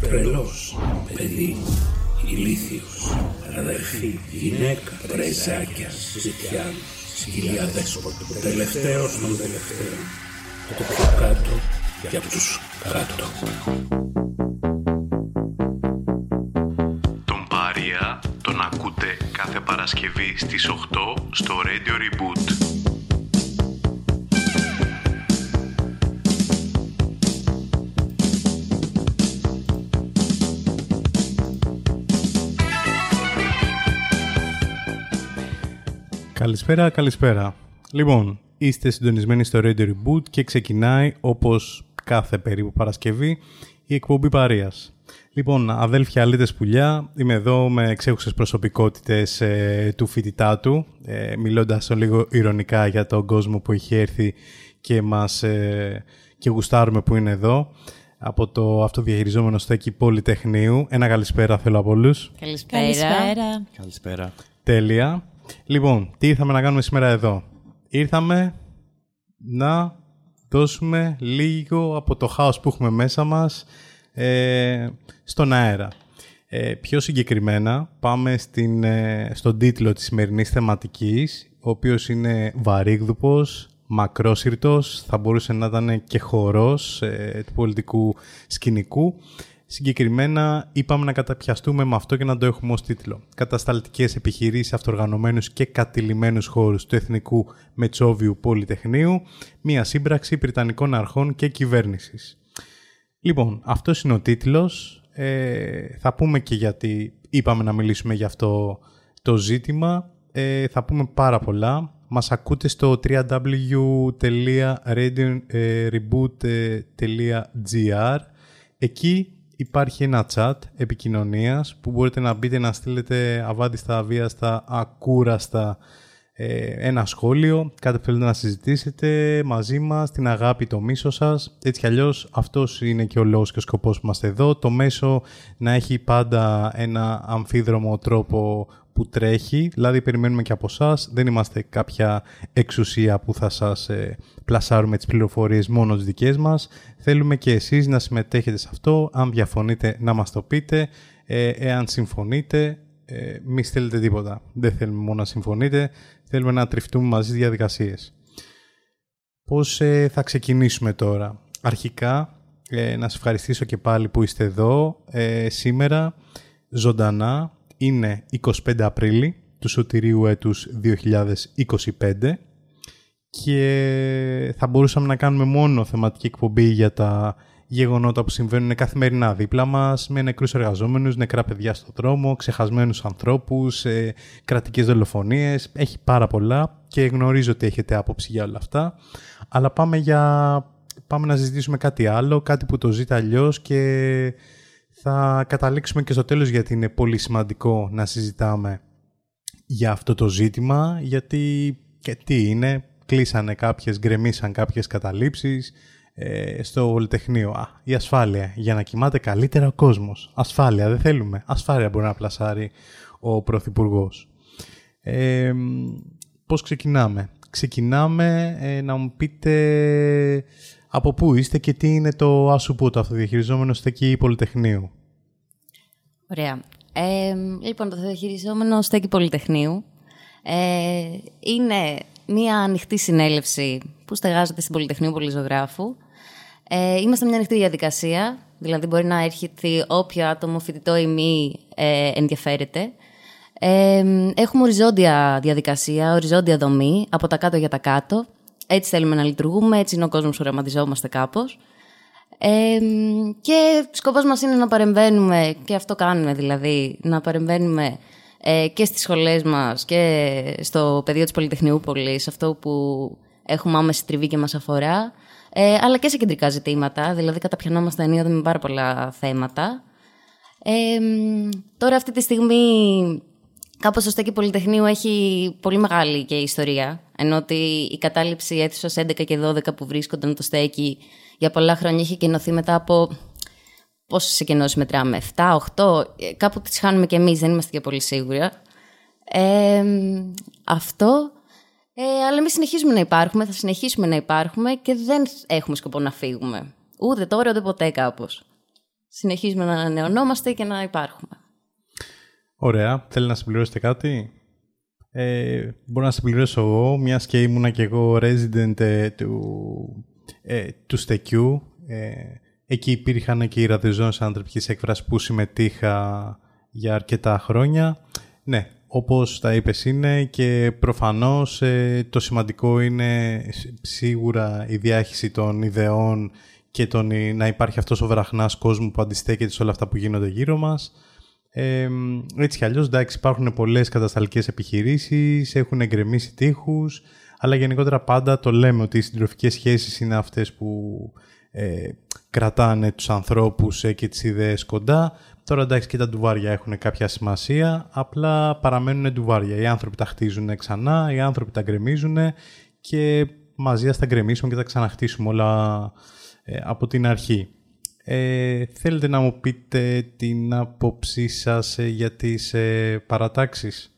τρελός, παιδί, ηλίθιος, αδερφή, γυναίκα, πρεζάκια, ζητιά, σκυλιά δέσποτο, τελευταίος των τελευταίων, το πιο κάτω για τους κάτω. Τον Πάρια τον ακούτε κάθε Παρασκευή στις 8 στο Radio Reboot. Καλησπέρα, καλησπέρα. Λοιπόν, είστε συντονισμένοι στο Radio Reboot και ξεκινάει, όπως κάθε περίπου Παρασκευή, η εκπομπή Παρίας. Λοιπόν, αδέλφια αλήτες πουλιά, είμαι εδώ με εξέχουσες προσωπικότητες ε, του φοιτητά του, ε, μιλώντας λίγο ηρωνικά για τον κόσμο που έχει έρθει και μας ε, και γουστάρουμε που είναι εδώ από το αυτοδιαχειριζόμενο στέκι Πολυτεχνείου. Ένα καλησπέρα θέλω από όλους. Καλησπέρα. Καλησπέρα. Καλησπέρα. Τέλεια. Λοιπόν, τι ήρθαμε να κάνουμε σήμερα εδώ; Ήρθαμε να δώσουμε λίγο από το χάος που έχουμε μέσα μας ε, στον αέρα. Ε, πιο συγκεκριμένα πάμε στην, ε, στον τίτλο της σημερινής θεματικής, ο οποίος είναι βαρύγδουπος, μακρόσυρτος, θα μπορούσε να ήταν και χορός ε, του πολιτικού σκηνικού. Συγκεκριμένα είπαμε να καταπιαστούμε με αυτό και να το έχουμε ως τίτλο. Κατασταλτικές επιχειρήσεις αυτοργανωμένους και κατηλημένους χώρους του Εθνικού Μετσόβιου Πολυτεχνείου, μία σύμπραξη Βρυτανικών Αρχών και Κυβέρνησης. Λοιπόν, αυτός είναι ο τίτλος. Ε, θα πούμε και γιατί είπαμε να μιλήσουμε για αυτό το ζήτημα. Ε, θα πούμε πάρα πολλά. Μας ακούτε στο www.reboot.gr Εκεί υπάρχει ένα chat επικοινωνίας που μπορείτε να μπείτε να στείλετε αβάντιστα, αβίαστα, ακούραστα ε, ένα σχόλιο, κάτι που θέλετε να συζητήσετε μαζί μας, την αγάπη, το μίσο σας. Έτσι κι αλλιώς αυτός είναι και ο λόγος και ο σκοπός που είμαστε εδώ. Το μέσο να έχει πάντα ένα αμφίδρομο τρόπο που τρέχει, δηλαδή περιμένουμε και από εσά. δεν είμαστε κάποια εξουσία που θα σας ε, πλασάρουμε τις πληροφορίες μόνο τις δικές μας. Θέλουμε και εσείς να συμμετέχετε σε αυτό, αν διαφωνείτε να μας το πείτε, ε, εάν συμφωνείτε, ε, μη στέλνετε τίποτα. Δεν θέλουμε μόνο να συμφωνείτε, θέλουμε να τριφτούμε μαζί στις διαδικασίες. Πώς ε, θα ξεκινήσουμε τώρα; Αρχικά, ε, να σας ευχαριστήσω και πάλι που είστε εδώ. Ε, σήμερα, ζωντανά, είναι 25 Απρίλη του Σωτηρίου έτους 2025 και θα μπορούσαμε να κάνουμε μόνο θεματική εκπομπή για τα γεγονότα που συμβαίνουν καθημερινά δίπλα μας, με νεκρούς εργαζόμενους, νεκρά παιδιά στον δρόμο, ξεχασμένους ανθρώπους, ε, κρατικές δολοφονίες. Έχει πάρα πολλά και γνωρίζω ότι έχετε άποψη για όλα αυτά. Αλλά πάμε, για... πάμε να συζητήσουμε κάτι άλλο, κάτι που το ζείτε αλλιώς και θα καταλήξουμε και στο τέλος γιατί είναι πολύ σημαντικό να συζητάμε για αυτό το ζήτημα, γιατί και τι είναι, κλείσανε κάποιες, γκρεμίσαν κάποιες καταλήψεις ε, στο Πολυτεχνείο. Α, η ασφάλεια, για να κοιμάται καλύτερα ο κόσμος. Ασφάλεια, δεν θέλουμε. Ασφάλεια μπορεί να πλασάρει ο Πρωθυπουργός. Ε, πώς ξεκινάμε; Ξεκινάμε ε, να μου πείτε από πού είστε και τι είναι το ΑΣΟΥΠΟ, το αυτοδιαχειριζόμενο στέκι Πολυτεχνείου; Ωραία. Ε, λοιπόν, το αυτοδιαχειριζόμενο στέκι Πολυτεχνείου ε, είναι μία ανοιχτή συνέλευση που στεγάζεται στην Πολυτεχνείου Πολυζωγράφου. Ε, είμαστε μια ανοιχτή διαδικασία, δηλαδή μπορεί να έρχεται όποιο άτομο, φοιτητό ή μη, ε, ενδιαφέρεται. Ε, έχουμε οριζόντια διαδικασία, οριζόντια δομή, από τα κάτω για τα κάτω. Έτσι θέλουμε να λειτουργούμε, έτσι είναι ο κόσμος που οραματιζόμαστε κάπως. Ε, και σκοπός μας είναι να παρεμβαίνουμε, και αυτό κάνουμε δηλαδή, να παρεμβαίνουμε ε, και στις σχολές μας και στο πεδίο της Πολυτεχνιούπολης, αυτό που έχουμε άμεση τριβή και μας αφορά, ε, αλλά και σε κεντρικά ζητήματα, δηλαδή καταπιανόμαστε ενίοτε με πάρα πολλά θέματα. Ε, τώρα αυτή τη στιγμή κάπως το Στέκι Πολυτεχνείου έχει πολύ μεγάλη και ιστορία, ενώ ότι η κατάληψη αίθουσας 11 και 12 που βρίσκονταν το Στέκι για πολλά χρόνια είχε κενωθεί μετά από πόσε εκενώσει μετράμε, 7, 8, ε, κάπου τις χάνουμε κι εμείς, δεν είμαστε και πολύ σίγουροι. Ε, αυτό. Ε, αλλά εμείς συνεχίζουμε να υπάρχουμε, θα συνεχίσουμε να υπάρχουμε και δεν έχουμε σκοπό να φύγουμε. Ούτε τώρα, ούτε ποτέ κάπως. Συνεχίζουμε να ανανεωνόμαστε και να υπάρχουμε. Ωραία. Θέλει να συμπληρώσετε κάτι; Ε, μπορώ να συμπληρώσω εγώ, μιας και ήμουνα και εγώ resident ε, του, ε, του στεκιού. Ε, εκεί υπήρχαν και οι ραδιοζώνες ανθρωπικής έκφρασης που συμμετείχα για αρκετά χρόνια. Ναι, όπως τα είπες είναι και προφανώς ε, το σημαντικό είναι σίγουρα η διάχυση των ιδεών και τον, να υπάρχει αυτός ο βραχνάς κόσμου που αντιστέκεται σε όλα αυτά που γίνονται γύρω μας. Ε, έτσι κι αλλιώς, εντάξει, υπάρχουν πολλές κατασταλικές επιχειρήσεις, έχουν εγκρεμίσει τείχους, αλλά γενικότερα πάντα το λέμε ότι οι συντροφικές σχέσεις είναι αυτές που ε, κρατάνε τους ανθρώπους ε, και τις ιδέες κοντά. Τώρα εντάξει και τα ντουβάρια έχουν κάποια σημασία, απλά παραμένουν ντουβάρια. Οι άνθρωποι τα χτίζουν ξανά, οι άνθρωποι τα γκρεμίζουν και μαζί ας τα γκρεμίσουμε και τα ξαναχτίσουμε όλα ε, από την αρχή. Ε, θέλετε να μου πείτε την άποψή σας ε, για τις ε, παρατάξεις;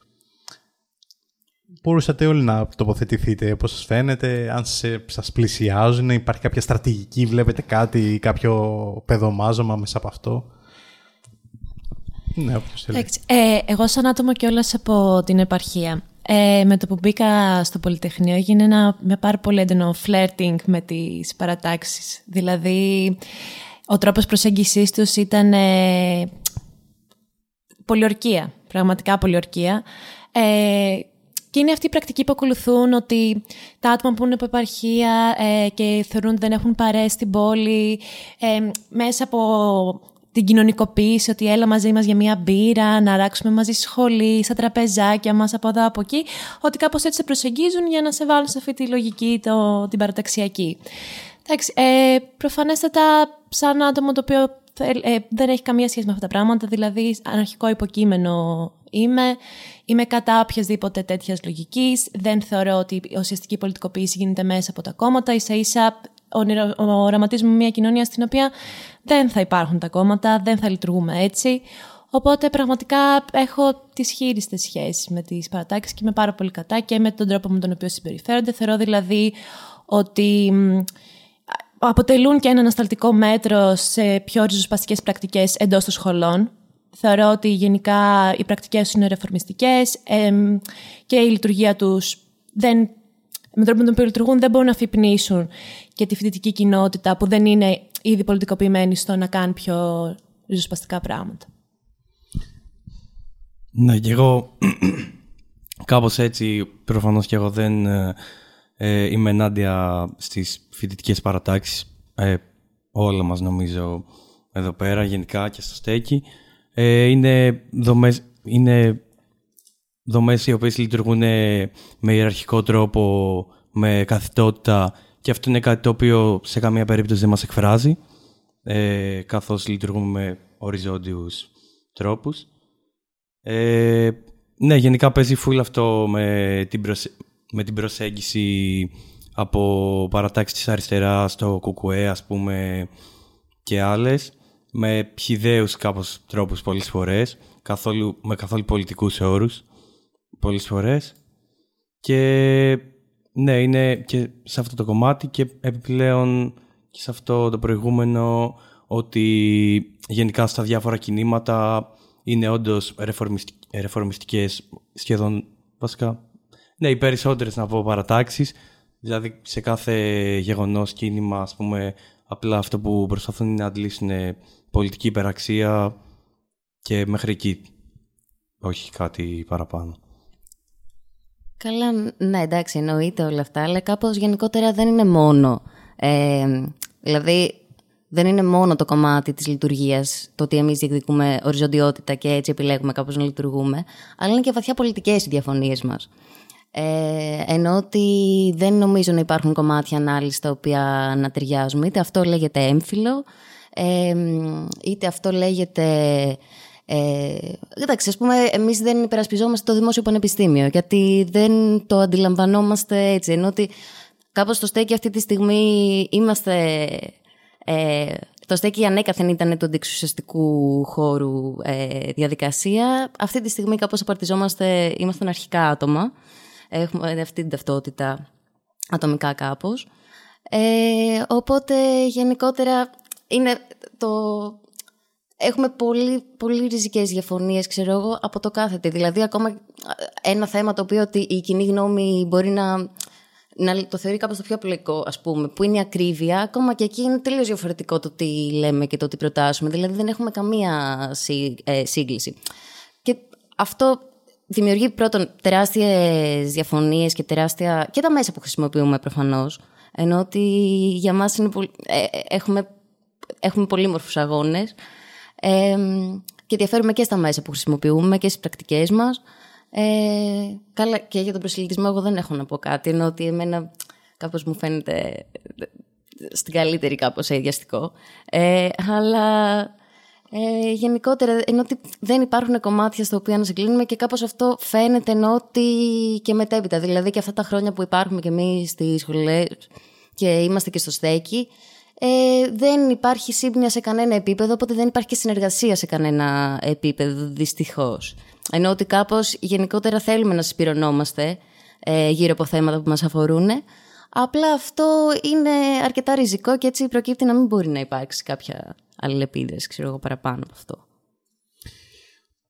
Μπορούσατε όλοι να τοποθετηθείτε πώς σας φαίνεται, αν σε, σας πλησιάζουν, υπάρχει κάποια στρατηγική, βλέπετε κάτι, κάποιο παιδομάζωμα μέσα από αυτό; Ναι, ε, εγώ σαν άτομο και όλα από την επαρχία. Ε, με το που μπήκα στο Πολυτεχνείο έγινε ένα με πάρα πολύ έντονο flirting με τις παρατάξεις. Δηλαδή, ο τρόπος προσέγγισής τους ήταν ε, πολιορκία, πραγματικά πολιορκία. Ε, και είναι αυτή η πρακτική που ακολουθούν ότι τα άτομα που είναι από επαρχία ε, και θεωρούν ότι δεν έχουν παρέσει στην πόλη, ε, μέσα από την κοινωνικοποίηση, ότι έλα μαζί μας για μία μπύρα, να ράξουμε μαζί σχολή, στα τραπεζάκια μας, από εδώ, από εκεί, ότι κάπως έτσι σε προσεγγίζουν για να σε βάλουν σε αυτή τη λογική, το, την παραταξιακή. Εντάξει, ε, προφανέστατα σαν άτομο το οποίο ε, δεν έχει καμία σχέση με αυτά τα πράγματα, δηλαδή αναρχικό υποκείμενο είμαι, είμαι κατά οποιασδήποτε τέτοιας λογικής. Δεν θεωρώ ότι η ουσιαστική πολιτικοποίηση γίνεται μέσα από τα κόμματα. σα ίσα οραματίζουμε μια κοινωνία στην οποία δεν θα υπάρχουν τα κόμματα, δεν θα λειτουργούμε έτσι. Οπότε πραγματικά έχω τις χείριστες σχέσεις με τις παρατάξεις και είμαι πάρα πολύ κατά και με τον τρόπο με τον οποίο συμπεριφέρονται. Θεωρώ δηλαδή ότι αποτελούν και ένα ανασταλτικό μέτρο σε πιο ριζοσπαστικές πρακτικές εντός των σχολών. Θεωρώ ότι γενικά οι πρακτικές είναι ρεφορμιστικές και η λειτουργία τους δεν, με τον τρόπο με τον οποίο λειτουργούν δεν μπορούν να αφυπνίσουν και τη φοιτητική κοινότητα που δεν είναι ήδη πολιτικοποιημένη στο να κάνει πιο ριζοσπαστικά πράγματα. Ναι, και εγώ κάπως έτσι προφανώς και εγώ δεν ε, ε είμαι ενάντια στις φοιτητικές παρατάξεις ε, όλα μας νομίζω εδώ πέρα γενικά και στο στέκι ε, είναι, δομές, είναι δομές οι οποίες λειτουργούν με ιεραρχικό τρόπο, με καθητότητα και αυτό είναι κάτι το οποίο σε καμία περίπτωση δεν μας εκφράζει ε, καθώς λειτουργούμε με οριζόντιους τρόπους. Ε, ναι, γενικά παίζει φουλ αυτό με την, με την προσέγγιση από παρατάξεις της αριστεράς, το κουκουέ ας πούμε και άλλες με πηδαίους κάπως τρόπους πολλές φορές, καθόλου, με καθόλου πολιτικούς όρους πολλές φορές. Και ναι, είναι και σε αυτό το κομμάτι και επιπλέον και σε αυτό το προηγούμενο ότι γενικά στα διάφορα κινήματα είναι όντως ρεφορμιστικές σχεδόν βασικά. Ναι, οι περισσότερες να πω παρατάξεις, δηλαδή σε κάθε γεγονός κίνημα ας πούμε απλά αυτό που προσπαθούν είναι να αντλήσουν πολιτική υπεραξία και μέχρι εκεί. Όχι κάτι παραπάνω. Καλά, ναι, εντάξει, εννοείται όλα αυτά, αλλά κάπως γενικότερα δεν είναι μόνο. Ε, δηλαδή, δεν είναι μόνο το κομμάτι της λειτουργίας, το ότι εμείς διεκδικούμε οριζοντιότητα και έτσι επιλέγουμε κάπως να λειτουργούμε, αλλά είναι και βαθιά πολιτικές οι διαφωνίες μας. Ε, ενώ ότι δεν νομίζω να υπάρχουν κομμάτια ανάλυση τα οποία να ταιριάζουν. Είτε αυτό λέγεται έμφυλο, ε, είτε αυτό λέγεται... Ε, εντάξει, ας πούμε, εμείς δεν υπερασπιζόμαστε το δημόσιο πανεπιστήμιο, γιατί δεν το αντιλαμβανόμαστε έτσι, ενώ ότι κάπως στο στέκει αυτή τη στιγμή είμαστε... Ε, το στέκει ανέκαθεν ήταν του αντιξουσιαστικού χώρου ε, διαδικασία. Αυτή τη στιγμή κάπως απαρτιζόμαστε, είμαστε αρχικά άτομα. Έχουμε αυτή την ταυτότητα ατομικά κάπως. Ε, οπότε γενικότερα είναι το... Έχουμε πολύ, πολύ ριζικές διαφωνίες, ξέρω εγώ, από το κάθε τι. Δηλαδή, ακόμα ένα θέμα το οποίο ότι η κοινή γνώμη μπορεί να, να το θεωρεί κάπως το πιο απλοϊκό, ας πούμε, που είναι η ακρίβεια, ακόμα και εκεί είναι τελείως διαφορετικό το τι λέμε και το τι προτάσουμε. Δηλαδή, δεν έχουμε καμία ε, σύγκληση. Και αυτό δημιουργεί πρώτον τεράστιες διαφωνίες και τεράστια... και τα μέσα που χρησιμοποιούμε προφανώς. Ενώ ότι για μας είναι πολύ... Ε, έχουμε, έχουμε πολύμορφους αγώνες ε, και διαφέρουμε και στα μέσα που χρησιμοποιούμε και στις πρακτικές μας. Ε, καλά και για τον προσελητισμό εγώ δεν έχω να πω κάτι, ενώ ότι εμένα κάπως μου φαίνεται στην καλύτερη κάπως αειδιαστικό. Ε, αλλά ε, γενικότερα, ενώ ότι δεν υπάρχουν κομμάτια στα οποία να συγκλίνουμε και κάπως αυτό φαίνεται ενώ ότι και μετέπειτα. Δηλαδή και αυτά τα χρόνια που υπάρχουμε και εμείς στις σχολές και είμαστε και στο στέκι, ε, δεν υπάρχει σύμπνοια σε κανένα επίπεδο, οπότε δεν υπάρχει και συνεργασία σε κανένα επίπεδο, δυστυχώς. Ενώ ότι κάπως γενικότερα θέλουμε να συσπηρωνόμαστε ε, γύρω από θέματα που μας αφορούν, απλά αυτό είναι αρκετά ριζικό και έτσι προκύπτει να μην μπορεί να υπάρξει κάποια αλληλεπίδραση, ξέρω εγώ, παραπάνω από αυτό.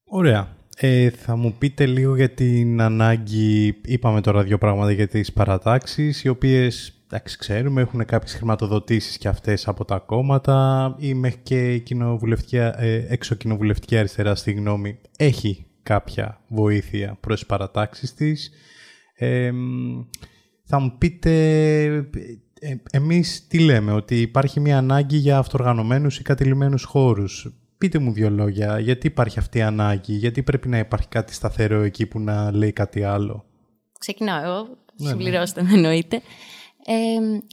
Ωραία. Ε, θα μου πείτε λίγο για την ανάγκη, είπαμε τώρα δύο πράγματα για τις παρατάξεις, οι οποίες, εντάξει, ξέρουμε, έχουν κάποιες χρηματοδοτήσεις και αυτές από τα κόμματα ή μέχρι και κοινοβουλευτική, ε, εξοκοινοβουλευτική αριστερά, στη γνώμη, έχει κάποια βοήθεια προς τις παρατάξεις της. Ε, θα μου πείτε ε, εμείς τι λέμε, ότι υπάρχει μια ανάγκη για αυτοργανωμένους ή κατηλημένους χώρους. Πείτε μου δύο λόγια, γιατί υπάρχει αυτή η ανάγκη, γιατί πρέπει να υπάρχει κάτι σταθερό εκεί που να λέει κάτι άλλο; Ξεκινάω εγώ, ναι, ναι. συμπληρώστε με εννοείται. Ε,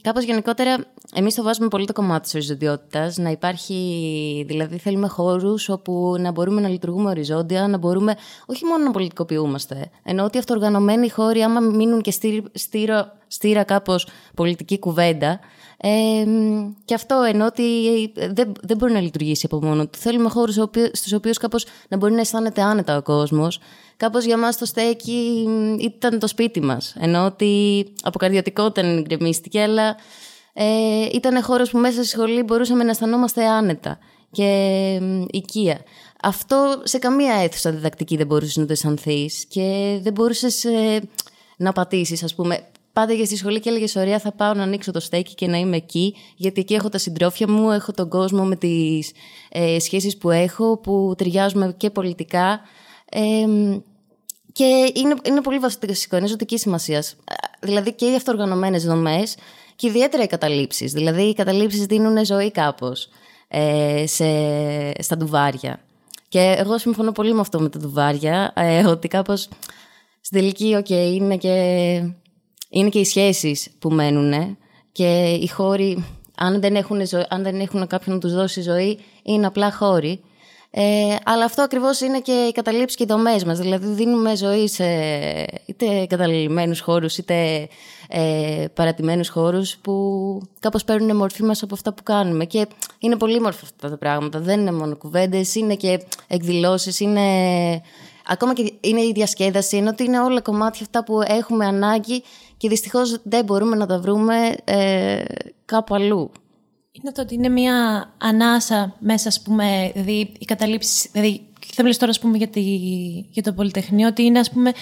κάπως γενικότερα, εμείς το βάζουμε πολύ το κομμάτι της οριζοντιότητας, να υπάρχει, δηλαδή θέλουμε χώρους όπου να μπορούμε να λειτουργούμε οριζόντια, να μπορούμε όχι μόνο να πολιτικοποιούμαστε, ενώ ότι αυτοργανωμένοι χώροι άμα μείνουν και στήρα, στήρα κάπως πολιτική κουβέντα, ε, και αυτό ενώ ότι δεν, δεν μπορεί να λειτουργήσει από μόνο του. Θέλουμε χώρους στους οποίους κάπως να μπορεί να αισθάνεται άνετα ο κόσμος, κάπως για μας το στέκι ήταν το σπίτι μας. Ενώ ότι αποκαρδιωτικόταν γκρεμίστηκε, αλλά ε, ήταν χώρος που μέσα στη σχολή μπορούσαμε να αισθανόμαστε άνετα και ε, οικία. Αυτό σε καμία αίθουσα διδακτική δεν μπορούσες να το αισθανθείς και δεν μπορούσες ε, να πατήσεις, ας πούμε. Πάντα για στη σχολή και έλεγες: Ωραία, θα πάω να ανοίξω το στέκι και να είμαι εκεί, γιατί εκεί έχω τα συντρόφια μου, έχω τον κόσμο με τις ε, σχέσεις που έχω, που ταιριάζουμε και πολιτικά. Ε, και είναι, είναι πολύ βασικό, είναι ζωτική σημασίας. Δηλαδή και οι αυτοργανωμένες δομές και ιδιαίτερα οι καταλήψεις. Δηλαδή οι καταλήψεις δίνουν ζωή κάπως ε, στα ντουβάρια. Και εγώ συμφωνώ πολύ με αυτό με τα ντουβάρια, ε, ότι κάπως στην τελική, OK, είναι και, είναι και οι σχέσεις που μένουν και οι χώροι, αν δεν έχουν, αν δεν έχουν κάποιον να τους δώσει ζωή, είναι απλά χώροι. Ε, αλλά αυτό ακριβώς είναι και οι καταλήψεις και οι δομές μας. Δηλαδή, δίνουμε ζωή σε είτε καταλημμένου χώρους, είτε ε, παρατημένους χώρους που κάπως παίρνουν μορφή μας από αυτά που κάνουμε. Και είναι πολύ μόρφα αυτά τα πράγματα. Δεν είναι μόνο κουβέντες, είναι και εκδηλώσεις, είναι. Ακόμα και είναι η διασκέδαση, ενώ ότι είναι όλα κομμάτια αυτά που έχουμε ανάγκη και δυστυχώς δεν μπορούμε να τα βρούμε ε, κάπου αλλού. Είναι το ότι είναι μια ανάσα μέσα, ας πούμε, δηλαδή η καταλήψη, δηλαδή θα μιλήσω τώρα, ας πούμε, για, τη, για το Πολυτεχνείο, ότι είναι, ας πούμε,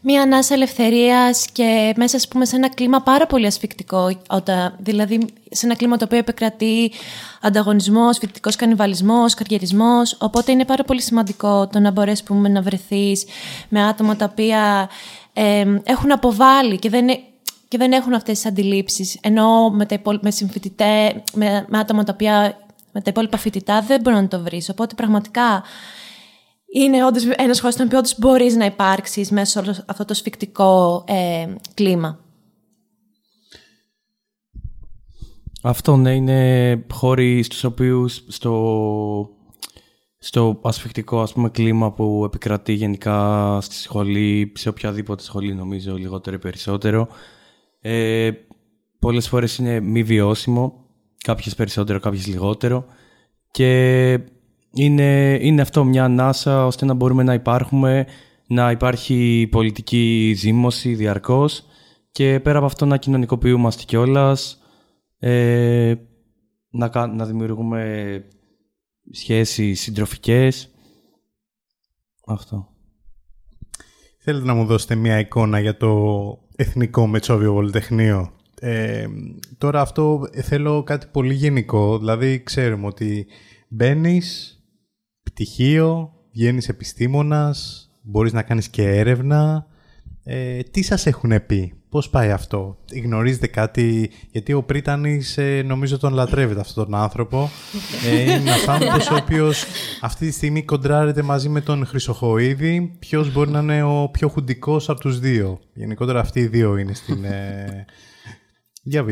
μια ανάσα ελευθερίας και μέσα, ας πούμε, σε ένα κλίμα πάρα πολύ ασφικτικό, όταν, δηλαδή σε ένα κλίμα το οποίο επικρατεί ανταγωνισμός, φοιτητικός κανιβαλισμός, καριερισμός, οπότε είναι πάρα πολύ σημαντικό το να μπορέσεις, πούμε, να βρεθείς με άτομα τα οποία ε, έχουν αποβάλει και δεν και δεν έχουν αυτές τις αντιλήψεις. Ενώ με, τα με, με, με άτομα τα οποία με τα υπόλοιπα φοιτητά δεν μπορεί να το βρεις. Οπότε πραγματικά είναι όντως ένας χώρος στον οποίο όντως μπορείς να υπάρξεις μέσα σε αυτό το σφικτικό ε, κλίμα. Αυτό ναι, είναι χώροι στους οποίους στο, στο ασφιχτικό ας πούμε, κλίμα που επικρατεί γενικά στη σχολή, σε οποιαδήποτε σχολή νομίζω λιγότερο ή περισσότερο, ε, πολλές φορές είναι μη βιώσιμο, κάποιες περισσότερο, κάποιες λιγότερο και είναι, είναι αυτό μια ανάσα ώστε να μπορούμε να υπάρχουμε, να υπάρχει πολιτική ζήμωση διαρκώς και πέρα από αυτό να κοινωνικοποιούμαστε κιόλας, ε, να, να δημιουργούμε σχέσεις συντροφικές. Αυτό. Θέλετε να μου δώσετε μια εικόνα για το Εθνικό Μετσόβιο Πολυτεχνείο; Ε, τώρα αυτό θέλω κάτι πολύ γενικό, δηλαδή ξέρουμε ότι μπαίνεις πτυχίο, βγαίνεις επιστήμονας, μπορείς να κάνεις και έρευνα. Ε, τι σας έχουν πει, πώς πάει αυτό, γνωρίζετε κάτι, γιατί ο Πρίτανης ε, νομίζω τον λατρεύεται αυτόν τον άνθρωπο. Ε, είναι ένας άνθρωπος ο οποίος αυτή τη στιγμή κοντράρεται μαζί με τον Χρυσοχοίδη, ποιος μπορεί να είναι ο πιο χουντικός από τους δύο; Γενικότερα αυτοί οι δύο είναι στην... Ε, για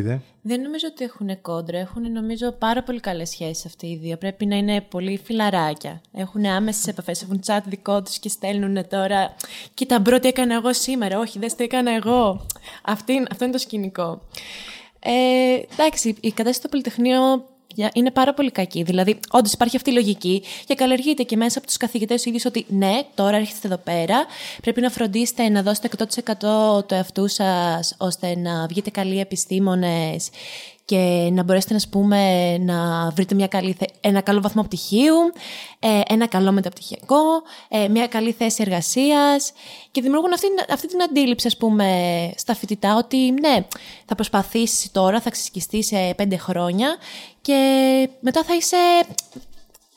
Δεν νομίζω ότι έχουν κόντρα. Έχουν νομίζω πάρα πολύ καλές σχέσεις αυτοί οι δύο. Πρέπει να είναι πολύ φιλαράκια. Έχουν άμεσες επαφές, έχουν τσάτ δικό τους και στέλνουν τώρα. Κοίτα, bro, τι έκανα εγώ σήμερα. Όχι, δεν το έκανα εγώ. Αυτή, αυτό είναι το σκηνικό. Ε, εντάξει, η κατάσταση στο Πολυτεχνείο είναι πάρα πολύ κακή. Δηλαδή, όντως υπάρχει αυτή η λογική και καλλιεργείται και μέσα από τους καθηγητές ίδιου ότι ναι, τώρα έρχεστε εδώ πέρα, πρέπει να φροντίσετε να δώσετε 100% το εαυτού σας ώστε να βγείτε καλοί επιστήμονες και να μπορέσετε να, πούμε, να βρείτε μια καλή, ένα καλό βαθμό πτυχίου, ε, ένα καλό μεταπτυχιακό, ε, μια καλή θέση εργασίας και δημιουργούν αυτή, αυτή την αντίληψη ας πούμε, στα φοιτητά ότι ναι, θα προσπαθήσεις τώρα, θα ξεσκιστείς σε πέντε χρόνια και μετά θα είσαι,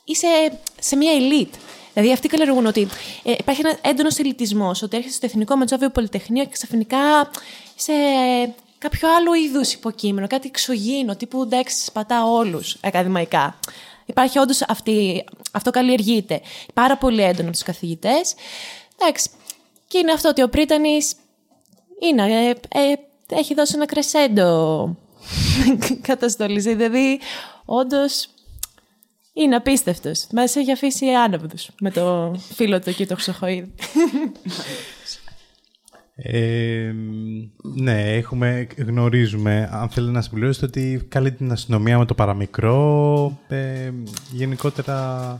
είσαι σε μια ελίτ. Δηλαδή, αυτοί καλλιεργούν ότι ε, υπάρχει ένα έντονος ελιτισμός, ότι έρχεσαι στο Εθνικό Μετσόβιο Πολυτεχνείο και ξαφνικά είσαι κάποιο άλλο είδους υποκείμενο, κάτι εξωγήινο, τύπου εντάξει, σπατά όλους ακαδημαϊκά. Υπάρχει όντως αυτό καλλιεργείται πάρα πολύ έντονο από τους καθηγητές. Εντάξει. Και είναι αυτό ότι ο Πρίτανης είναι, ε, ε, έχει δώσει ένα κρεσέντο καταστολή. Δηλαδή, όντως είναι απίστευτος. Μας έχει αφήσει άναυδους με το φίλο του και το Χρυσοχοίδη. Ε, ναι, έχουμε, γνωρίζουμε. Αν θέλετε να συμπληρώσετε ότι καλεί την αστυνομία με το παραμικρό. Ε, γενικότερα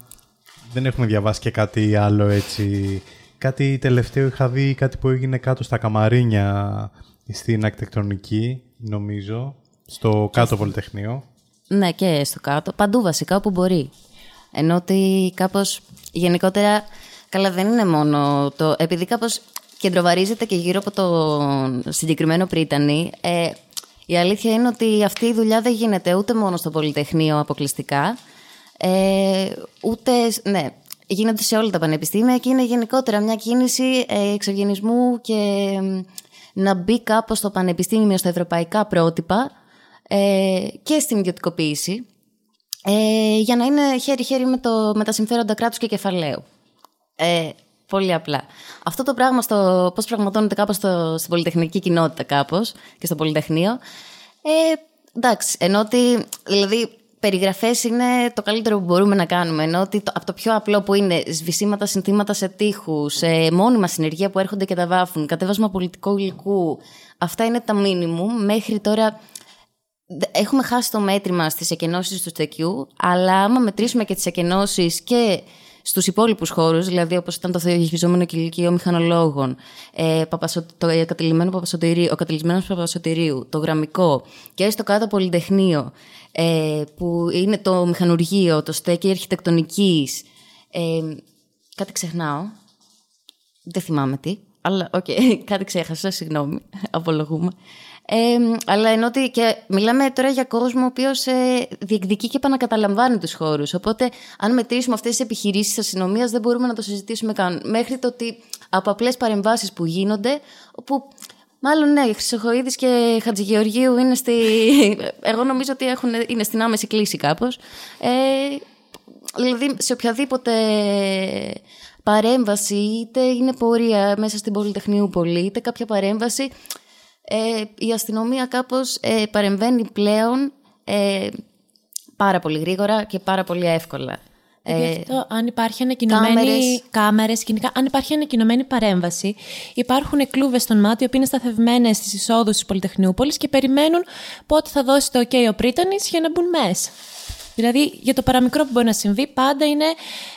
δεν έχουμε διαβάσει και κάτι άλλο έτσι. Κάτι τελευταίο είχα δει, κάτι που έγινε κάτω στα καμαρίνια στην ακτεκτονική, νομίζω, στο κάτω Πολυτεχνείο. Ναι, και στο κάτω. Παντού βασικά όπου μπορεί. Ενώ ότι κάπως γενικότερα, καλά δεν είναι μόνο το... Επειδή κάπως κεντροβαρίζεται και γύρω από το συγκεκριμένο πρίτανη. Ε, η αλήθεια είναι ότι αυτή η δουλειά δεν γίνεται ούτε μόνο στο Πολυτεχνείο αποκλειστικά, ε, ούτε, ναι, γίνεται σε όλα τα πανεπιστήμια και είναι γενικότερα μια κίνηση ε, εξοργενισμού και να μπει κάπως στο πανεπιστήμιο στα ευρωπαϊκά πρότυπα ε, και στην ιδιωτικοποίηση ε, για να είναι χέρι-χέρι με, με τα συμφέροντα κράτους και κεφαλαίου. Ε, Πολύ απλά. Αυτό το πράγμα στο πώς πραγματώνεται κάπως στην πολυτεχνική κοινότητα, κάπως και στο Πολυτεχνείο. Ε, εντάξει, ενώ ότι. Δηλαδή, περιγραφές είναι το καλύτερο που μπορούμε να κάνουμε. Ενώ ότι το, από το πιο απλό που είναι σβησίματα συνθήματα σε τείχους, ε, μόνιμα συνεργεία που έρχονται και τα βάφουν, κατέβασμα πολιτικού υλικού. Αυτά είναι τα μήνυμου. Μέχρι τώρα έχουμε χάσει το μέτρημα στις εκενώσεις του στεκιού, αλλά άμα μετρήσουμε και τις εκενώσεις και στους υπόλοιπους χώρους, δηλαδή όπως ήταν το θεογεφιζόμενο κηλικείο μηχανολόγων, ε, το κατειλημμένο Παπασωτηρίου, ο κατειλημμένο Παπασωτηρίου, το γραμμικό και στο κάτω Πολυτεχνείο, ε, που είναι το μηχανουργείο, το στέκι αρχιτεκτονικής. Ε, κάτι ξεχνάω. Δεν θυμάμαι τι. Αλλά, OK, okay, κάτι ξέχασα, συγγνώμη, απολογούμαι. Ε, αλλά εννοώ ότι και μιλάμε τώρα για κόσμο ο οποίος ε, διεκδικεί και επανακαταλαμβάνει τους χώρους. Οπότε, αν μετρήσουμε αυτές τις επιχειρήσεις της αστυνομίας, δεν μπορούμε να το συζητήσουμε καν. Μέχρι το ότι από απλές παρεμβάσεις που γίνονται, όπου Μάλλον ναι, Χρυσοχοίδης και Χατζηγεωργίου είναι στη. Εγώ νομίζω ότι έχουν, είναι στην άμεση κλίση κάπως. Ε, δηλαδή, σε οποιαδήποτε παρέμβαση, είτε είναι πορεία μέσα στην Πολυτεχνείου Πολύ, είτε κάποια παρέμβαση, ε, η αστυνομία κάπως ε, παρεμβαίνει πλέον ε, πάρα πολύ γρήγορα και πάρα πολύ εύκολα. Γι' αυτό, αν υπάρχει ανακοινωμένη. κάμερες. Κάμερες, σκηνικά, αν υπάρχει ανακοινωμένη παρέμβαση, υπάρχουν κλούβες στον μάτι, οι οποίοι είναι σταθευμένε στις εισόδους της Πολυτεχνείου Πόλη και περιμένουν πότε θα δώσει το OK ο πρίτανη για να μπουν μέσα. Δηλαδή, για το παραμικρό που μπορεί να συμβεί, πάντα είναι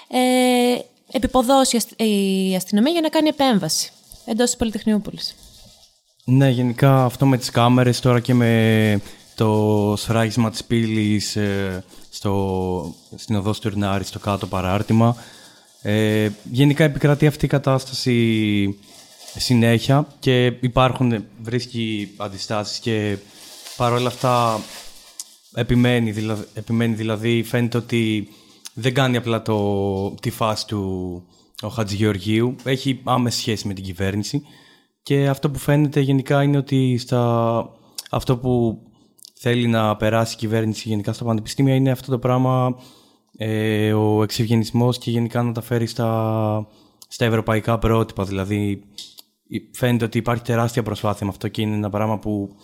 ε, επιποδώσει η ασ- η αστυνομία για να κάνει επέμβαση εντός της Πολυτεχνείου Πόλη. Ναι, γενικά αυτό με τις κάμερες τώρα και με το σφράγισμα της πύλης ε, στο, στην οδό Στουρνάρη, στο κάτω παράρτημα. Ε, γενικά επικρατεί αυτή η κατάσταση συνέχεια και υπάρχουν, βρίσκει αντιστάσεις και παρόλα αυτά επιμένει, δηλαδή, επιμένει δηλαδή φαίνεται ότι δεν κάνει απλά το, τη φάση του ο Χατζηγεωργίου, έχει άμεση σχέση με την κυβέρνηση και αυτό που φαίνεται γενικά είναι ότι στα, αυτό που θέλει να περάσει η κυβέρνηση γενικά στα πανεπιστήμια είναι αυτό το πράγμα ε, ο εξευγενισμός και γενικά να τα φέρει στα, στα ευρωπαϊκά πρότυπα. Δηλαδή φαίνεται ότι υπάρχει τεράστια προσπάθεια με αυτό και είναι ένα πράγμα που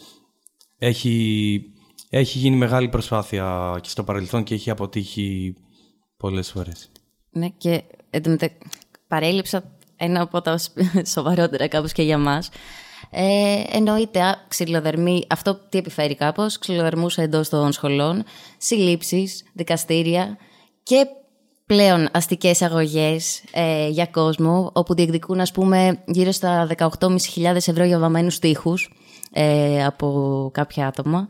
έχει, έχει γίνει μεγάλη προσπάθεια και στο παρελθόν και έχει αποτύχει πολλές φορές. Ναι, και εντωμεταξύ παρέλειψα ένα από τα σ- σοβαρότερα κάπως και για μας. Ε, εννοείται α, ξυλοδερμή, αυτό τι επιφέρει κάπως, ξυλοδερμούς εντός των σχολών, συλλήψεις, δικαστήρια και πλέον αστικές αγωγές ε, για κόσμο, όπου διεκδικούν ας πούμε γύρω στα 18.500 ευρώ για βαμμένους τείχους ε, από κάποια άτομα.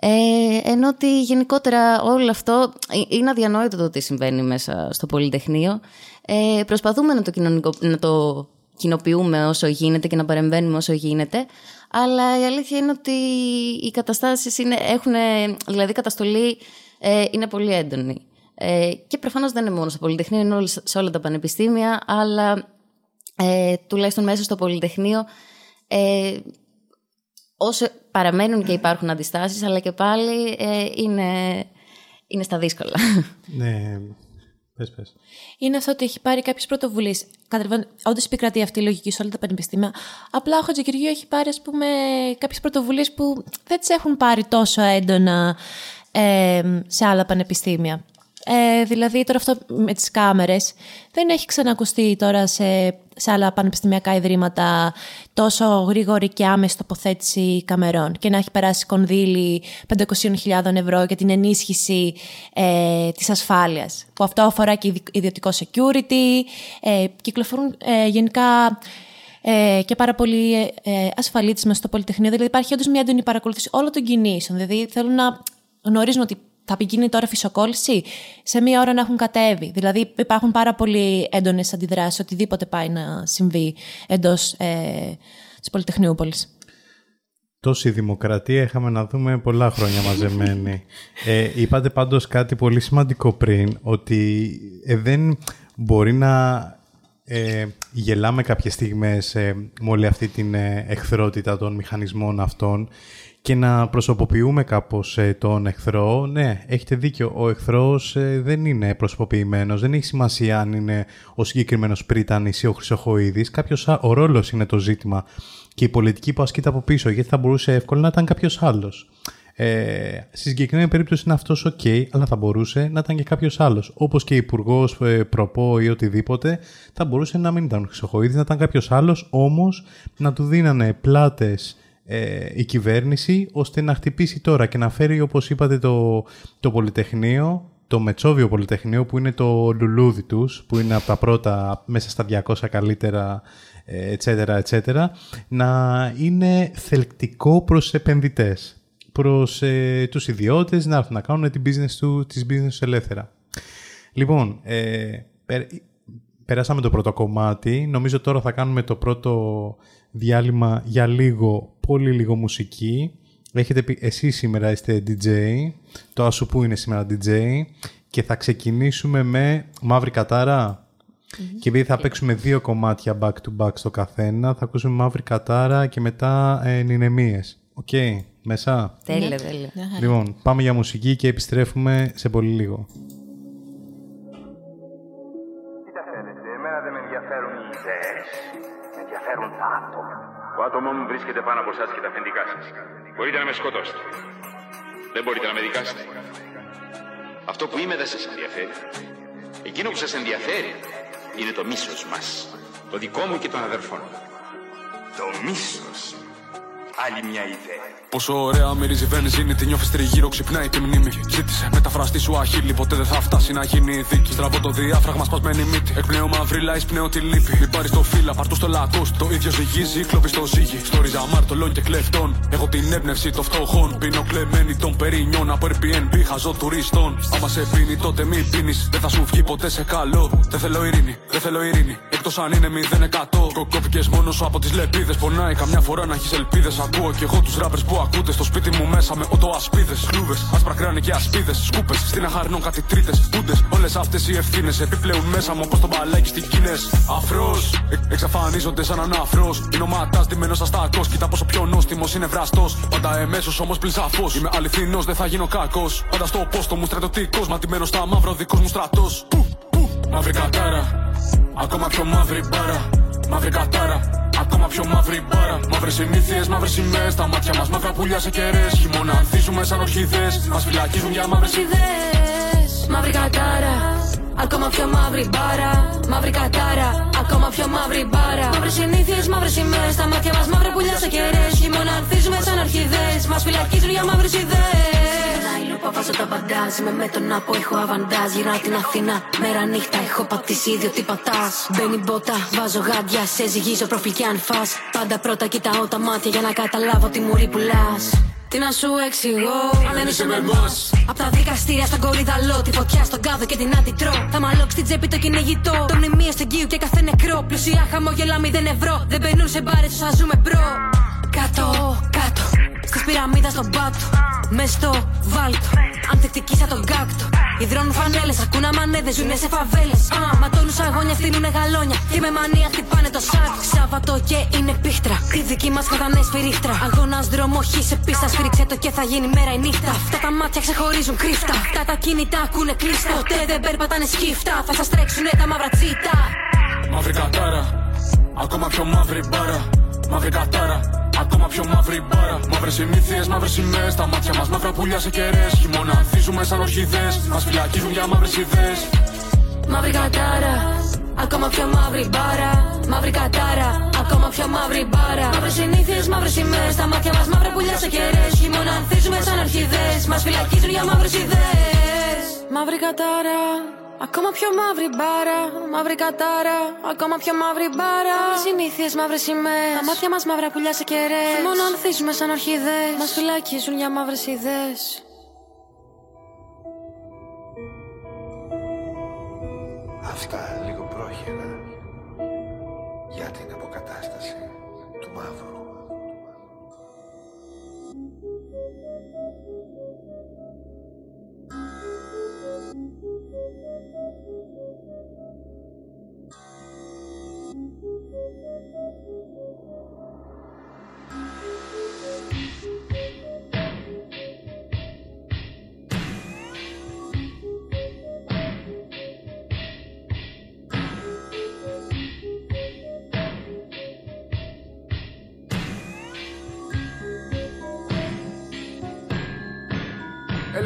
Ε, ενώ ότι γενικότερα όλο αυτό ε, είναι αδιανόητο το τι συμβαίνει μέσα στο Πολυτεχνείο. Ε, προσπαθούμε να το, κοινωνικο... να το κοινοποιούμε όσο γίνεται και να παρεμβαίνουμε όσο γίνεται. Αλλά η αλήθεια είναι ότι οι καταστάσεις είναι, έχουν, δηλαδή η καταστολή ε, είναι πολύ έντονη. Ε, και προφανώς δεν είναι μόνο στο Πολυτεχνείο, είναι όλες- σε όλα τα πανεπιστήμια, αλλά ε, τουλάχιστον μέσα στο Πολυτεχνείο ε, όσο παραμένουν και υπάρχουν αντιστάσεις, αλλά και πάλι ε, είναι, είναι στα δύσκολα. Ναι, πες, πες. είναι αυτό ότι έχει πάρει κάποιες πρωτοβουλίες. Καταλαβαίνω, όντως επικρατεί αυτή η λογική σε όλα τα πανεπιστήμια. Απλά ο Χατζικυριού έχει πάρει, ας πούμε, κάποιες πρωτοβουλίες που δεν τις έχουν πάρει τόσο έντονα ε, σε άλλα πανεπιστήμια. Ε, δηλαδή, τώρα αυτό με τις κάμερες δεν έχει ξανακουστεί τώρα σε, σε άλλα πανεπιστημιακά ιδρύματα τόσο γρήγορη και άμεση τοποθέτηση καμερών και να έχει περάσει κονδύλι 500.000 ευρώ για την ενίσχυση ε, της ασφάλειας. Που αυτό αφορά και ειδι- ιδιωτικό security, ε, κυκλοφορούν ε, γενικά ε, και πάρα πολύ ε, ε, ασφαλίτες μέσα στο Πολυτεχνείο. Δηλαδή υπάρχει όντως μια έντονη παρακολούθηση όλων των κινήσεων. Δηλαδή θέλουν να γνωρίζουν ότι θα γίνει τώρα φυσοκόλληση, σε μία ώρα να έχουν κατέβει. Δηλαδή υπάρχουν πάρα πολύ έντονες αντιδράσεις, οτιδήποτε πάει να συμβεί εντός ε, της Πολυτεχνιούπολης. Τόση δημοκρατία είχαμε να δούμε πολλά χρόνια μαζεμένη. ε, είπατε πάντως κάτι πολύ σημαντικό πριν, ότι ε, δεν μπορεί να ε, γελάμε κάποιες στιγμές ε, με όλη αυτή την ε, εχθρότητα των μηχανισμών αυτών και να προσωποποιούμε κάπως ε, τον εχθρό. Ναι, έχετε δίκιο, ο εχθρός ε, δεν είναι προσωποποιημένος, δεν έχει σημασία αν είναι ο συγκεκριμένος Πρίτανης ή ο Χρυσοχοίδης. Κάποιος, α- ο ρόλος είναι το ζήτημα και η πολιτική που ασκείται από πίσω, γιατί θα μπορούσε εύκολα να ήταν κάποιος άλλος. Ε, στη συγκεκριμένη περίπτωση είναι αυτός OK, αλλά θα μπορούσε να ήταν και κάποιος άλλος. Όπως και υπουργός, ε, προπό ή οτιδήποτε, θα μπορούσε να μην ήταν ο Χρυσοχοίδης, να ήταν κάποιος άλλος, όμως να του δίνανε πλάτες ε, η κυβέρνηση ώστε να χτυπήσει τώρα και να φέρει, όπως είπατε, το, το Πολυτεχνείο, το Μετσόβιο Πολυτεχνείο που είναι το λουλούδι τους, που είναι από τα πρώτα μέσα στα 200 καλύτερα, ετσέτερα, ετσέτερα, να είναι θελκτικό προς επενδυτές, προς ε, τους ιδιώτες να έρθουν να κάνουν την business του, τις business τους ελεύθερα. Λοιπόν, ε, πε- περάσαμε το πρώτο κομμάτι. Νομίζω τώρα θα κάνουμε το πρώτο διάλειμμα για λίγο, πολύ λίγο μουσική. Έχετε πει, εσείς σήμερα είστε DJ, το Ασουπού είναι σήμερα DJ και θα ξεκινήσουμε με Μαύρη Κατάρα. Και επειδή θα παίξουμε δύο κομμάτια back to back στο καθένα, θα ακούσουμε Μαύρη Κατάρα και μετά ε, Νηνεμίες. Οκ, μέσα. τέλεια, τέλεια. Λοιπόν, πάμε για μουσική και επιστρέφουμε σε πολύ λίγο. Βρίσκεται πάνω από εσάς και τα αφεντικά σας. Μπορείτε να με σκοτώσετε. Δεν μπορείτε να με δικάσετε. Αυτό που είμαι δεν σας ενδιαφέρει. Εκείνο που σας ενδιαφέρει είναι το μίσος μας. Το δικό μου και των αδερφών μου. Το μίσος. Άλλη μια ιδέα. Πόσο ωραία μυρίζει βενζίνη, τη νιώθεις τριγύρω, ξυπνάει τη μνήμη. Ζήτησε μεταφραστή σου αχίλη, ποτέ δεν θα φτάσει να γίνει η δίκη. Στραβώ το διάφραγμα, σπασμένη μύτη. Εκπνέω μαύρη, πνέω τη λύπη. Μην πάρει το φύλλα, πάρ' στο λακό. Το ίδιο ζυγίζει, κλοπή στο ζύγι. Στο ριζαμάρτολων και κλεφτών. Έχω την έμπνευση των φτωχών. Πίνω κλεμμένη των περινιών από Airbnb, χαζό τουριστών. Άμα σε πίνει, τότε μην πίνεις. Δεν θα σου βγει ποτέ σε καλό. Δεν θέλω ειρήνη, δεν θέλω ειρήνη. Εκτός αν είναι 0%. Κοκόπηκες μόνος σου από τις λεπίδες. Πονάει καμιά φορά να έχεις ελπίδες. Ακούω κι εγώ τους ράπερ που ακούτε στο σπίτι μου μέσα με ότο ασπίδες. Κλούβε, άσπρα κράνη και ασπίδες. Σκούπες, στην αχαρινών κάτι τρίτες. Μπούντες, όλες αυτές οι ευθύνες επιπλέουν μέσα μου όπως το μπαλάκι στην Κίνες. Αφρός, ε, εξαφανίζονται σαν ένα αφρό. Είναι ο ματάς ντυμένος αστακό. Κοίτα πόσο πιο νόστιμος είναι βραστός. Πάντα εμέσως όμως πλησαφό. Είμαι αληθινός, δεν θα γίνω κακός. Πάντα στο πόστο μου στρατιωτικός. Ματιμένο στα μαύρο δικός μου στρατός. Μαύρη κατάρα, ακόμα πιο μαύρη μπάρα. Μαύρη κατάρα, Ακόμα πιο μαύρη μπάρα. Μαύρες συνήθειες, μαύρες σημαίες. Τα μάτια μας μαύρα πουλιά σε κερέ. Χειμώνα ανθίζουμε σαν ορχιδέ. Μας φυλακίζουν για μαύρες ιδέες. Μαύρη κατάρα. Ακόμα πιο μαύρη μπάρα. Μαύρη κατάρα. Ακόμα πιο μαύρη μπάρα. Μαύρες συνήθειες, μαύρες σημαίες. Τα μάτια μας μαύρα πουλιά σε κερέ. Χειμώνα ανθίζουμε σαν ορχιδέ. Μας φυλακίζουν για μαύρες ιδέες. Λούπα βάζω τα μπαντάζ Με με τον άπο έχω αβαντάζ. Γυρνάω την Αθήνα Μέρα νύχτα έχω πατήσει ίδιο τι πατάς. Μπαίνει μπότα, βάζω γάντια Σε ζυγίζω προφίλ και αν φας. Πάντα πρώτα κοιτάω τα μάτια Για να καταλάβω τι μουρή πουλάς. Τι να σου εξηγώ, αν δεν είσαι με εμάς Απ' τα δικαστήρια στον κορυδαλό Τη φωτιά στον κάδο και την αντιτρώ Θα μαλώξει την τσέπη το κυνηγητό. Το μνημείο στην κίου και κάθε νεκρό. Πλουσιά χαμόγελα μηδέν ευρώ. Δεν μπαίνουν σε μπάρε, θα ζούμε προ Κάτω, κάτω Στη πυραμίδας στον πάτο μες στο βάλτο. Ανθεκτική σαν τον κάκτο. Ιδρώνουν φανέλες, ακούνε αμανέδες, ζουνε σε φαβέλες. Α, ματώνουν σαγόνια, φτύνουνε γαλόνια. Και με μανία χτυπάνε το σάκ. Σάββατο και είναι πίχτρα. Τη δική μας κατανέ σφυρίχτρα. Αγώνα δρόμο, χει σε πίστα. Σφυρίξε το και θα γίνει μέρα η νύχτα. Αυτά τα μάτια ξεχωρίζουν κρύφτα. Αυτά τα κινητά ακούνε κλείστα. Ποτέ δεν περπατάνε σκύφτα. Θα σας τρέξουνε τα μαύρα τσίτα. Μαύρη κατάρα. Ακόμα πιο μαύρη μπάρα. Μαύρη κατάρα. Ακόμα πιο μαύρη μπάρα. Μαύρες συνήθειες, μαύρες σημαίες. Τα μάτια μας μαύρα πουλιά σε κερέ. Χειμώνα ανθίζουμε σαν ορχιδές. Μας φυλακίζουν για μαύρες ιδέες. Μαύρη κατάρα. Ακόμα πιο μαύρη μπάρα. Μαύρη κατάρα. Ακόμα πιο μαύρη μπάρα. Μαύρες συνήθειες, μαύρες σημαίες. Τα μάτια μας μαύρα πουλιά σε κερέ. Χειμώνα ανθίζουμε σαν ορχιδές. Μας φυλακίζουν για μαύρες ιδέες. Μαύρη κατάρα. Ακόμα πιο μαύρη μπάρα, μαύρη κατάρα. Ακόμα πιο μαύρη μπάρα. Συνήθειες μαύρες σημαίες. Τα μάτια μας μαύρα πουλιά σε κερέ. Μόνο ανθίζουμε σαν ορχιδές. Μας φυλακίζουν για μαύρες ιδέες. Αυτά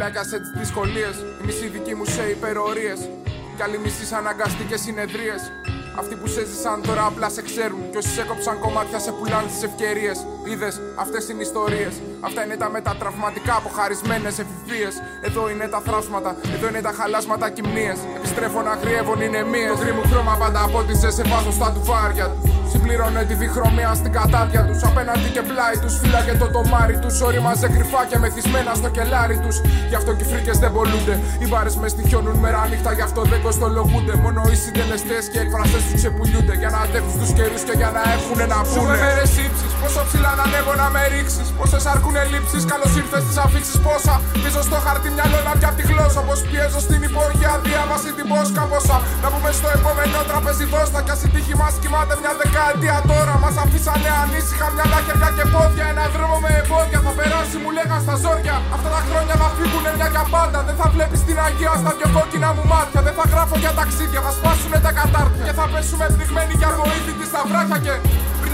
Έλα σε τις δυσκολίες. Η μισή δική μου σε υπερορίες. Κι άλλοι μισή αναγκαστικές συνεδρίες. Αυτοί που σε ζήσαν τώρα απλά σε ξέρουν. Κι όσοι σε κόψαν κομμάτια σε πουλάνε τις ευκαιρίες. Είδες, αυτές είναι ιστορίες. Αυτά είναι τα μετατραυματικά αποχαρισμένες εφηβείες. Εδώ είναι τα θράσματα, εδώ είναι τα χαλάσματα κοιμνίες. Επιστρέφω να χρειεύουν είναι μία. Το γκρι μου χρώμα πάντα απότιζε σε βάζω στα τουφάρια τους. Συμπλήρωνε τη διχρωμία στην κατάδια τους. Απέναντι και πλάι τους, φύλαγε το τομάρι τους. Ορίμαζε κρυφά και μεθυσμένα στο κελάρι τους. Γι' αυτό και οι φρίκες δεν πολλούνται. Οι μπάρες μες στοιχιώνουν μέρα νύχτα, γι' αυτό δεν κοστολογούνται. Μόνο οι συντελεστέ και εκφραστές του ξεπουλιούνται. Για να αντέχουν στου καιρούς και για να έχουν να πούνε. μέρε ύψη, πόσο ψηλά να ανέβω να με ρίξεις. Πόσες αρκούν ελλείψει, καλώς ήρθες στις αφήξεις. Πόσα πίσω στο χαρτί μυαλό να πια τη γλώσσα. Πώ πιέζω στην υπόρρια διάβαση την πόσκα. Πόσα να πούμε στο επόμενο τραπέζι δώστα. Κι ας η τύχη μας κοιμάται μια δεκαετία τώρα. Μας αφήσανε ανήσυχα μυαλά, χέρια και πόδια. Ένα δρόμο με εμπόδια θα περάσει, μου λέγαν στα ζόρια. Αυτά τα χρόνια θα φύγουν μια για πάντα. Δεν θα βλέπεις την Αγία στα πιο κόκκινα μου μάτια. Δεν θα γράφω για ταξίδια, θα σπάσουνε τα κατάρτια. Και θα πέσουμε πνιγμένοι για βοήθητη στα βράχια και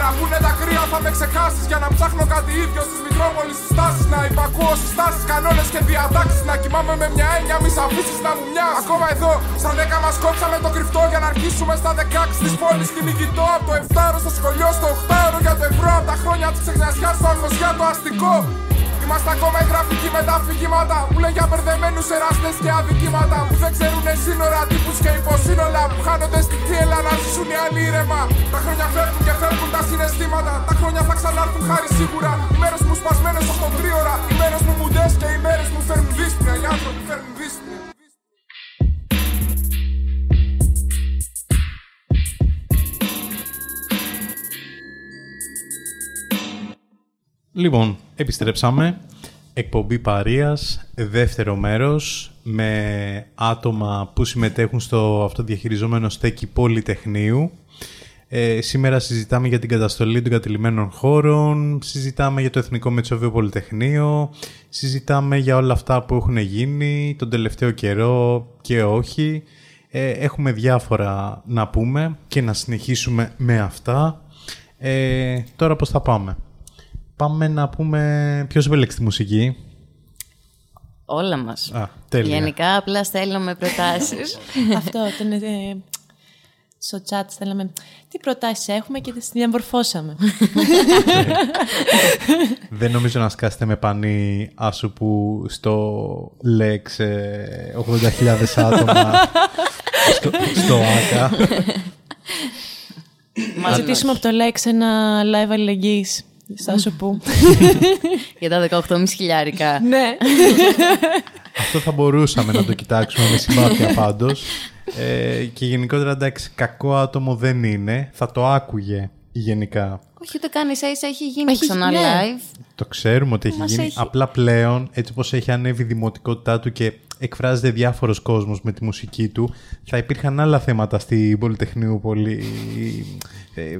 να πούνε τα κρύα θα με ξεχάσεις για να ψάχνω κάτι ίδιο στις Μητρόπολει στι τάσει. Να υπακούω συστάσεις, κανόνες και διατάξεις. Να κοιμάμαι με μια έννοια, μη σ' αφήσεις να μου μοιάζει. Ακόμα εδώ, στα 10 μας κόψαμε το κρυφτό για να αρχίσουμε στα 16 της πόλης. Κυνηγητό από το 7 στο σχολείο, στο 8 για το ευρώ. Από τα χρόνια της ξεγνιασιά στο αγχωσιά το αστικό. Είμαστε ακόμα οι γραφικοί με τα αφηγήματα που λένε για μπερδεμένους εραστές και αδικήματα. Που δεν ξέρουν σύνορα, τύπους και υποσύνολα. Που χάνονται στη θύελα να ζήσουν οι άλλοι ήρεμα. Τα χρόνια φεύγουν και φεύγουν τα συναισθήματα. Τα χρόνια θα ξανάρθουν χάρη σίγουρα. Οι μέρες μου σπασμένες 8 ώρα. Οι μέρες μου μουντές και οι μέρες μου φέρνουν δύσπνοια. Οι άνθρωποι φέρνουν δύσπνοια. Λοιπόν, επιστρέψαμε. Εκπομπή Παρίας, δεύτερο μέρος, με άτομα που συμμετέχουν στο αυτοδιαχειριζόμενο στέκι Πολυτεχνείου. Ε, σήμερα συζητάμε για την καταστολή των κατηλημένων χώρων, συζητάμε για το Εθνικό Μετσόβιο Πολυτεχνείο, συζητάμε για όλα αυτά που έχουν γίνει τον τελευταίο καιρό και όχι. Ε, έχουμε διάφορα να πούμε και να συνεχίσουμε με αυτά. Ε, τώρα πώς θα πάμε; Πάμε να πούμε ποιος επέλεξε τη μουσική. Όλα μας. Α, τέλεια. Γενικά, απλά στέλνουμε προτάσεις. Αυτό ήταν. Ε, στο chat στέλναμε τι προτάσεις έχουμε και τις διαμορφώσαμε. Δεν νομίζω να σκάσετε με πανί άσου που στο Lex ε, 80.000 άτομα στο, στο ΆΚΑ. Μα ζητήσουμε από το Lex ένα live αλληλεγγύης. Στα σου που. Για τα 18,5 χιλιάρικα. ναι. Αυτό θα μπορούσαμε να το κοιτάξουμε με συμπάθεια πάντως. Ε, και γενικότερα εντάξει, κακό άτομο δεν είναι. Θα το άκουγε γενικά. Όχι, ούτε καν ίσα ίσα έχει γίνει Έχει- ξανά ναι. live. Το ξέρουμε ότι έχει Μας γίνει. έχει. Απλά πλέον, έτσι όπως έχει ανέβει η δημοτικότητά του και εκφράζεται διάφορος κόσμος με τη μουσική του, θα υπήρχαν άλλα θέματα στην Πολυτεχνείου πολύ... Ε,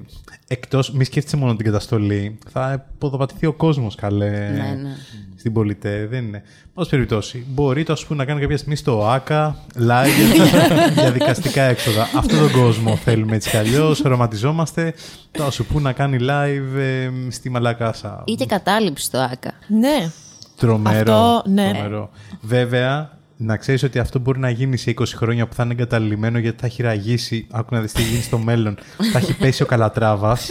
εκτός, μη σκέφτεσαι μόνο την καταστολή, θα υποδοπατηθεί ο κόσμος καλέ Ναι, ναι. στην Πολυτέ, δεν είναι. Πώς περιπτώσει, μπορεί το ας πούμε να κάνει κάποια στιγμή στο ΆΚΑ, live για, για δικαστικά έξοδα. Αυτόν τον κόσμο θέλουμε έτσι κι αλλιώς, ρομαντιζόμαστε, το ας σου που να κάνει live ε, στη Μαλακάσα. Ή και κατάληψη στο ΆΚΑ. ναι. Τρομερό. Αυτό, ναι. τρομερό. Βέβαια, να ξέρεις ότι αυτό μπορεί να γίνει σε 20 χρόνια που θα είναι εγκαταλειμμένο γιατί θα έχει ραγίσει. Άκου να δεις τι γίνει στο μέλλον. θα έχει πέσει ο Καλατράβας.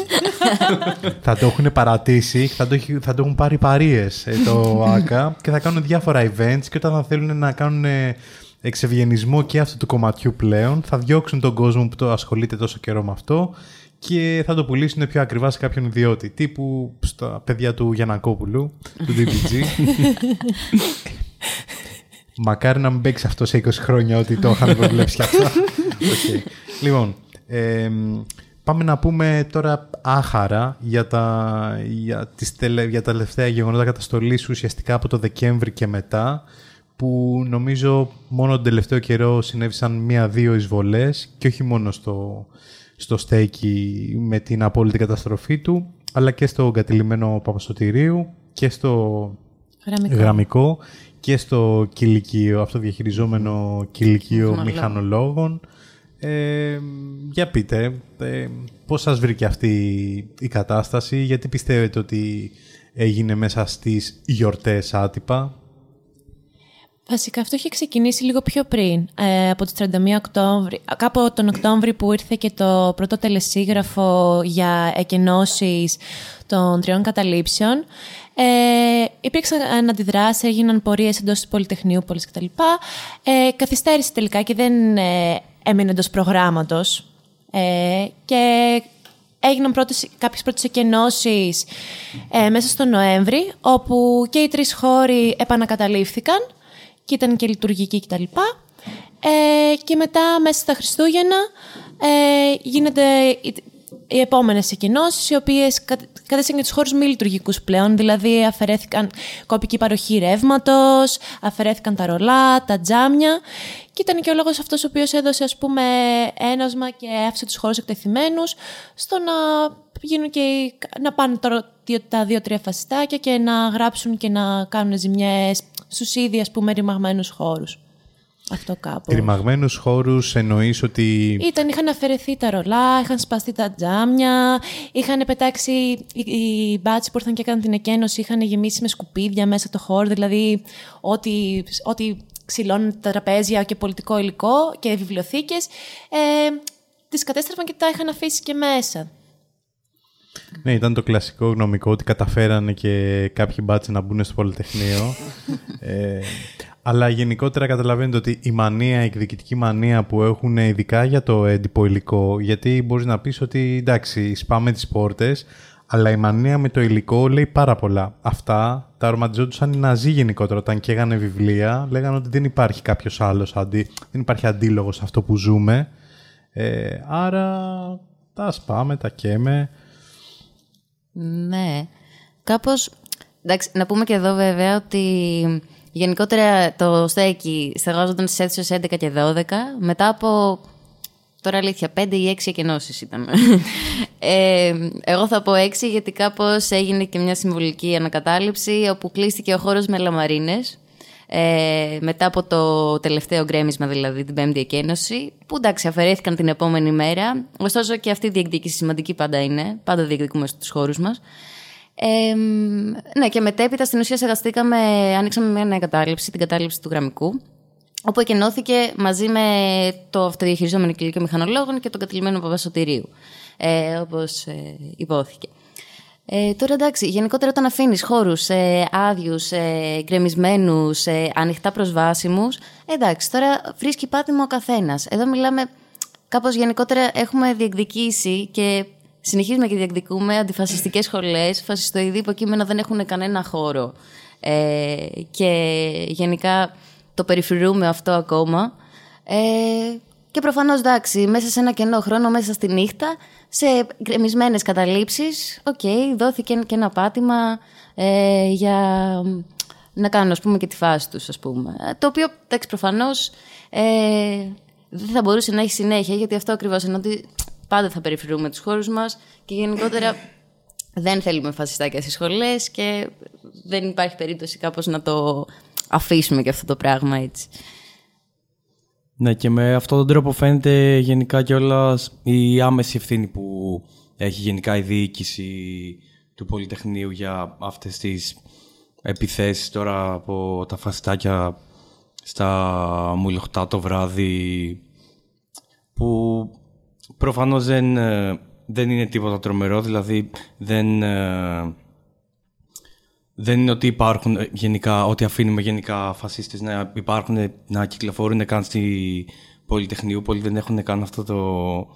θα το έχουν παρατήσει. Θα το, έχει- θα το έχουν πάρει παρείες το ΑΚΑ και θα κάνουν διάφορα events. Και όταν θα θέλουν να κάνουν ε, εξευγενισμό και αυτού του κομματιού πλέον, θα διώξουν τον κόσμο που το ασχολείται τόσο καιρό με αυτό και θα το πουλήσουν πιο ακριβά σε κάποιον ιδιώτη. Τύπου στα παιδιά του Γιανακόπουλου, του DPG. Μακάρι να μην παίξει αυτό σε 20 χρόνια ότι το είχαν προβλέψει κι αυτά. Οκ. Λοιπόν, εμ, πάμε να πούμε τώρα άχαρα για τα, για, τις τελε, για τα τελευταία γεγονότα καταστολής ουσιαστικά από το Δεκέμβρη και μετά που νομίζω μόνο τον τελευταίο καιρό συνέβησαν μία-δύο εισβολές και όχι μόνο στο, στο στέκι με την απόλυτη καταστροφή του αλλά και στο κατηλημένο Παπαστοτηρίου και στο Γραμμικό. γραμμικό και στο κηλικείο, αυτοδιαχειριζόμενο κηλικείο Μηχανολόγων. μηχανολόγων. Ε, για πείτε, ε, πώς σας βρήκε αυτή η κατάσταση, γιατί πιστεύετε ότι έγινε μέσα στις γιορτές άτυπα; Βασικά αυτό είχε ξεκινήσει λίγο πιο πριν, ε, από τις 31 Οκτώβρη. Α, Κάπου τον Οκτώβρη που ήρθε και το πρώτο τελεσίγραφο για εκενώσεις των τριών καταλήψεων. Ε, υπήρξαν αντιδράσεις, έγιναν πορείες εντός της Πολυτεχνείου Πόλης κτλ. Ε, καθυστέρησε τελικά και δεν ε, έμεινε εντός προγράμματος. Ε, και έγιναν πρώτες, κάποιες πρώτες εκενώσεις ε, μέσα στο Νοέμβρη, όπου και οι τρεις χώροι επανακαταλήφθηκαν και ήταν και λειτουργικοί κτλ. Ε, και μετά μέσα στα Χριστούγεννα ε, γίνονται οι, οι επόμενες εκενώσεις, οι οποίες κα- κατέστησαν και τους χώρους μη λειτουργικούς πλέον, δηλαδή αφαιρέθηκαν κόπικη παροχή ρεύματος, αφαιρέθηκαν τα ρολά, τα τζάμια και ήταν και ο λόγος αυτός ο οποίος έδωσε ας πούμε ένασμα και άφησε τους χώρους εκτεθειμένους στο να γίνουν και οι- να πάνε τώρα δύο- τα δύο-τρία φασιστάκια και να γράψουν και να κάνουν ζημιές στους ήδη ας πούμε ρημαγμένους χώρους. Αυτό κάπου. Ρημαγμένου χώρους εννοείς ότι. Ήταν, είχαν αφαιρεθεί τα ρολά, είχαν σπαστεί τα τζάμια, είχαν πετάξει. Οι, οι μπάτσοι που ήρθαν και έκαναν την εκένωση είχαν γεμίσει με σκουπίδια μέσα το χώρο. Δηλαδή, ό,τι, ό,τι ξυλώνουν τα τραπέζια και πολιτικό υλικό και βιβλιοθήκες, ε, τις κατέστρεφαν και τα είχαν αφήσει και μέσα. Ναι, ήταν το κλασικό γνωμικό ότι καταφέρανε και κάποιοι μπάτσοι να μπουν στο Πολυτεχνείο. ε, αλλά γενικότερα καταλαβαίνετε ότι η μανία, η εκδικητική μανία που έχουν ειδικά για το έντυπο υλικό, γιατί μπορείς να πεις ότι εντάξει, σπάμε τις πόρτες, αλλά η μανία με το υλικό λέει πάρα πολλά. Αυτά τα αρωματιζόντουσαν οι Ναζί γενικότερα. Όταν καίγανε βιβλία, λέγανε ότι δεν υπάρχει κάποιος άλλος αντί, δεν υπάρχει αντίλογος σε αυτό που ζούμε. Ε, άρα τα σπάμε, τα καίμε. Ναι. Κάπως, εντάξει, να πούμε και εδώ βέβαια ότι γενικότερα το στέκι στεγάζονταν στις αίθουσες 11 και 12 μετά από Τώρα αλήθεια, 5 ή 6 εκενώσεις ήταν. ε, εγώ θα πω 6 γιατί κάπως έγινε και μια συμβολική ανακατάληψη όπου κλείστηκε ο χώρος με λαμαρίνες ε, μετά από το τελευταίο γκρέμισμα, δηλαδή την πέμπτη εκένωση, που εντάξει, αφαιρέθηκαν την επόμενη μέρα. Ωστόσο και αυτή η διεκδίκηση σημαντική πάντα είναι. Πάντα διεκδικούμε στους χώρους μας. Ε, ναι, και μετέπειτα στην ουσία σεγαστήκαμε, άνοιξαμε μια νέα κατάληψη, την κατάληψη του γραμμικού, όπου εκενώθηκε μαζί με το αυτοδιαχειριζόμενο κηλίκιο μηχανολόγων και τον κατηλημένο Παπασωτηρίου, ε, όπως ε, υπόθηκε. Ε, τώρα εντάξει, γενικότερα όταν αφήνεις χώρους ε, άδειους, ε, γκρεμισμένους, ε, ανοιχτά προσβάσιμους, εντάξει, τώρα βρίσκει πάτημα ο καθένας. Εδώ μιλάμε κάπως γενικότερα έχουμε διεκδικήσει και συνεχίζουμε και διεκδικούμε αντιφασιστικές σχολές, φασιστοειδή υποκείμενα δεν έχουν κανένα χώρο. Ε, και γενικά το περιφρουρούμε αυτό ακόμα. Ε, και προφανώς εντάξει, μέσα σε ένα κενό χρόνο, μέσα στη νύχτα, σε γκρεμισμένες καταλήψεις, OK, okay, δόθηκε και ένα πάτημα ε, για να κάνουν ας πούμε, και τη φάση τους, ας πούμε. Ε, το οποίο, εντάξει, προφανώς ε, δεν θα μπορούσε να έχει συνέχεια, γιατί αυτό ακριβώς είναι ότι πάντα θα περιφερούμε τους χώρους μας και γενικότερα δεν θέλουμε φασιστάκια στις σχολές και δεν υπάρχει περίπτωση κάπως να το αφήσουμε και αυτό το πράγμα έτσι. Ναι, και με αυτόν τον τρόπο φαίνεται γενικά κιόλα η άμεση ευθύνη που έχει γενικά η διοίκηση του Πολυτεχνείου για αυτές τις επιθέσεις τώρα από τα φασιστάκια στα μουλοχτά το βράδυ που προφανώς δεν, ε, δεν είναι τίποτα τρομερό, δηλαδή δεν ε, δεν είναι ότι υπάρχουν ε, γενικά, ότι αφήνουμε γενικά φασίστες να υπάρχουν, να κυκλοφορούν καν στη Πολυτεχνείο. Πολλοί δεν έχουν καν αυτό το,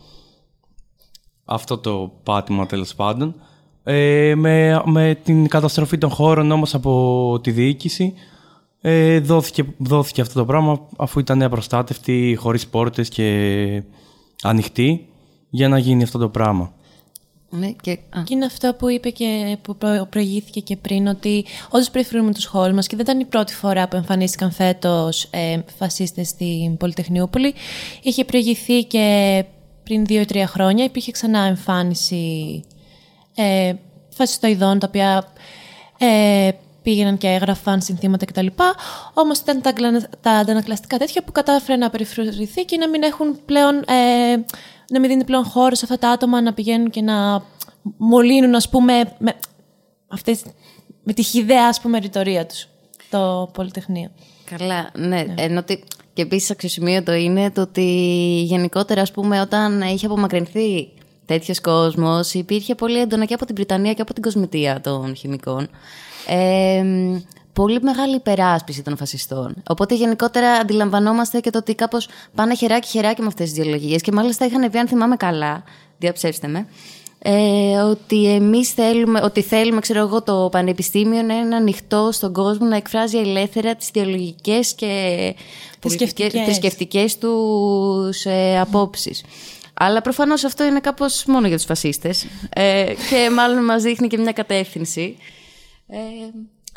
αυτό το πάτημα τέλος πάντων. Ε, με, με την καταστροφή των χώρων όμως από τη διοίκηση ε, δόθηκε, δόθηκε αυτό το πράγμα αφού ήταν απροστάτευτη, χωρίς πόρτες και ανοιχτή για να γίνει αυτό το πράγμα. Ναι, και, και είναι αυτό που είπε και που προηγήθηκε και πριν, ότι όντως περιφρονούμε τους χώρους μας και δεν ήταν η πρώτη φορά που εμφανίστηκαν φέτος ε, φασίστες στην Πολυτεχνιούπολη. Είχε προηγηθεί και πριν δύο-τρία χρόνια. Υπήρχε ξανά εμφάνιση ε, φασιστοειδών, τα οποία ε, πήγαιναν και έγραφαν συνθήματα κτλ. Όμως ήταν τα, τα αντανακλαστικά τέτοια που κατάφερε να περιφρονηθεί και να μην έχουν πλέον. Ε, να μην δίνει πλέον χώρο σε αυτά τα άτομα να πηγαίνουν και να μολύνουν, ας πούμε, με, αυτές, με τη χιδέα, ας πούμε, ρητορία τους, το Πολυτεχνείο. Καλά, ναι. ναι. Ενώ ότι, και επίσης αξιοσημείωτο είναι το ότι γενικότερα, ας πούμε, όταν είχε απομακρυνθεί τέτοιος κόσμος, υπήρχε πολύ έντονα και από την Βρυτανία και από την κοσμητεία των χημικών. Ε, πολύ μεγάλη υπεράσπιση των φασιστών. Οπότε γενικότερα αντιλαμβανόμαστε και το ότι κάπως πάνε χεράκι-χεράκι με αυτές τις διαλογίες. Και μάλιστα είχαν πει, αν θυμάμαι καλά, διαψεύστε με, ε, ότι εμείς θέλουμε, ότι θέλουμε, ξέρω εγώ, το πανεπιστήμιο να είναι ανοιχτό στον κόσμο, να εκφράζει ελεύθερα τις ιδεολογικέ και θρησκευτικέ τους ε, απόψεις. Αλλά προφανώς αυτό είναι κάπως μόνο για τους φασίστες. Ε, και μάλλον μας δείχνει και μια κατεύθυνση. Ε,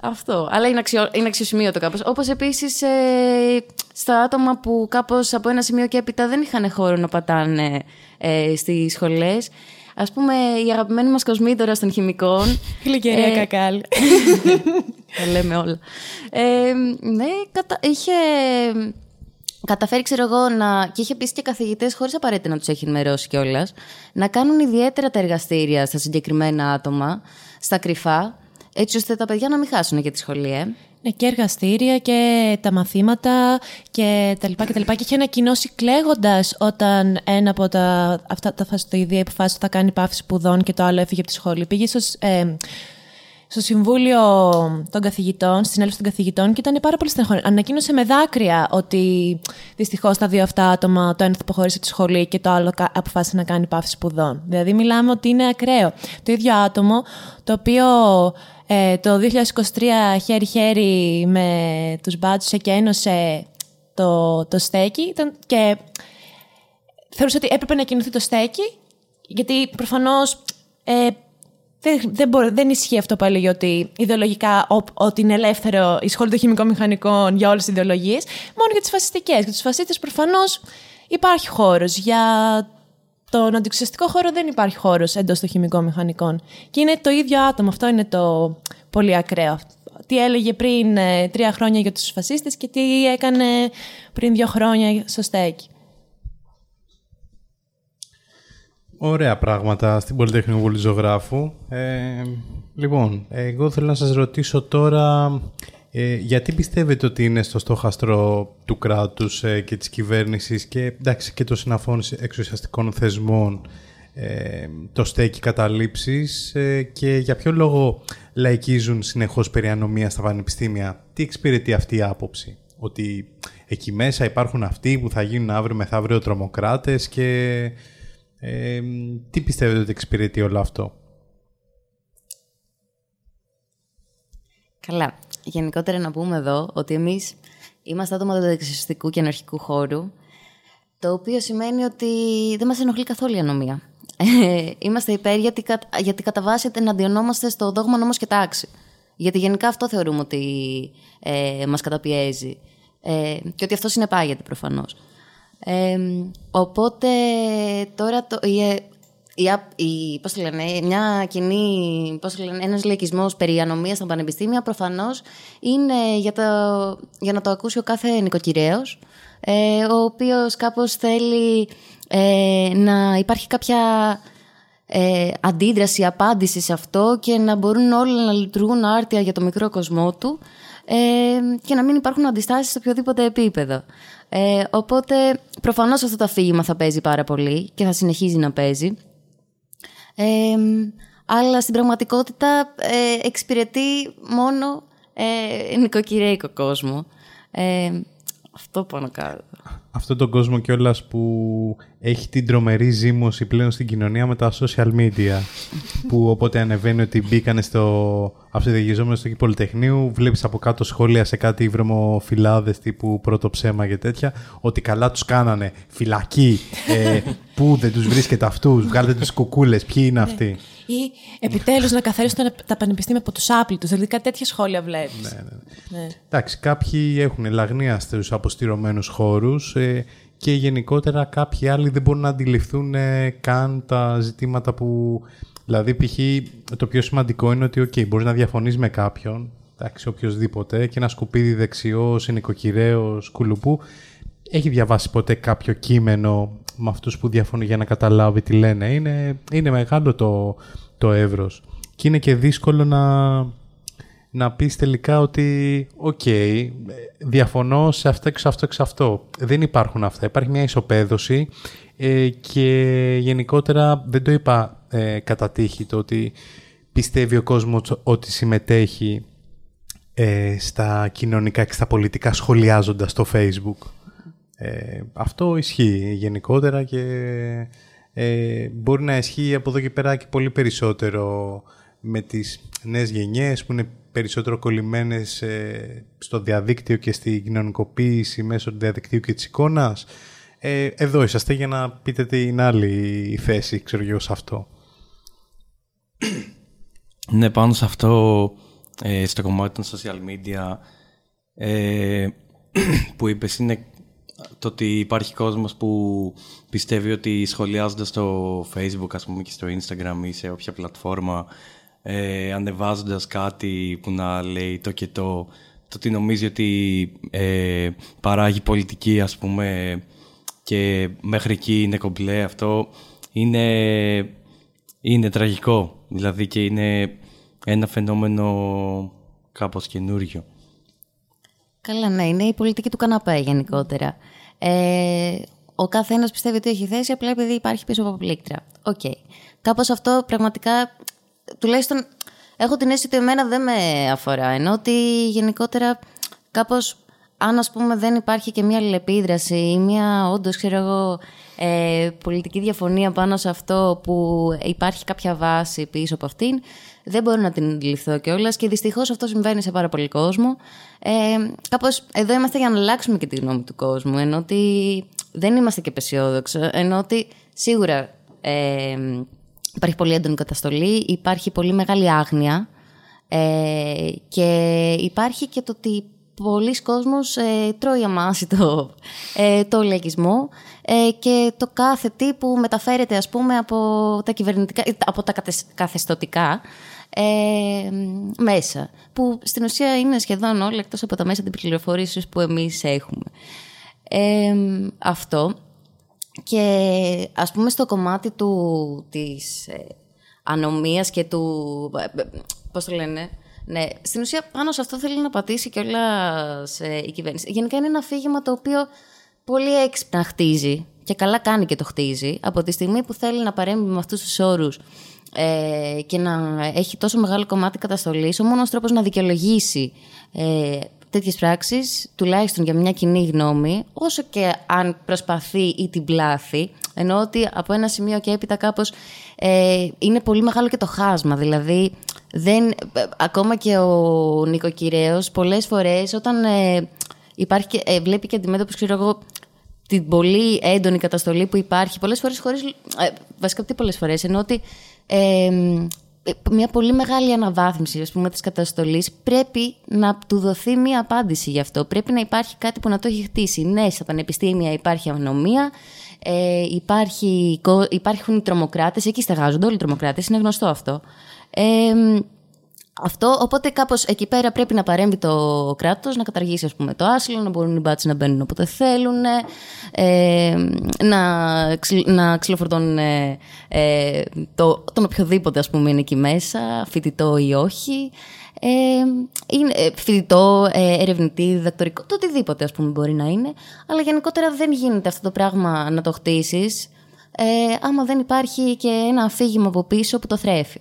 αυτό. Αλλά είναι, αξιο... είναι αξιοσημείωτο κάπως. Όπως επίσης ε, στα άτομα που κάπως από ένα σημείο και έπειτα δεν είχαν χώρο να πατάνε ε, στις σχολές. Α πούμε, η αγαπημένη μας κοσμήτωρα των χημικών. Γλυκερία ε, κακάλ. Τα λέμε όλα. Ε, ναι, κατα... είχε καταφέρει, ξέρω εγώ, να. και είχε πει και καθηγητές, χωρίς απαραίτητα να τους έχει ενημερώσει κιόλας, να κάνουν ιδιαίτερα τα εργαστήρια στα συγκεκριμένα άτομα, στα κρυφά, έτσι ώστε τα παιδιά να μην χάσουν και τη σχολή, ε. Ναι, και εργαστήρια και τα μαθήματα και τα λοιπά και τα λοιπά. Και είχε ανακοινώσει κλαίγοντας όταν ένα από τα, αυτά τα φαστοειδή αποφάσισε ότι θα κάνει πάυση σπουδών και το άλλο έφυγε από τη σχολή. Πήγε στο, ε, στο Συμβούλιο των Καθηγητών, στη συνέλευση των Καθηγητών και ήταν πάρα πολύ στεναχωρημένο. Ανακοίνωσε με δάκρυα ότι δυστυχώς τα δύο αυτά άτομα, το ένα θα αποχωρήσει τη σχολή και το άλλο αποφάσισε να κάνει πάυση σπουδών. Δηλαδή, μιλάμε ότι είναι ακραίο. Το ίδιο άτομο, το οποίο ε, το 2023 χέρι-χέρι με τους μπάτσους και ένωσε το, το στέκι ήταν και θεωρούσα ότι έπρεπε να κινηθεί το στέκι γιατί προφανώς ε, δεν, δεν, δεν ισχύει αυτό που έλεγε ότι ιδεολογικά ότι είναι ελεύθερο η σχολή των χημικών μηχανικών για όλες τις ιδεολογίες, μόνο για τις φασιστικές. Για τους φασίστες προφανώς υπάρχει χώρος. Για τον αντιξιαστικό χώρο δεν υπάρχει χώρος εντός των χημικών μηχανικών. Και είναι το ίδιο άτομο. Αυτό είναι το πολύ ακραίο. Τι έλεγε πριν ε, τρία χρόνια για τους φασίστες και τι έκανε πριν δύο χρόνια στο στέκι. Ωραία πράγματα στην Πολυτεχνικό Πολυζωγράφου. Ε, λοιπόν, εγώ θέλω να σας ρωτήσω τώρα ε, γιατί πιστεύετε ότι είναι στο στόχαστρο του κράτους ε, και της κυβέρνησης και, εντάξει, και των συναφών εξουσιαστικών θεσμών ε, το στέκει καταλήψεις ε, και για ποιο λόγο λαϊκίζουν συνεχώς περί ανομίας στα πανεπιστήμια; Τι εξυπηρετεί αυτή η άποψη, ότι εκεί μέσα υπάρχουν αυτοί που θα γίνουν αύριο μεθαύριο τρομοκράτες και ε, τι πιστεύετε ότι εξυπηρετεί όλο αυτό; Καλά. Γενικότερα να πούμε εδώ ότι εμείς είμαστε άτομα του δεξιστικού και αναρχικού χώρου, το οποίο σημαίνει ότι δεν μας ενοχλεί καθόλου η ανομία. Ε, είμαστε υπέρ γιατί, γιατί κατά βάση εναντιονόμαστε στο δόγμα νόμος και τάξη. Γιατί γενικά αυτό θεωρούμε ότι ε, μας καταπιέζει. Ε, και ότι αυτό συνεπάγεται προφανώς. Ε, οπότε τώρα το, η, η, η, πώς λένε, μια κοινή, πώς λένε, ένας λαϊκισμός περί ανομίας στα πανεπιστήμια προφανώς είναι για, το, για να το ακούσει ο κάθε νοικοκυρέος ε, ο οποίος κάπως θέλει ε, να υπάρχει κάποια ε, αντίδραση, απάντηση σε αυτό και να μπορούν όλοι να λειτουργούν άρτια για το μικρό κοσμό του ε, και να μην υπάρχουν αντιστάσεις σε οποιοδήποτε επίπεδο. Ε, οπότε προφανώς αυτό το αφήγημα θα παίζει πάρα πολύ και θα συνεχίζει να παίζει. Ε, αλλά στην πραγματικότητα ε, εξυπηρετεί μόνο ε, νοικοκυρέικο κόσμο. Ε, αυτό πάνω κάτω. Αυτό τον κόσμο κιόλας που έχει την τρομερή ζήμωση πλέον στην κοινωνία με τα social media. που οπότε ανεβαίνει ότι μπήκανε στο αυτοδιαγειζόμενο στο Πολυτεχνείου, βλέπεις από κάτω σχόλια σε κάτι βρωμοφυλάδες τύπου πρώτο ψέμα και τέτοια, ότι καλά τους κάνανε φυλακή. Ε, πού δεν τους βρίσκεται αυτούς, βγάλετε τις κουκούλες, ποιοι είναι αυτοί. Ή επιτέλους να καθαρίσουν τα πανεπιστήμια από τους άπλητου. Δηλαδή κάτι τέτοια σχόλια βλέπεις. Ναι, ναι, ναι. ναι. Εντάξει, κάποιοι έχουν λαγνία στους αποστηρωμένους χώρους ε, και γενικότερα κάποιοι άλλοι δεν μπορούν να αντιληφθούν ε, καν τα ζητήματα που. Δηλαδή, π.χ. το πιο σημαντικό είναι ότι, OK, μπορείς να διαφωνείς με κάποιον, εντάξει, οποιοδήποτε, και ένα σκουπίδι δεξιό, νοικοκυραίο, κουλουπού, έχει διαβάσει ποτέ κάποιο κείμενο με αυτούς που διαφωνεί για να καταλάβει τι λένε. Είναι, είναι μεγάλο το, το εύρος. Και είναι και δύσκολο να, να πεις τελικά ότι OK, okay, διαφωνώ σε αυτό και σε αυτό και σε αυτό. Δεν υπάρχουν αυτά. Υπάρχει μια ισοπέδωση ε, και γενικότερα δεν το είπα ε, κατά τύχη το ότι πιστεύει ο κόσμος ότι συμμετέχει ε, στα κοινωνικά και στα πολιτικά σχολιάζοντας το Facebook. Ε, αυτό ισχύει γενικότερα και ε, μπορεί να ισχύει από εδώ και πέρα και πολύ περισσότερο με τις νέες γενιές που είναι περισσότερο κολλημένες ε, στο διαδίκτυο και στην κοινωνικοποίηση μέσω του διαδικτύου και της εικόνας. Ε, εδώ είσαστε για να πείτε την άλλη θέση, ξέρω εγώ, σε αυτό. Ναι, πάνω σε αυτό, ε, στο κομμάτι των social media ε, που είπες είναι το ότι υπάρχει κόσμος που πιστεύει ότι σχολιάζοντας στο facebook ας πούμε και στο instagram ή σε όποια πλατφόρμα ε, ανεβάζοντας κάτι που να λέει το και το το ότι νομίζει ότι ε, παράγει πολιτική, ας πούμε, και μέχρι εκεί είναι κομπλέ, αυτό είναι, είναι τραγικό. Δηλαδή και είναι ένα φαινόμενο κάπως καινούριο. Καλά, ναι, είναι η πολιτική του καναπέ γενικότερα. Ε, ο καθένας πιστεύει ότι έχει θέση απλά επειδή υπάρχει πίσω από πλήκτρα. OK. Okay. Κάπως αυτό πραγματικά, τουλάχιστον έχω την αίσθηση ότι εμένα δεν με αφορά. Εννοώ ότι γενικότερα κάπως, αν ας πούμε δεν υπάρχει και μια αλληλεπίδραση ή μια όντως, ξέρω εγώ, ε, πολιτική διαφωνία πάνω σε αυτό που υπάρχει κάποια βάση πίσω από αυτήν, δεν μπορώ να την αντιληφθώ κιόλας και δυστυχώς αυτό συμβαίνει σε πάρα πολύ κόσμο. Ε, Κάπως εδώ είμαστε για να αλλάξουμε και τη γνώμη του κόσμου. Ενώ ότι δεν είμαστε και πεσιόδοξοι. Ενώ ότι σίγουρα ε, υπάρχει πολύ έντονη καταστολή, υπάρχει πολύ μεγάλη άγνοια ε, και υπάρχει και το ότι πολλοί κόσμος ε, τρώει αμάσιτο ε, το λαϊκισμό ε, και το κάθε τι που μεταφέρεται ας πούμε από τα κυβερνητικά, από τα καθεστωτικά ε, μέσα. Που στην ουσία είναι σχεδόν όλα εκτός από τα μέσα την πληροφορήση που εμείς έχουμε. Ε, αυτό. Και ας πούμε στο κομμάτι του, της ε, ανομίας και του... Ε, πώς το λένε... Ναι, στην ουσία πάνω σε αυτό θέλει να πατήσει και όλα σε η κυβέρνηση. Γενικά είναι ένα αφήγημα το οποίο πολύ έξυπνα χτίζει και καλά κάνει και το χτίζει από τη στιγμή που θέλει να παρέμβει με αυτούς τους όρους ε, και να έχει τόσο μεγάλο κομμάτι καταστολής, ο μόνος τρόπος να δικαιολογήσει ε, τέτοιες πράξεις, τουλάχιστον για μια κοινή γνώμη, όσο και αν προσπαθεί ή την πλάθει, ενώ ότι από ένα σημείο και έπειτα κάπως ε, είναι πολύ μεγάλο και το χάσμα, δηλαδή δεν, ακόμα και ο νοικοκυρέος πολλές φορές όταν ε, υπάρχει και, ε, βλέπει και αντιμέτωπος, ξέρω εγώ, την πολύ έντονη καταστολή που υπάρχει, πολλές φορές χωρίς, ε, βασικά τι πολλές φορές, ενώ ότι μια πολύ μεγάλη αναβάθμιση ας πούμε, της καταστολής πρέπει να του δοθεί μια απάντηση γι' αυτό. Πρέπει να υπάρχει κάτι που να το έχει χτίσει. Ναι, στα πανεπιστήμια υπάρχει ανομία, ε, υπάρχει, υπάρχουν οι τρομοκράτες, εκεί στεγάζονται όλοι οι τρομοκράτες, είναι γνωστό αυτό. Ε, αυτό, οπότε κάπως εκεί πέρα πρέπει να παρέμβει το κράτος, να καταργήσει ας πούμε, το άσυλο, να μπορούν οι μπάτσε να μπαίνουν όποτε θέλουν, ε, να, να ξυλοφορτώνουν ε, ε, το, τον οποιοδήποτε ας πούμε, είναι εκεί μέσα, φοιτητό ή όχι. Ε, είναι, ε, φοιτητό, ε, ερευνητή, διδακτορικό, το οτιδήποτε ας πούμε μπορεί να είναι. Αλλά γενικότερα δεν γίνεται αυτό το πράγμα να το χτίσεις, ε, άμα δεν υπάρχει και ένα αφήγημα από πίσω που το θρέφει.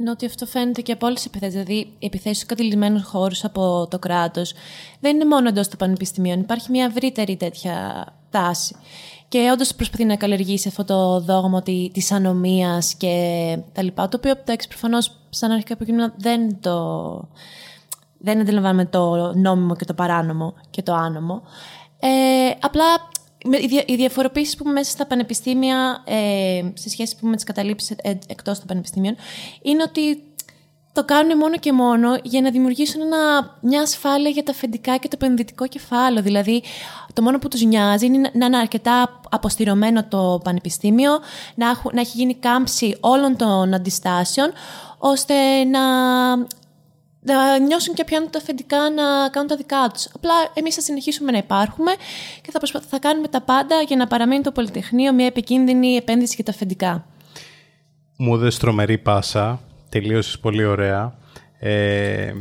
Ενώ ότι αυτό φαίνεται και από όλε τι επιθέσεις. Δηλαδή, οι επιθέσεις στους κατηλημένους χώρους από το κράτος δεν είναι μόνο εντός των πανεπιστημίων. Υπάρχει μια ευρύτερη τέτοια τάση. Και όντως προσπαθεί να καλλιεργήσει αυτό το δόγμα της ανομίας και τα λοιπά. Το οποίο, εντάξει, προφανώς σαν αρχικά αποκείμενα δεν το. Δεν αντιλαμβάνουμε το νόμιμο και το παράνομο και το άνομο. Ε, απλά οι διαφοροποίησει που μέσα στα πανεπιστήμια, ε, σε σχέση με τις καταλήψεις ε, εκτός των πανεπιστήμιων, είναι ότι το κάνουν μόνο και μόνο για να δημιουργήσουν ένα, μια ασφάλεια για τα αφεντικά και το επενδυτικό κεφάλαιο. Δηλαδή, το μόνο που τους νοιάζει είναι να είναι αρκετά αποστηρωμένο το πανεπιστήμιο, να, να έχει γίνει κάμψη όλων των αντιστάσεων, ώστε να να νιώσουν και πιάνουν τα αφεντικά να κάνουν τα δικά τους. Απλά εμείς θα συνεχίσουμε να υπάρχουμε και θα, προσπαθ, θα κάνουμε τα πάντα για να παραμείνει το Πολυτεχνείο μια επικίνδυνη επένδυση για τα αφεντικά. Μου έδωσε τρομερή πάσα. Τελείωσες πολύ ωραία. Ε,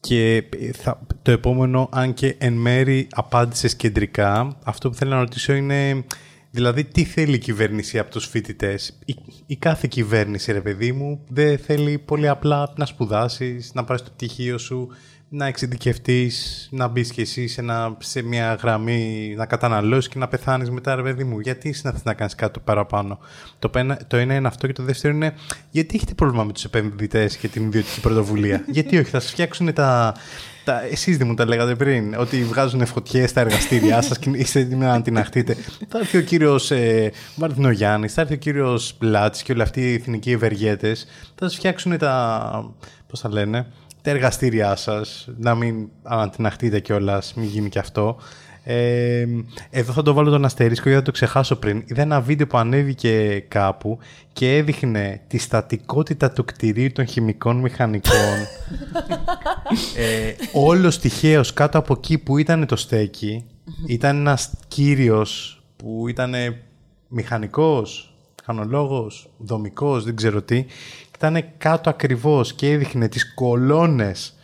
και θα, το επόμενο, αν και εν μέρη απάντησες κεντρικά, αυτό που θέλω να ρωτήσω είναι Δηλαδή, τι θέλει η κυβέρνηση από τους φοιτητές; Η, η, κάθε κυβέρνηση, ρε παιδί μου, δεν θέλει πολύ απλά να σπουδάσεις, να πάρεις το πτυχίο σου, να εξειδικευτείς, να μπεις και εσύ σε, ένα, σε μια γραμμή, να καταναλώσεις και να πεθάνεις μετά, ρε παιδί μου. Γιατί εσύ να θες να κάνεις κάτι παραπάνω; Το, το ένα είναι αυτό και το δεύτερο είναι γιατί έχετε πρόβλημα με τους επενδυτές και την ιδιωτική πρωτοβουλία; γιατί όχι, θα σας φτιάξουν τα, τα, εσείς δεν μου τα λέγατε πριν, ότι βγάζουν φωτιές στα εργαστήριά σας και είστε έτοιμοι να την αχτείτε. θα έρθει ο κύριος ε, Μαρτινογιάννη, θα έρθει ο κύριος Πλάτση και όλοι αυτοί οι εθνικοί ευεργέτες. Θα σας φτιάξουν τα. Πώς τα λένε, τα εργαστήριά σας, να μην ανατιναχτείτε κιόλας, μην γίνει και αυτό. Ε, εδώ θα το βάλω τον αστερίσκο γιατί θα το ξεχάσω πριν. Είδα ένα βίντεο που ανέβηκε κάπου και έδειχνε τη στατικότητα του κτηρίου των χημικών μηχανικών. ε, όλος τυχαίως κάτω από εκεί που ήταν το στέκι ήταν ένας κύριος που ήταν μηχανικός, μηχανολόγος, δομικός, δεν ξέρω τι. Ήταν κάτω ακριβώς και έδειχνε τις κολόνες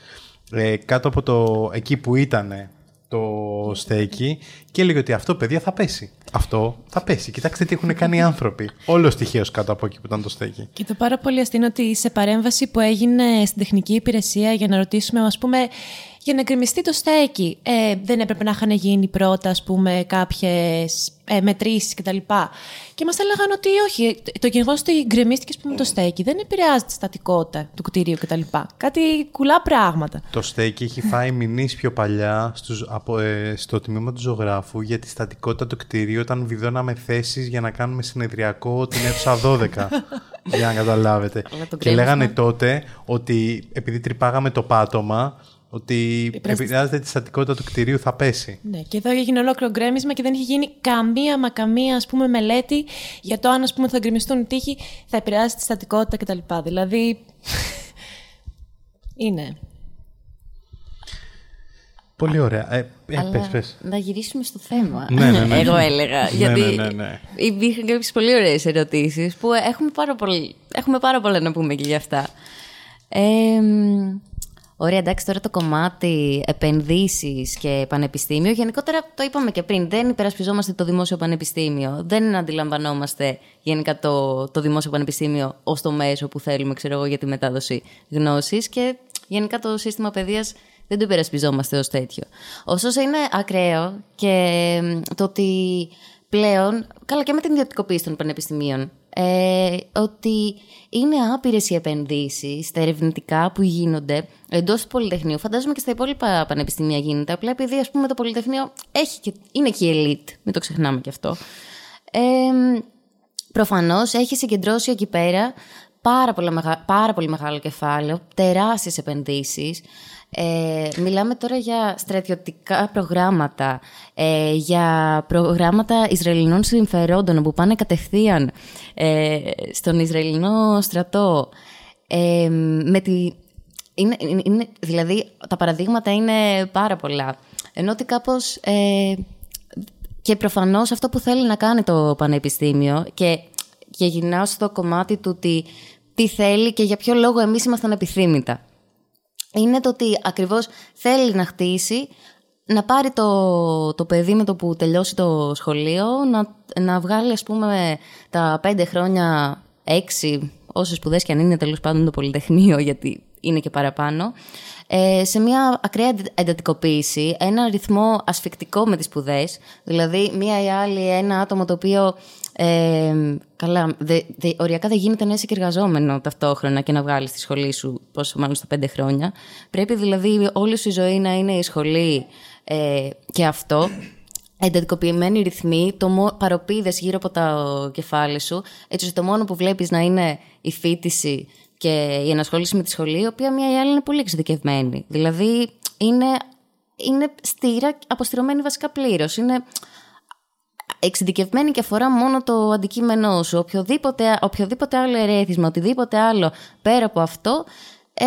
ε, κάτω από το εκεί που ήταν το στέκι και έλεγε ότι αυτό παιδιά θα πέσει. Αυτό θα πέσει. Κοιτάξτε τι έχουν κάνει οι άνθρωποι. Όλο τυχαίω κάτω από εκεί που ήταν το στέκι. Και το πάρα πολύ αστείο είναι ότι σε παρέμβαση που έγινε στην τεχνική υπηρεσία για να ρωτήσουμε, ας πούμε, για να γκρεμιστεί το στέκι. Ε, δεν έπρεπε να είχαν γίνει πρώτα, ας πούμε, κάποιες ε, μετρήσεις κτλ. Και μας έλεγαν ότι όχι, το γεγονός ότι γκρεμίστηκε ας πούμε, το στέκι δεν επηρεάζει τη στατικότητα του κτηρίου κτλ. Κάτι κουλά πράγματα. Το στέκι έχει φάει μηνύς πιο παλιά στους, από, ε, στο τμήμα του ζωγράφου για τη στατικότητα του κτηρίου όταν βιδώναμε θέσεις για να κάνουμε συνεδριακό την αίθουσα 12. για να καταλάβετε. και λέγανε τότε ότι επειδή τρυπάγαμε το πάτωμα, ότι επηρεάζεται τη στατικότητα του κτηρίου θα πέσει. Ναι, και εδώ έγινε ολόκληρο γκρέμισμα και δεν έχει γίνει καμία μα καμία ας πούμε, μελέτη για το αν ας πούμε, θα γκρεμιστούν οι τείχοι, θα επηρεάσει τη στατικότητα κτλ. Δηλαδή. είναι. Πολύ ωραία. Ε, ε, Αλλά πες, πες. να γυρίσουμε στο θέμα. Ναι, ναι, ναι. Εγώ έλεγα. Ναι, γιατί ναι, ναι, ναι. υπήρχαν κάποιε πολύ ωραίες ερωτήσεις που έχουμε πάρα, πολύ, έχουμε πάρα πολλά να πούμε και γι' αυτά. Ε, Ωραία, εντάξει, τώρα το κομμάτι επενδύσεις και πανεπιστήμιο. Γενικότερα το είπαμε και πριν. Δεν υπερασπιζόμαστε το δημόσιο πανεπιστήμιο. Δεν αντιλαμβανόμαστε γενικά το, το δημόσιο πανεπιστήμιο ως το μέσο που θέλουμε, ξέρω εγώ, για τη μετάδοση γνώσης. Και γενικά το σύστημα παιδείας δεν το υπερασπιζόμαστε ως τέτοιο. Ωστόσο, είναι ακραίο και το ότι πλέον, καλά και με την ιδιωτικοποίηση των πανεπιστημίων, ε, ότι είναι άπειρες οι επενδύσεις στα ερευνητικά που γίνονται εντός του Πολυτεχνείου. Φαντάζομαι και στα υπόλοιπα πανεπιστήμια γίνεται. Απλά επειδή ας πούμε, το Πολυτεχνείο έχει και, είναι και η elite, μην το ξεχνάμε κι αυτό. Ε, Προφανώς έχει συγκεντρώσει εκεί πέρα πάρα, πολλά, πάρα πολύ μεγάλο κεφάλαιο, τεράστιες επενδύσεις. Ε, μιλάμε τώρα για στρατιωτικά προγράμματα, ε, για προγράμματα Ισραηλινών συμφερόντων που πάνε κατευθείαν ε, στον Ισραηλινό στρατό. Ε, με τη, είναι, είναι, δηλαδή τα παραδείγματα είναι πάρα πολλά. Ενώ ότι κάπως... Ε, και προφανώς αυτό που θέλει να κάνει το Πανεπιστήμιο και, και γυρνάω στο κομμάτι του ότι τι θέλει και για ποιο λόγο εμείς ήμασταν επιθύμητα είναι το ότι ακριβώς θέλει να χτίσει, να πάρει το, το παιδί με το που τελειώσει το σχολείο, να, να βγάλει ας πούμε τα πέντε χρόνια, έξι, όσες σπουδές και αν είναι τέλος πάντων το Πολυτεχνείο, γιατί είναι και παραπάνω, ε, σε μια ακραία εντατικοποίηση, ένα ρυθμό ασφικτικό με τις σπουδές, δηλαδή μία ή άλλη ένα άτομο το οποίο ε, καλά, δε, δε, οριακά δεν γίνεται να είσαι και εργαζόμενο ταυτόχρονα και να βγάλεις τη σχολή σου, πόσο μάλλον στα πέντε χρόνια. Πρέπει δηλαδή όλη σου η ζωή να είναι η σχολή ε, και αυτό. Εντατικοποιημένοι ρυθμοί, το παροπίδες γύρω από το κεφάλι σου, έτσι ώστε το μόνο που βλέπεις να είναι η φίτηση και η ενασχόληση με τη σχολή, η οποία μία ή άλλη είναι πολύ εξειδικευμένη. Δηλαδή είναι, είναι στήρα αποστηρωμένη βασικά πλήρως. Είναι εξειδικευμένη και αφορά μόνο το αντικείμενό σου. Οποιοδήποτε, οποιοδήποτε άλλο ερέθισμα, οτιδήποτε άλλο πέρα από αυτό, ε,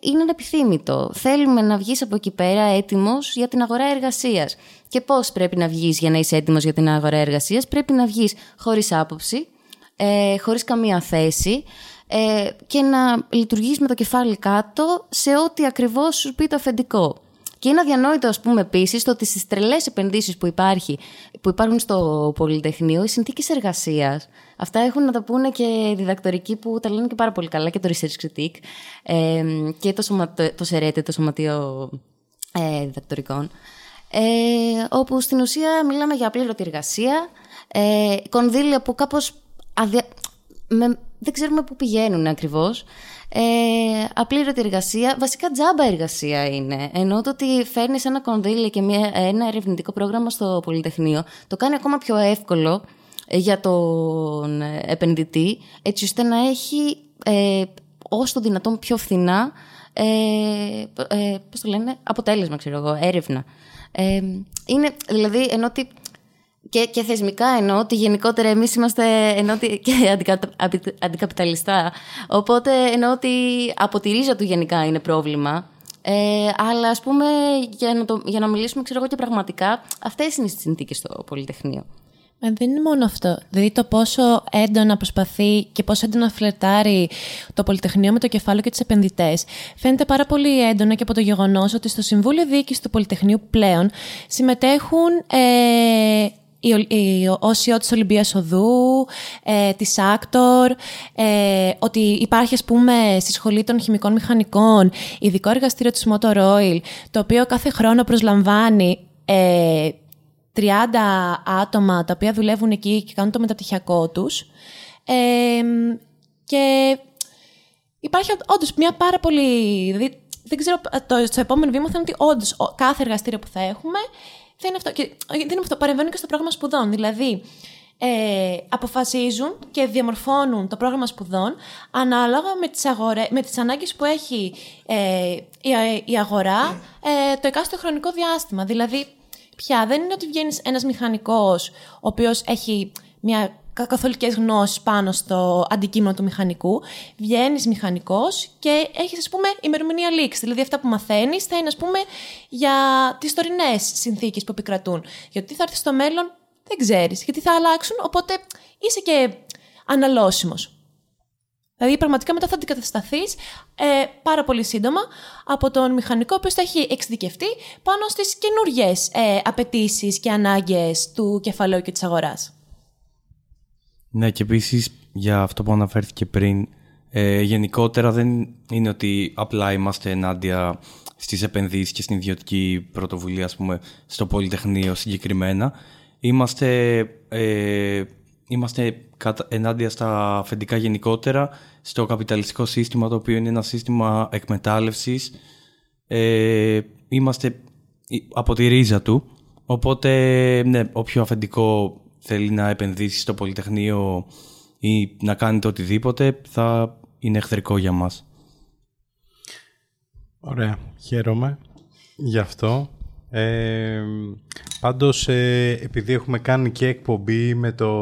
είναι ανεπιθύμητο. Θέλουμε να βγεις από εκεί πέρα έτοιμος για την αγορά εργασίας. Και πώς πρέπει να βγεις για να είσαι έτοιμος για την αγορά εργασίας; Πρέπει να βγεις χωρίς άποψη, ε, χωρίς καμία θέση ε, και να λειτουργείς με το κεφάλι κάτω σε ό,τι ακριβώς σου πει το αφεντικό. Και είναι αδιανόητο, ας πούμε, επίσης το ότι στις τρελές επενδύσεις που, που υπάρχουν στο Πολυτεχνείο, οι συνθήκες εργασίας, αυτά έχουν να τα πούνε και οι διδακτορικοί που τα λένε και πάρα πολύ καλά, και το Research Critique, ε, και το, σωμα, το, το ΣΕΡΕΤΕ, το Σωματείο ε, Διδακτορικών. Ε, όπου στην ουσία μιλάμε για απλήρωτη εργασία, ε, κονδύλια που κάπως αδια... με... δεν ξέρουμε πού πηγαίνουν ακριβώς ε, απλήρωτη εργασία, βασικά τζάμπα εργασία είναι. Ενώ το ότι φέρνεις ένα κονδύλι και μια, ένα ερευνητικό πρόγραμμα στο Πολυτεχνείο, το κάνει ακόμα πιο εύκολο ε, για τον επενδυτή, έτσι ώστε να έχει ε, όσο το δυνατόν πιο φθηνά ε, ε, πώς το λένε, αποτέλεσμα, ξέρω εγώ, έρευνα. Ε, είναι, δηλαδή, ενώ ότι και, και θεσμικά εννοώ ότι γενικότερα εμείς είμαστε ενώ ότι και αντικα, αντικαπιταλιστά. Οπότε εννοώ ότι από τη ρίζα του γενικά είναι πρόβλημα. Ε, αλλά ας πούμε για να, το, για να μιλήσουμε ξέρω εγώ και πραγματικά αυτές είναι οι συνθήκες στο Πολυτεχνείο. Ε, δεν είναι μόνο αυτό. Δηλαδή το πόσο έντονα προσπαθεί και πόσο έντονα φλερτάρει το Πολυτεχνείο με το κεφάλαιο και του επενδυτές, φαίνεται πάρα πολύ έντονα και από το γεγονός ότι στο Συμβούλιο Διοίκησης του Πολυτεχνείου πλέον συμμετέχουν ε, η όσοι της Ολυμπίας Οδού, ε, της Άκτορ, ε, ότι υπάρχει ας πούμε στη Σχολή των Χημικών Μηχανικών ειδικό εργαστήριο της Motor Oil, το οποίο κάθε χρόνο προσλαμβάνει ε, 30 άτομα τα οποία δουλεύουν εκεί και κάνουν το μεταπτυχιακό τους. Ε, και υπάρχει όντως μια πάρα πολύ... Δηλαδή, δεν ξέρω, το, στο επόμενο βήμα θα είναι ότι όντως κάθε εργαστήριο που θα έχουμε δεν είναι αυτό. Και δεν είναι αυτό. Παρεμβαίνουν και στο πρόγραμμα σπουδών. Δηλαδή, ε, αποφασίζουν και διαμορφώνουν το πρόγραμμα σπουδών ανάλογα με τις, αγορέ, με τις ανάγκες που έχει ε, η, η αγορά ε, το εκάστοτε χρονικό διάστημα. Δηλαδή, πια δεν είναι ότι βγαίνεις ένας μηχανικός ο οποίος έχει μια καθολικές γνώσεις πάνω στο αντικείμενο του μηχανικού. Βγαίνεις μηχανικός και έχεις, ας πούμε, ημερομηνία λήξη. Δηλαδή, αυτά που μαθαίνεις θα είναι, ας πούμε, για τις τωρινές συνθήκες που επικρατούν. Γιατί θα έρθεις στο μέλλον, δεν ξέρεις. Γιατί θα αλλάξουν, οπότε είσαι και αναλώσιμος. Δηλαδή, πραγματικά μετά θα αντικατασταθείς ε, πάρα πολύ σύντομα από τον μηχανικό, ο οποίος θα έχει εξειδικευτεί πάνω στις καινούριε ε, απαιτήσεις και ανάγκες του κεφαλαίου και της αγοράς. Ναι, και επίσης για αυτό που αναφέρθηκε πριν, ε, γενικότερα δεν είναι ότι απλά είμαστε ενάντια στις επενδύσεις και στην ιδιωτική πρωτοβουλία, ας πούμε, στο Πολυτεχνείο συγκεκριμένα. Είμαστε, ε, είμαστε ενάντια στα αφεντικά γενικότερα, στο καπιταλιστικό σύστημα, το οποίο είναι ένα σύστημα εκμετάλλευσης. Ε, είμαστε από τη ρίζα του, οπότε ναι, όποιο αφεντικό θέλει να επενδύσει στο Πολυτεχνείο ή να κάνει το οτιδήποτε, θα είναι εχθρικό για μας. Ωραία, χαίρομαι γι' αυτό. Ε, πάντως, ε, επειδή έχουμε κάνει και εκπομπή με το,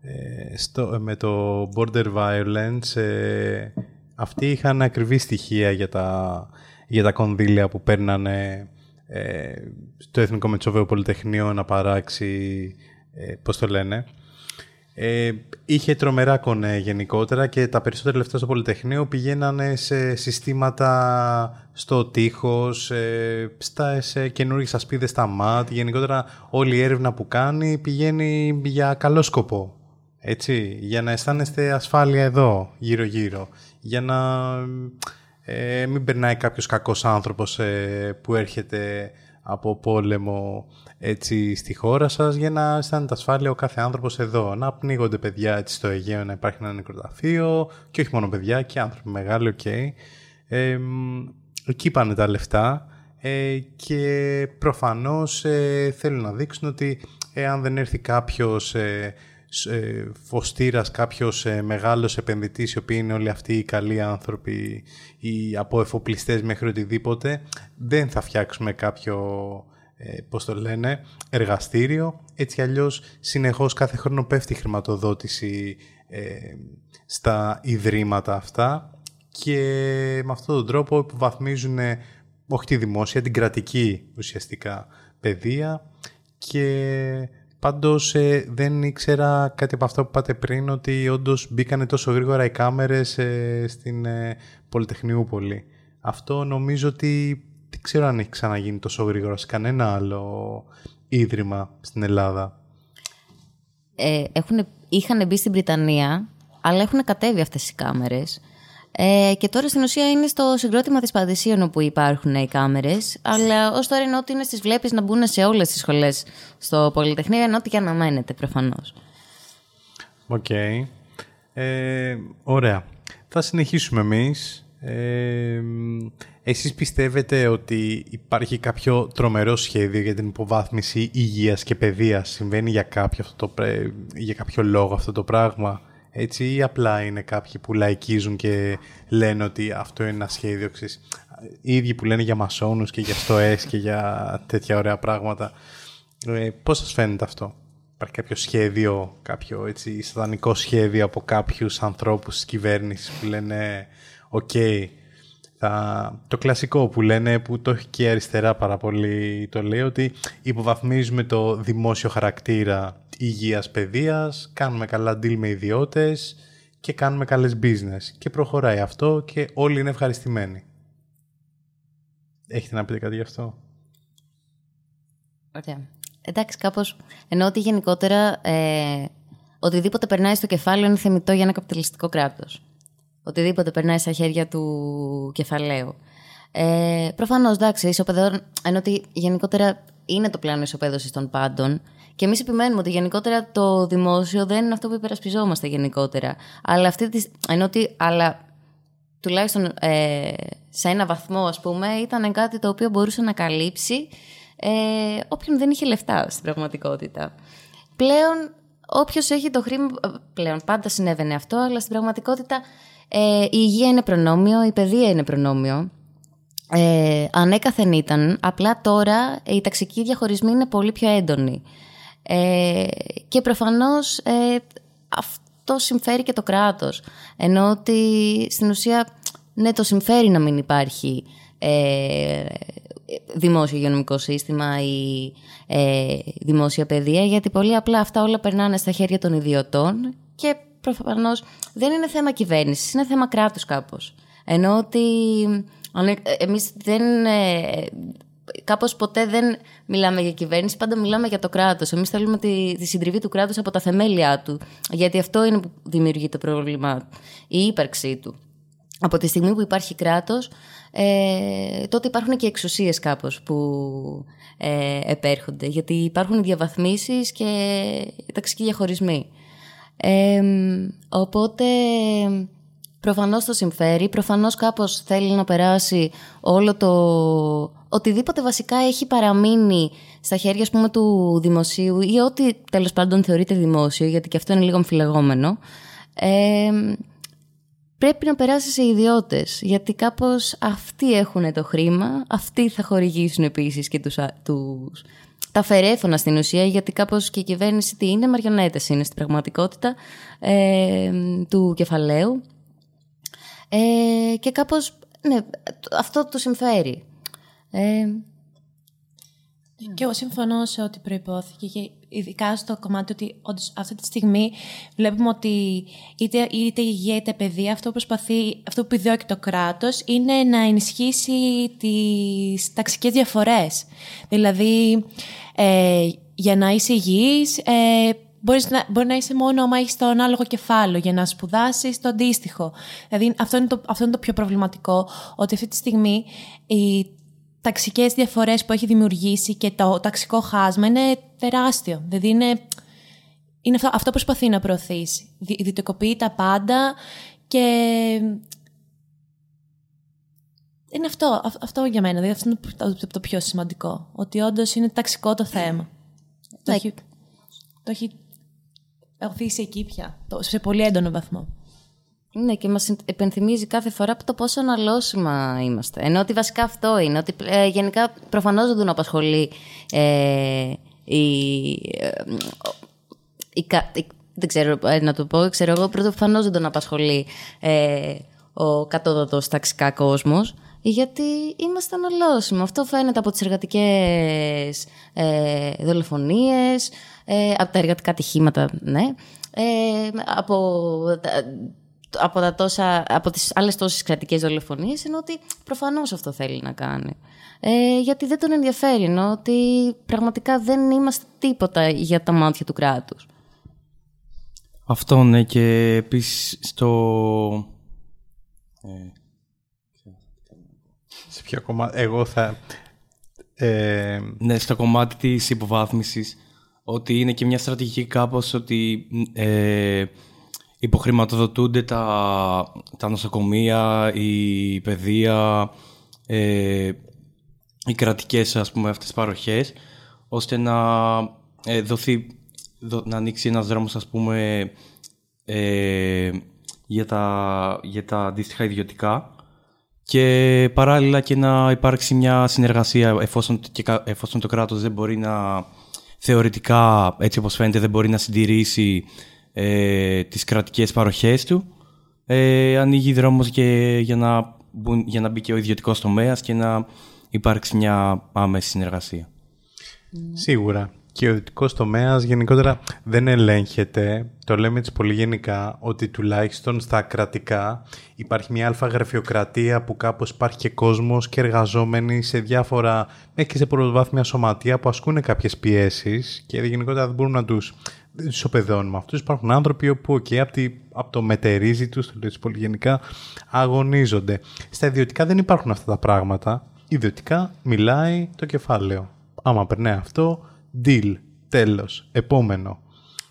ε, στο, με το Border Violence, ε, αυτοί είχαν ακριβή στοιχεία για τα, για τα κονδύλια που παίρνανε ε, στο Εθνικό Μετσοβέο Πολυτεχνείο να παράξει ε, πώς το λένε, ε, είχε τρομερά κονέ γενικότερα και τα περισσότερα λεφτά στο Πολυτεχνείο πηγαίνανε σε συστήματα στο τείχος, ε, στα, σε καινούργιες ασπίδες στα ΜΑΤ. Γενικότερα όλη η έρευνα που κάνει πηγαίνει για καλό σκοπό. Έτσι, για να αισθάνεστε ασφάλεια εδώ, γύρω-γύρω. Για να ε, μην περνάει κάποιος κακός άνθρωπος ε, που έρχεται από πόλεμο έτσι, στη χώρα σας για να αισθάνεται ασφάλεια ο κάθε άνθρωπος εδώ. Να πνίγονται παιδιά έτσι, στο Αιγαίο, να υπάρχει ένα νεκροταφείο και όχι μόνο παιδιά και άνθρωποι μεγάλοι, OK. Okay. Ε, εκεί πάνε τα λεφτά ε, και προφανώς ε, θέλουν να δείξουν ότι εάν δεν έρθει κάποιος ε, ε, φωστήρας, κάποιος ε, μεγάλος επενδυτής, οι οποίοι είναι όλοι αυτοί οι καλοί άνθρωποι, ή από εφοπλιστές μέχρι οτιδήποτε, δεν θα φτιάξουμε κάποιο ε, πώς το λένε, εργαστήριο. Έτσι αλλιώς συνεχώς κάθε χρόνο πέφτει η χρηματοδότηση ε, στα ιδρύματα αυτά και με αυτόν τον τρόπο υποβαθμίζουν όχι τη δημόσια, την κρατική ουσιαστικά παιδεία και πάντως ε, δεν ήξερα κάτι από αυτό που είπατε πριν ότι όντως μπήκανε τόσο γρήγορα οι κάμερες ε, στην ε, Πολυτεχνιούπολη. Αυτό νομίζω ότι δεν ξέρω αν έχει ξαναγίνει τόσο γρήγορα σε κανένα άλλο ίδρυμα στην Ελλάδα. Ε, έχουν, είχαν μπει στην Βρυτανία, αλλά έχουν κατέβει αυτές οι κάμερες. Ε, και τώρα στην ουσία είναι στο συγκρότημα της Πατησίων όπου υπάρχουν οι κάμερες, αλλά ως τώρα είναι ότι είναι στις βλέψεις να μπουν σε όλες τις σχολές στο Πολυτεχνείο, εννοώ ότι και αναμένεται προφανώς. OK. Okay. Ε, ωραία. Θα συνεχίσουμε εμείς. Ε, εσείς πιστεύετε ότι υπάρχει κάποιο τρομερό σχέδιο για την υποβάθμιση υγείας και παιδείας; Συμβαίνει για κάποιο, αυτό το, για κάποιο λόγο αυτό το πράγμα; Έτσι ή απλά είναι κάποιοι που λαϊκίζουν και λένε ότι αυτό είναι ένα σχέδιο. Ξέρεις. Οι ίδιοι που λένε για μασόνους και για στοές και για τέτοια ωραία πράγματα. Ε, πώς σας φαίνεται αυτό; Υπάρχει κάποιο σχέδιο, κάποιο έτσι, σατανικό σχέδιο από κάποιους ανθρώπους της κυβέρνησης που λένε «ΟΚ, θα... το κλασικό που λένε, που το έχει και η αριστερά πάρα πολύ, το λέει ότι υποβαθμίζουμε το δημόσιο χαρακτήρα υγείας παιδείας, κάνουμε καλά deal με ιδιώτες και κάνουμε καλές business. Και προχωράει αυτό και όλοι είναι ευχαριστημένοι. Έχετε να πείτε κάτι γι' αυτό; Ωραία. Εντάξει, κάπως ενώ ότι γενικότερα ε, οτιδήποτε περνάει στο κεφάλαιο είναι θεμητό για ένα καπιταλιστικό κράτος. Οτιδήποτε περνάει στα χέρια του κεφαλαίου. Ε, Προφανώς, εντάξει, ισοπεδών, ενώ ότι γενικότερα είναι το πλάνο ισοπαίδωσης των πάντων. Και εμείς επιμένουμε ότι γενικότερα το δημόσιο δεν είναι αυτό που υπερασπιζόμαστε γενικότερα. Αλλά αυτή τη. Ενώ ότι, αλλά τουλάχιστον ε, σε ένα βαθμό, ας πούμε, ήταν κάτι το οποίο μπορούσε να καλύψει ε, όποιον δεν είχε λεφτά στην πραγματικότητα. Πλέον, όποιος έχει το χρήμα. Πλέον, πάντα συνέβαινε αυτό, αλλά στην πραγματικότητα ε, η υγεία είναι προνόμιο, η παιδεία είναι προνόμιο. Ε, ανέκαθεν ήταν, απλά τώρα οι ταξικοί διαχωρισμοί είναι πολύ πιο έντονοι. Ε, και προφανώς ε, αυτό συμφέρει και το κράτος. Ενώ ότι στην ουσία, ναι, το συμφέρει να μην υπάρχει ε, δημόσιο υγειονομικό σύστημα ή ε, δημόσια παιδεία, γιατί πολύ απλά αυτά όλα περνάνε στα χέρια των ιδιωτών και προφανώς δεν είναι θέμα κυβέρνησης, είναι θέμα κράτους κάπως. Ενώ ότι εμείς δεν. Ε, κάπως ποτέ δεν μιλάμε για κυβέρνηση, πάντα μιλάμε για το κράτος. Εμείς θέλουμε τη, τη συντριβή του κράτους από τα θεμέλια του, γιατί αυτό είναι που δημιουργεί το πρόβλημα, η ύπαρξή του. Από τη στιγμή που υπάρχει κράτος, ε, τότε υπάρχουν και εξουσίες κάπως που ε, επέρχονται, γιατί υπάρχουν διαβαθμίσεις και ταξικοί διαχωρισμοί οπότε προφανώς το συμφέρει, προφανώς κάπως θέλει να περάσει όλο το... Οτιδήποτε βασικά έχει παραμείνει στα χέρια ας πούμε, του δημοσίου ή ό,τι τέλος πάντων θεωρείται δημόσιο, γιατί και αυτό είναι λίγο αμφιλεγόμενο, πρέπει να περάσει σε ιδιώτες, γιατί κάπως αυτοί έχουν το χρήμα, αυτοί θα χορηγήσουν επίσης και τους, τους τα φερέφωνα στην ουσία, γιατί κάπως και η κυβέρνηση τι είναι, μαριονέτες είναι στην πραγματικότητα ε, του κεφαλαίου. Ε, και κάπως, ναι, αυτό το συμφέρει. Ε, και εγώ συμφωνώ σε ό,τι προϋπόθηκε και ειδικά στο κομμάτι ότι όντως αυτή τη στιγμή βλέπουμε ότι είτε, είτε η υγεία είτε η παιδεία αυτό που προσπαθεί, αυτό που επιδιώκει το κράτος είναι να ενισχύσει τις ταξικές διαφορές. Δηλαδή ε, για να είσαι υγιής ε, Μπορείς να, μπορεί να είσαι μόνο άμα έχεις το ανάλογο κεφάλαιο για να σπουδάσεις το αντίστοιχο. Δηλαδή, αυτό είναι το, αυτό είναι το πιο προβληματικό, ότι αυτή τη στιγμή οι ταξικές διαφορές που έχει δημιουργήσει και το ταξικό χάσμα είναι τεράστιο. Δηλαδή, είναι, είναι αυτό, αυτό προσπαθεί να προωθήσει. Δυτικοποιεί τα πάντα και είναι αυτό, αυτό για μένα. Δηλαδή αυτό είναι το, το, πιο σημαντικό. Ότι όντως είναι ταξικό το θέμα. Το, έχει, το έχει οθήσει εκεί πια. σε πολύ έντονο βαθμό. Ναι, και μας επενθυμίζει κάθε φορά το πόσο αναλώσιμα είμαστε. Ενώ ότι βασικά αυτό είναι. Ότι ε, γενικά προφανώς δεν τον απασχολεί ε, η, ε, η, δεν ξέρω ε, να το πω, ξέρω εγώ, προφανώς δεν τον απασχολεί ε, ο κατώτατος ταξικά κόσμος γιατί είμαστε αναλώσιμοι. Αυτό φαίνεται από τις εργατικές ε, δολοφονίες, ε, από τα εργατικά ατυχήματα, ναι, ε, από, από, τα τόσα, από τις άλλες τόσες κρατικές δολοφονίες, ενώ ότι προφανώς αυτό θέλει να κάνει. Ε, γιατί δεν τον ενδιαφέρει, ενώ ότι πραγματικά δεν είμαστε τίποτα για τα μάτια του κράτους. Αυτό ναι και επίσης στο... Ε, ποιο κομμάτι. Εγώ θα. Ε... Ναι, στο κομμάτι της υποβάθμισης. Ότι είναι και μια στρατηγική κάπως ότι ε, υποχρηματοδοτούνται τα, τα νοσοκομεία, η παιδεία, ε, οι κρατικές ας πούμε αυτές παροχές ώστε να ε, δοθεί, να ανοίξει ένας δρόμος ας πούμε ε, για, τα, για τα αντίστοιχα ιδιωτικά και παράλληλα και να υπάρξει μια συνεργασία εφόσον, και, κα- εφόσον το κράτος δεν μπορεί να θεωρητικά, έτσι όπως φαίνεται, δεν μπορεί να συντηρήσει ε, τις κρατικές παροχές του ε, ανοίγει δρόμος και για να, μπουν- για να μπει και ο ιδιωτικός τομέας και να υπάρξει μια άμεση συνεργασία. Σίγουρα. Και ο ιδιωτικός τομέας γενικότερα δεν ελέγχεται. Το λέμε έτσι πολύ γενικά ότι τουλάχιστον στα κρατικά υπάρχει μια αλφα γραφειοκρατία που κάπως υπάρχει και κόσμος και εργαζόμενοι σε διάφορα μέχρι και σε πρωτοβάθμια σωματεία που ασκούν κάποιες πιέσεις και γενικότερα δεν μπορούν να τους δεν τους οπεδώνουμε αυτούς. Υπάρχουν άνθρωποι που okay, από, τη- από το μετερίζει τους, το λέω έτσι πολύ γενικά, αγωνίζονται. Στα ιδιωτικά δεν υπάρχουν αυτά τα πράγματα. Ιδιωτικά μιλάει το κεφάλαιο. Άμα περνάει αυτό, deal, τέλος, επόμενο.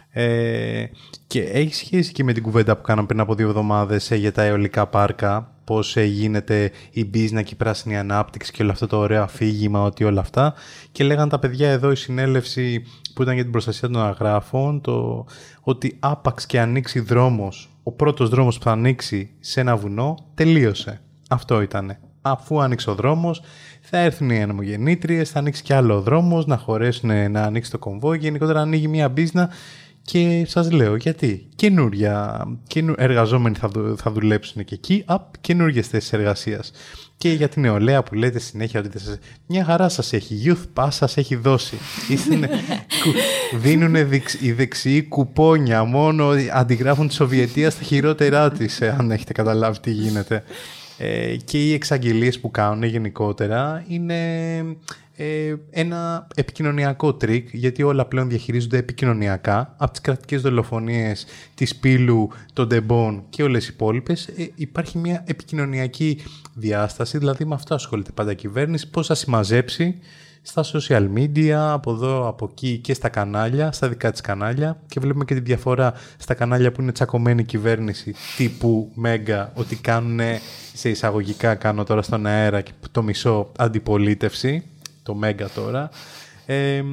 Ε, και έχει σχέση και με την κουβέντα που κάναμε πριν από δύο εβδομάδες ε, για τα αιωλικά πάρκα, πώς ε, γίνεται η business και η πράσινη ανάπτυξη και όλο αυτό το ωραίο αφήγημα, ότι όλα αυτά. Και λέγαν τα παιδιά εδώ η συνέλευση που ήταν για την προστασία των αγράφων, το, ότι άπαξ και ανοίξει δρόμος, ο πρώτος δρόμος που θα ανοίξει σε ένα βουνό, τελείωσε. Αυτό ήτανε. Αφού άνοιξε ο δρόμος, θα έρθουν οι ανεμογεννήτριες, θα ανοίξει και άλλο δρόμος, να χωρέσουν να ανοίξει το κομβόι. Γενικότερα ανοίγει μια μπίζνα και σας λέω γιατί. Καινούρια καινου- εργαζόμενοι θα, δου- θα δουλέψουν και εκεί. Απ, καινούριε θέσεις εργασίας. Και για την νεολαία που λέτε συνέχεια ότι δεν σας... μια χαρά σας έχει. Youth Pass σας έχει δώσει. Είστε, δίνουν οι δεξιοί κουπόνια μόνο. Αντιγράφουν τη Σοβιετία στα χειρότερά της, αν έχετε καταλάβει τι γίνεται. Ε, και οι εξαγγελίες που κάνουν γενικότερα είναι ε, ένα επικοινωνιακό τρικ γιατί όλα πλέον διαχειρίζονται επικοινωνιακά από τις κρατικές δολοφονίες της Πύλου, των Τεμπών και όλες οι υπόλοιπες. Ε, υπάρχει μια επικοινωνιακή διάσταση δηλαδή με αυτό ασχολείται πάντα η κυβέρνηση πώς θα συμμαζέψει στα social media, από εδώ, από εκεί και στα κανάλια, στα δικά της κανάλια. Και βλέπουμε και τη διαφορά στα κανάλια που είναι τσακωμένη η κυβέρνηση τύπου Μέγκα ότι κάνουν σε εισαγωγικά κάνω τώρα στον αέρα και το μισό αντιπολίτευση, το Μέγκα τώρα ε,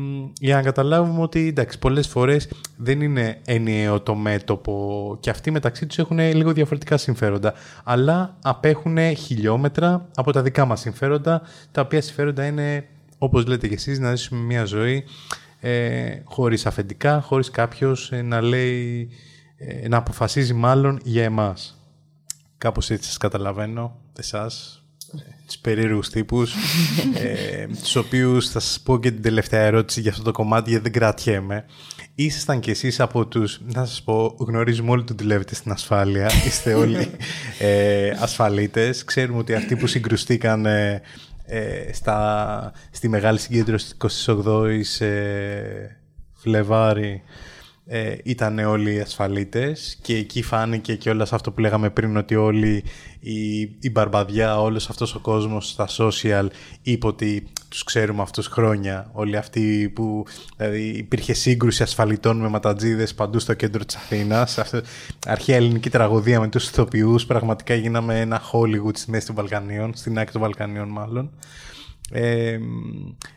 για να καταλάβουμε ότι εντάξει, πολλές φορές δεν είναι ενιαίο το μέτωπο και αυτοί μεταξύ τους έχουν λίγο διαφορετικά συμφέροντα αλλά απέχουν χιλιόμετρα από τα δικά μας συμφέροντα τα οποία συμφέροντα είναι όπως λέτε και εσείς, να ζήσουμε μια ζωή ε, χωρίς αφεντικά, χωρίς κάποιος ε, να λέει, ε, να αποφασίζει μάλλον για εμάς. Κάπως έτσι σας καταλαβαίνω, εσάς, ε, τους περίεργους τύπους, ε, τους οποίους θα σας πω και την τελευταία ερώτηση για αυτό το κομμάτι, γιατί δεν κρατιέμαι. Ήσασταν κι εσείς από τους, να σας πω, γνωρίζουμε όλοι ότι δουλεύετε στην ασφάλεια, είστε όλοι ε, ασφαλίτες. Ξέρουμε ότι αυτοί που συγκρουστήκαν ε, ε, στα, στη μεγάλη συγκέντρωση της 28ης ε, Φλεβάρη ε, ήταν όλοι ασφαλίτες και εκεί φάνηκε και όλα αυτό που λέγαμε πριν ότι όλοι η, η μπαρμπαδιά, όλος αυτός ο κόσμος στα social είπε ότι τους ξέρουμε αυτούς χρόνια. Όλοι αυτοί που δηλαδή, υπήρχε σύγκρουση ασφαλιτών με ματατζίδες παντού στο κέντρο της Αθήνας. Αυτό, αρχαία ελληνική τραγωδία με τους ηθοποιούς. Πραγματικά γίναμε ένα Hollywood στη μέση των Βαλκανίων στην άκρη των Βαλκανίων μάλλον ε,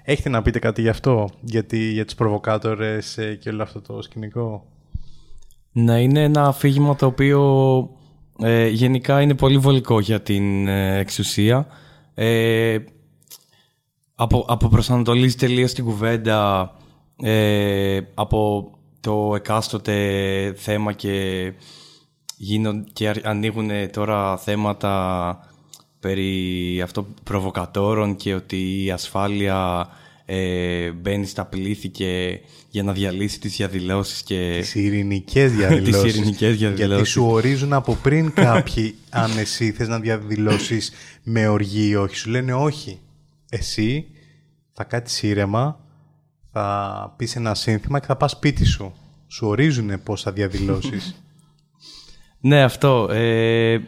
έχετε να πείτε κάτι γι' αυτό, γιατί, για τους προβοκάτορες ε, και όλο αυτό το σκηνικό; Να είναι ένα αφήγημα το οποίο ε, γενικά είναι πολύ βολικό για την ε, εξουσία. Ε, απο, αποπροσανατολίζει τελείως την κουβέντα ε, από το εκάστοτε θέμα και, γίνον, και αρ- ανοίγουν τώρα θέματα περί αυτό προβοκατόρων και ότι η ασφάλεια ε, μπαίνει στα πλήθη και για να διαλύσει τις διαδηλώσεις και... Τις ειρηνικές διαδηλώσεις. τις ειρηνικές διαδηλώσεις. Γιατί σου ορίζουν από πριν κάποιοι αν εσύ θες να διαδηλώσεις με οργή ή όχι. Σου λένε όχι. Εσύ θα κάτσεις ήρεμα, θα πεις ένα σύνθημα και θα πας σπίτι σου. Σου ορίζουν πώς θα διαδηλώσεις. Ναι, αυτό. Ε,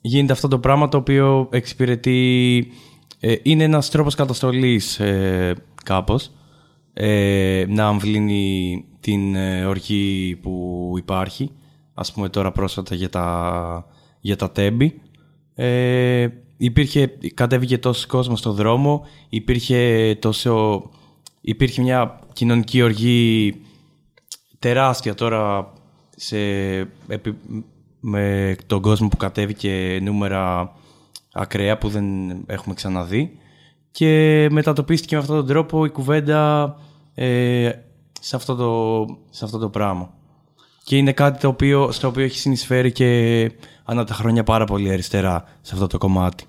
γίνεται αυτό το πράγμα το οποίο εξυπηρετεί... Ε, είναι ένας τρόπος καταστολής ε, κάπως. Ε, να αμβλύνει την ε, οργή που υπάρχει. Ας πούμε τώρα πρόσφατα για τα, για τα τέμπη. Ε, υπήρχε, κατέβηκε τόσος κόσμος στο δρόμο. Υπήρχε τόσο... Υπήρχε μια κοινωνική οργή τεράστια τώρα σε, επί- με τον κόσμο που κατέβηκε νούμερα ακραία που δεν έχουμε ξαναδεί και μετατοπίστηκε με αυτόν τον τρόπο η κουβέντα ε, σε, αυτό το, σε αυτό το πράγμα. Και είναι κάτι το οποίο, στο οποίο έχει συνεισφέρει και ανά τα χρόνια πάρα πολύ αριστερά σε αυτό το κομμάτι.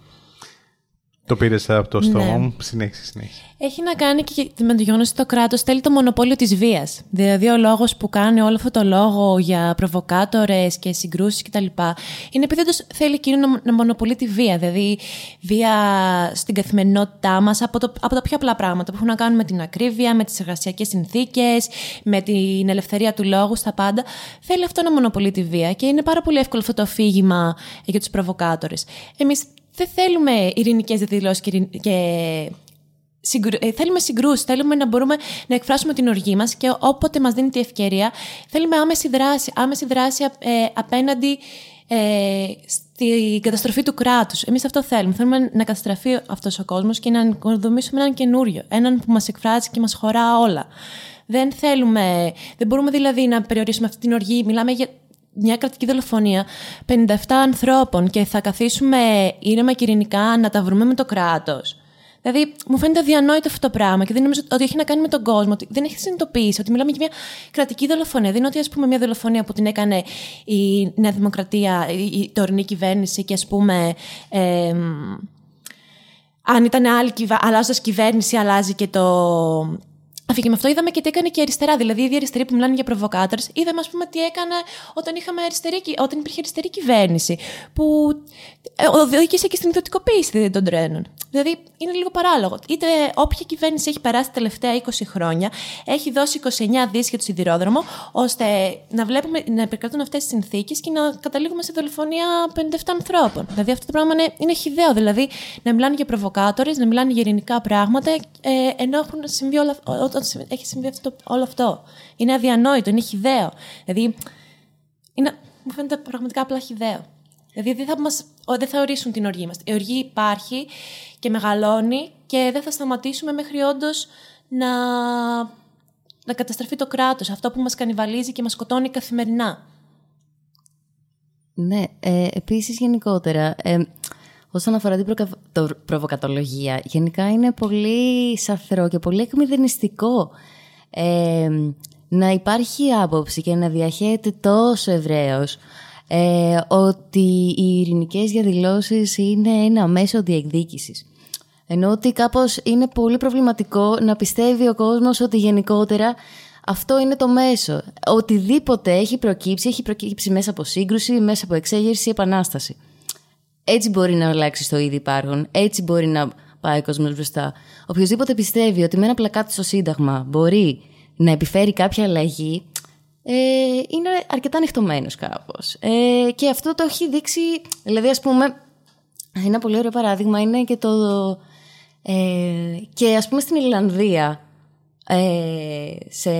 Το πήρες από το στόμα Ναι. μου. Συνέχισε, συνέχισε. Έχει να κάνει και με το γεγονός ότι το κράτος θέλει το μονοπόλιο της βίας. Δηλαδή, ο λόγος που κάνει όλο αυτό το λόγο για προβοκάτορες και συγκρούσεις κτλ. είναι επειδή όντως θέλει εκείνο να, να μονοπολεί τη βία. Δηλαδή, βία στην καθημερινότητά μας από, το, από τα πιο απλά πράγματα που έχουν να κάνουν με την ακρίβεια, με τις εργασιακές συνθήκες, με την ελευθερία του λόγου, στα πάντα. Θέλει αυτό να μονοπολεί τη βία και είναι πάρα πολύ εύκολο αυτό το αφήγημα για τους προβοκάτορες. Εμείς δεν θέλουμε ειρηνικές διαδηλώσει και, ειρην- και Συγκρου... ε, θέλουμε συγκρούσεις, θέλουμε να μπορούμε να εκφράσουμε την οργή μας και όποτε μας δίνει τη ευκαιρία, θέλουμε άμεση δράση. Άμεση δράση ε, απέναντι ε, στην καταστροφή του κράτους. Εμείς αυτό θέλουμε. Θέλουμε να καταστραφεί αυτός ο κόσμος και να οικοδομήσουμε έναν καινούριο. Έναν που μας εκφράζει και μας χωρά όλα. Δεν θέλουμε. Δεν μπορούμε δηλαδή να περιορίσουμε αυτή την οργή. Μιλάμε για μια κρατική δολοφονία 57 ανθρώπων και θα καθίσουμε ήρεμα και ειρηνικά να τα βρούμε με το κράτος. Δηλαδή, μου φαίνεται αδιανόητο αυτό το πράγμα και δεν νομίζω ότι έχει να κάνει με τον κόσμο. Ότι δεν έχει συνειδητοποιήσει ότι μιλάμε για μια κρατική δολοφονία. Δεν είναι ότι, ας πούμε, μια δολοφονία που την έκανε η Νέα Δημοκρατία, η, η τωρινή κυβέρνηση και, ας πούμε, εμ, αν ήταν άλλη κυβα... αλλάζοντας κυβέρνηση, αλλάζει και το. Αφήγημα αυτό είδαμε και τι έκανε και η αριστερά. Δηλαδή, οι ίδιοι αριστεροί που μιλάνε για προβοκάτορε, είδαμε, ας πούμε, τι έκανε όταν, είχαμε αριστερή, κυ- όταν υπήρχε αριστερή κυβέρνηση. Που ε, οδήγησε και στην ιδιωτικοποίηση των τρένων. Δηλαδή, είναι λίγο παράλογο. Είτε όποια κυβέρνηση έχει περάσει τα τελευταία 20 χρόνια, έχει δώσει 29 δις για το σιδηρόδρομο, ώστε να βλέπουμε να επικρατούν αυτές τις συνθήκες και να καταλήγουμε σε δολοφονία 57 ανθρώπων. Δηλαδή, αυτό το πράγμα είναι, είναι χιδαίο. Δηλαδή, να μιλάνε για προβοκάτορε, να μιλάνε για ειρηνικά πράγματα, ε, ενώ έχουν συμβεί όλα, όταν έχει συμβεί αυτό, όλο αυτό. Είναι αδιανόητο, είναι χιδαίο. Δηλαδή, είναι, μου φαίνεται πραγματικά απλά χιδαίο. Δηλαδή δεν θα, μας, ο- δεν θα ορίσουν την οργή μας. Η οργή υπάρχει και μεγαλώνει και δεν θα σταματήσουμε μέχρι όντως να, να καταστραφεί το κράτος. Αυτό που μας κανιβαλίζει και μας σκοτώνει καθημερινά. Ναι, ε, επίσης γενικότερα, ε, όσον αφορά την προκα... το προβοκατολογία, γενικά είναι πολύ σαθρό και πολύ εκμηδενιστικό ε, να υπάρχει άποψη και να διαχέεται τόσο ευρέως ε, ότι οι ειρηνικές διαδηλώσεις είναι ένα μέσο διεκδίκησης. Ενώ ότι κάπως είναι πολύ προβληματικό να πιστεύει ο κόσμος ότι γενικότερα αυτό είναι το μέσο. Οτιδήποτε έχει προκύψει, έχει προκύψει μέσα από σύγκρουση, μέσα από εξέγερση, επανάσταση. Έτσι μπορεί να αλλάξει το ήδη υπάρχον, έτσι μπορεί να πάει ο κόσμος μπροστά. Οποιοδήποτε πιστεύει ότι με ένα πλακάτι στο Σύνταγμα μπορεί να επιφέρει κάποια αλλαγή, ε, είναι αρκετά ανοιχτωμένος κάπως. Ε, και αυτό το έχει δείξει, δηλαδή ας πούμε, ένα πολύ ωραίο παράδειγμα είναι και το... Ε, και ας πούμε στην Ιρλανδία, ε, σε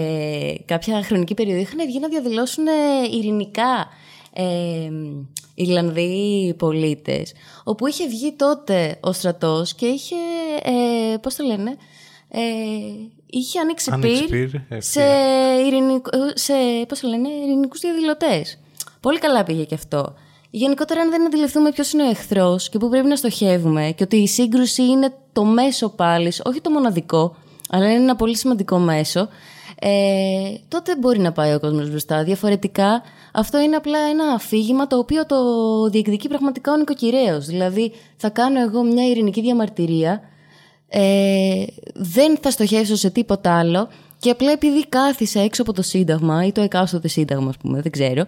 κάποια χρονική περίοδο είχαν βγει να διαδηλώσουν ε, ειρηνικά ε, Ιρλανδοί πολίτες όπου είχε βγει τότε ο στρατός και είχε, ε, πώς το λένε, ε, είχε ανοίξει Ανοίξει πυρ πυρ, σε, ευθεία. ειρηνικ, σε πώς το λένε, ειρηνικούς διαδηλωτές. Πολύ καλά πήγε και αυτό. Γενικότερα, αν δεν αντιληφθούμε ποιος είναι ο εχθρός και πού πρέπει να στοχεύουμε και ότι η σύγκρουση είναι το μέσο πάλι, όχι το μοναδικό, αλλά είναι ένα πολύ σημαντικό μέσο, ε, τότε μπορεί να πάει ο κόσμος μπροστά. Διαφορετικά, αυτό είναι απλά ένα αφήγημα το οποίο το διεκδικεί πραγματικά ο νοικοκυρέος. Δηλαδή, θα κάνω εγώ μια ειρηνική διαμαρτυρία, ε, δεν θα στοχεύσω σε τίποτα άλλο και απλά επειδή κάθισα έξω από το Σύνταγμα ή το εκάστοτε Σύνταγμα, ας πούμε, δεν ξέρω,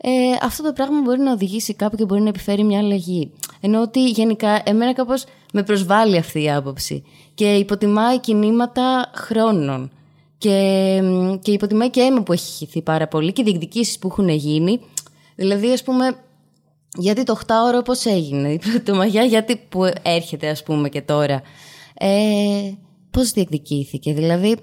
ε, αυτό το πράγμα μπορεί να οδηγήσει κάπου και μπορεί να επιφέρει μια αλλαγή. Ενώ ότι γενικά εμένα κάπως με προσβάλλει αυτή η άποψη και υποτιμάει κινήματα χρόνων. Και, και υποτιμάει και αίμα που έχει χυθεί πάρα πολύ και διεκδικήσεις που έχουν γίνει. Δηλαδή, ας πούμε, γιατί το 8ωρο πώς έγινε, η πρωτομαγιά γιατί που έρχεται ας πούμε και τώρα. Ε, πώς διεκδικήθηκε, δηλαδή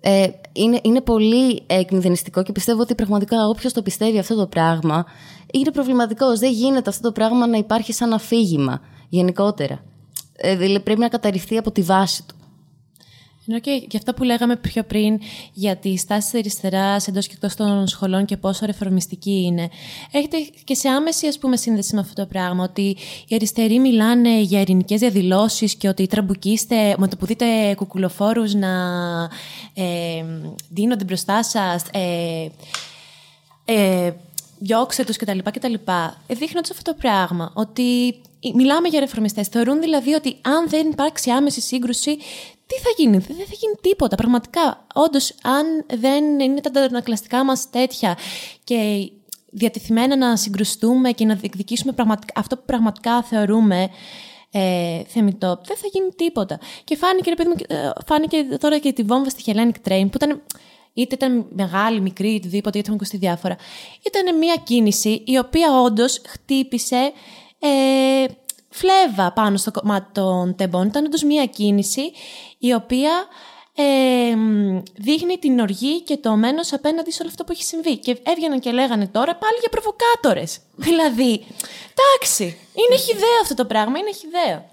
ε, είναι, είναι πολύ εκμηδενιστικό και πιστεύω ότι πραγματικά όποιος το πιστεύει αυτό το πράγμα είναι προβληματικός. Δεν γίνεται αυτό το πράγμα να υπάρχει σαν αφήγημα γενικότερα. Ε, δηλαδή πρέπει να καταρριφθεί από τη βάση του. Ενώ και για αυτά που λέγαμε πιο πριν για τη στάση της αριστεράς εντός και εκτός των σχολών και πόσο ρεφορμιστική είναι. Έχετε και σε άμεση ας πούμε, σύνδεση με αυτό το πράγμα. Ότι οι αριστεροί μιλάνε για ειρηνικές διαδηλώσεις και ότι τραμπουκίστε με το που δείτε κουκουλοφόρους να ε, δίνονται μπροστά σας. Ε, ε, διώξε τους κτλ. κτλ. Ε, δείχνοντας αυτό το πράγμα, ότι μιλάμε για ρεφορμιστές. Θεωρούν δηλαδή ότι αν δεν υπάρξει άμεση σύγκρουση, τι θα γίνει, δεν θα γίνει τίποτα. Πραγματικά, όντως, αν δεν είναι τα ανακλαστικά μας τέτοια και διατεθειμένα να συγκρουστούμε και να διεκδικήσουμε αυτό που πραγματικά θεωρούμε ε, θεμητό, δεν θα γίνει τίποτα. Και φάνηκε, ρε ε, φάνηκε τώρα και τη βόμβα στη Hellenic Train, που ήταν είτε ήταν μεγάλη, μικρή, οτιδήποτε, είτε έχουν ακουστεί διάφορα. Ήταν μια κίνηση η οποία όντως χτύπησε ε, φλέβα πάνω στο κομμάτι των τεμπών. Ήταν όντως μια κίνηση η οποία ε, δείχνει την οργή και το μένος απέναντι σε όλο αυτό που έχει συμβεί. Και έβγαιναν και λέγανε τώρα πάλι για προβοκάτορες. Δηλαδή, εντάξει, είναι χυδαίο αυτό το πράγμα, είναι χυδαίο.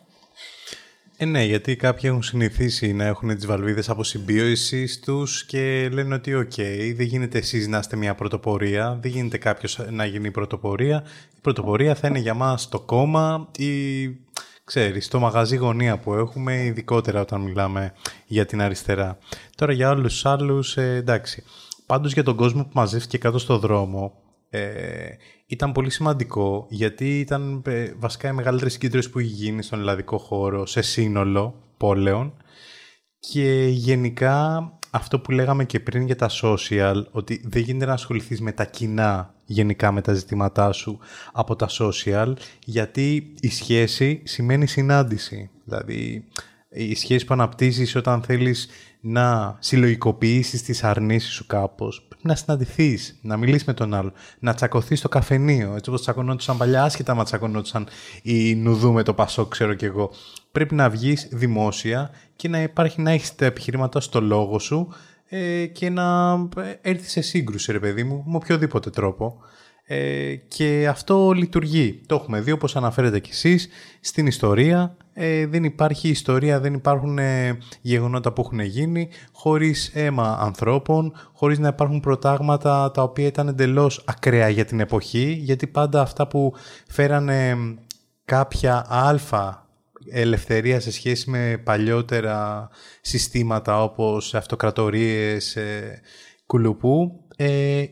Ε, ναι, γιατί κάποιοι έχουν συνηθίσει να έχουν τις βαλβίδες αποσυμπίωσης τους και λένε ότι οκ, δεν γίνεται εσείς να είστε μια πρωτοπορία, δεν γίνεται κάποιος να γίνει πρωτοπορία. Η πρωτοπορία θα είναι για μας το κόμμα ή ξέρεις, το μαγαζί γωνία που έχουμε, ειδικότερα όταν μιλάμε για την αριστερά. Τώρα για όλους τους άλλους, ε, εντάξει. Πάντως για τον κόσμο που μαζεύτηκε κάτω στο δρόμο, ε, ήταν πολύ σημαντικό γιατί ήταν ε, βασικά η μεγαλύτερη συγκέντρωση που έχει γίνει στον ελλαδικό χώρο σε σύνολο πόλεων και γενικά αυτό που λέγαμε και πριν για τα social, ότι δεν γίνεται να ασχοληθείς με τα κοινά γενικά με τα ζητήματά σου από τα social, γιατί η σχέση σημαίνει συνάντηση. Δηλαδή, η σχέση που αναπτύσσεις όταν θέλεις να συλλογικοποιήσεις τις αρνήσεις σου κάπως, πρέπει να συναντηθείς, να μιλήσεις με τον άλλο, να τσακωθείς στο καφενείο, έτσι όπως τσακωνόντουσαν παλιά, άσχετα μα τσακωνόντουσαν οι νουδού με το πασό, ξέρω κι εγώ. Πρέπει να βγεις δημόσια και να υπάρχει να έχεις τα επιχειρήματα στο λόγο σου ε, και να ε, έρθεις σε σύγκρουση, ρε παιδί μου, με οποιοδήποτε τρόπο. Ε, και αυτό λειτουργεί. Το έχουμε δει όπως αναφέρετε κι εσείς στην ιστορία. Ε, δεν υπάρχει ιστορία, δεν υπάρχουν ε, γεγονότα που έχουν γίνει χωρίς αίμα ανθρώπων, χωρίς να υπάρχουν προτάγματα τα οποία ήταν εντελώς ακραία για την εποχή, γιατί πάντα αυτά που φέρανε κάποια αλφα ελευθερία σε σχέση με παλιότερα συστήματα όπως αυτοκρατορίες ε, κουλουπού ε,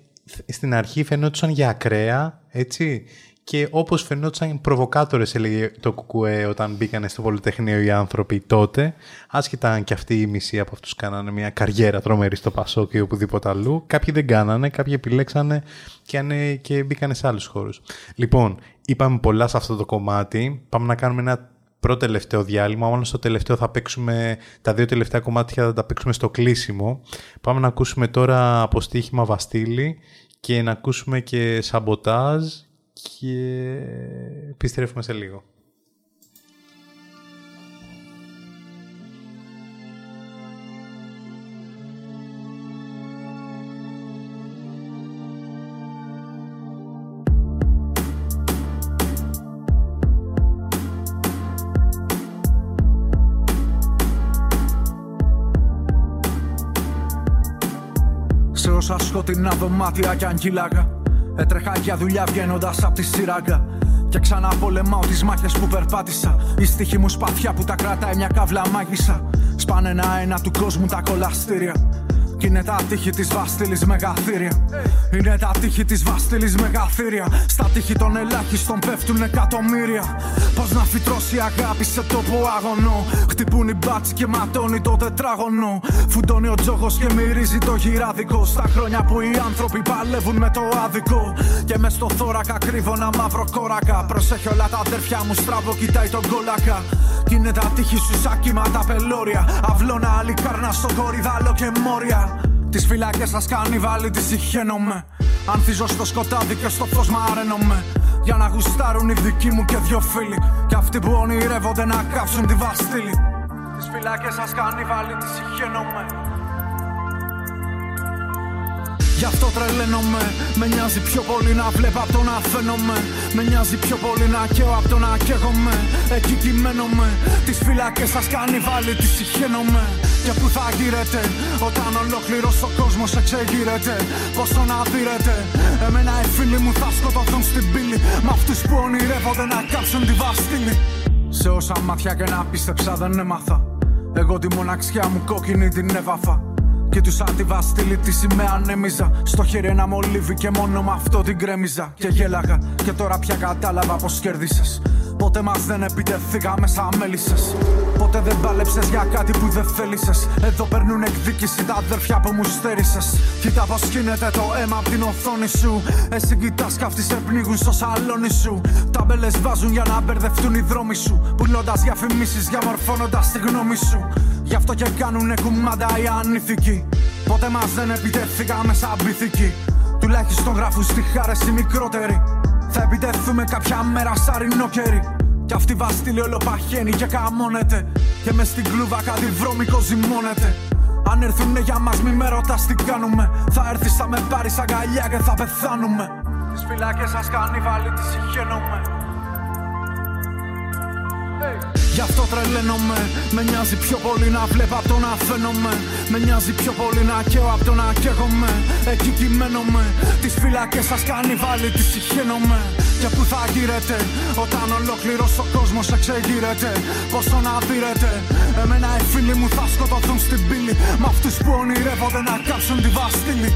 στην αρχή φαινόντουσαν για ακραία, έτσι, και όπως φαινόντουσαν προβοκάτορες έλεγε το κουκουέ όταν μπήκαν στο Πολυτεχνείο οι άνθρωποι τότε, άσχετα αν και αυτοί οι μισοί από αυτούς κάνανε μια καριέρα τρομερή στο Πασόκ ή οπουδήποτε αλλού, κάποιοι δεν κάνανε, κάποιοι επιλέξανε και, ανε, και μπήκανε σε άλλους χώρους. Λοιπόν, είπαμε πολλά σε αυτό το κομμάτι, πάμε να κάνουμε ένα πρώτο τελευταίο διάλειμμα, μόνο στο τελευταίο θα παίξουμε, τα δύο τελευταία κομμάτια θα τα παίξουμε στο κλείσιμο. Πάμε να ακούσουμε τώρα αποστήχημα Βαστίλη και να ακούσουμε και σαμποτάζ και επιστρέφουμε σε λίγο. Σκοτεινά δωμάτια κι αγγίλαγα. Έτρεχα για δουλειά βγαίνοντας από τη σειράγκα. Και ξανά πολεμάω τις μάχες που περπάτησα. Η στίχη μου σπαθιά που τα κρατάει μια καύλα μάγισσα. Σπάνε ένα-ένα του κόσμου τα κολαστήρια. Κι είναι τα τείχη της Βαστήλη μεγαθύρια. Είναι τα τείχη της Βαστήλη μεγαθύρια. Στα τείχη των ελάχιστων πέφτουν εκατομμύρια. Πώς να φυτρώσει αγάπη σε τόπο αγωνό. Χτυπούν οι μπάτσι και ματώνει το τετράγωνο. Φουντώνει ο τζόγος και μυρίζει το γυράδικο. Στα χρόνια που οι άνθρωποι παλεύουν με το άδικο. Και μες στο θώρακα κρύβω ένα μαύρο κόρακα. Προσέχει όλα τα αδέρφια μου στραβό, κοιτάει τον κόλακα. Κι είναι τα τείχη σου σαν τα πελώρια. Αυλώνα άλλη κάρνα στο κορυδάλο και μόρια. Τις φυλάκες σας κάνει βάλει, τι συχαίνομαι. Ανθίζω στο σκοτάδι και στο φως μαραίνομαι. Για να γουστάρουν οι δικοί μου και δυο φίλοι. Και αυτοί που ονειρεύονται να κάψουν τη βαστήλη. Τις φυλάκες σας κάνει βάλει, τι συχαίνομαι. Γι' αυτό τρελαίνομαι. Με νοιάζει πιο πολύ να βλέπω από το να φαίνομαι. Με νοιάζει πιο πολύ να καίω από το να καίγομαι. Εκεί κειμένομαι Τις φυλακές σας κάνει βάλει τις συχαίνομαι. Και που θα γύρετε Όταν ολόκληρος ο κόσμος εξεγείρεται; Πόσο να δίνετε Εμένα οι φίλοι μου θα σκοτωθούν στην πύλη. Μ' αυτούς που ονειρεύονται να κάψουν τη βαστήλη. Σε όσα μάτια και να πίστεψα δεν έμαθα. Εγώ τη μοναξιά μου κόκκινη την έβαφα και τους σαν τη βαστήλη τη σημαία ανέμιζα. Στο χέρι ένα μολύβι και μόνο με αυτό την κρέμιζα. Και γέλαγα και τώρα πια κατάλαβα πως κέρδισες. Ποτέ μας δεν επιτεθήκαμε σαν μέλισσες. Ποτέ δεν πάλεψες για κάτι που δεν θέλησες. Εδώ παίρνουν εκδίκηση τα αδέρφια που μου στέρισες. Κοίτα πω γίνεται το αίμα από την οθόνη σου. Εσύ κοιτάς καυτή σε πνίγουν στο σαλόνι σου. Τάμπελες βάζουν για να μπερδευτούν οι δρόμοι σου. Πουλώντας διαφημίσει, διαμορφώνοντας τη γνώμη σου. Γι' αυτό και κάνουνε κουμάντα οι ανήθικοι. Ποτέ μας δεν επιτεθήκαμε σαν πυθικοί. Τουλάχιστον γράφουν στη χάρες οι μικρότεροι. Θα επιτεθούμε κάποια μέρα σαν ρινόκερι. Κι αυτή η βαστήλη όλο παχαίνει και καμώνεται. Και μες στην κλούβα κάτι βρώμικο ζυμώνεται. Αν έρθουνε για μας μη με ρωτάς τι κάνουμε Θα έρθεις θα με πάρεις αγκαλιά και θα πεθάνουμε Τις φυλάκες σας κάνει βάλει τις συγχαίνομαι Γι' αυτό τρελαίνομαι. Με νοιάζει πιο πολύ να βλέπω από το να φαίνομαι. Με νοιάζει πιο πολύ να καίω από το να καίγομαι. Εκεί κειμένομαι Τις φυλακές σας κάνει βάλει τις συχαίνομαι. Και που θα γύρετε Όταν ολόκληρος ο κόσμος εξεγείρεται; Πόσο να δίνετε Εμένα οι φίλοι μου θα σκοτωθούν στην πύλη. Μ' αυτούς που ονειρεύονται να κάψουν τη βαστήλη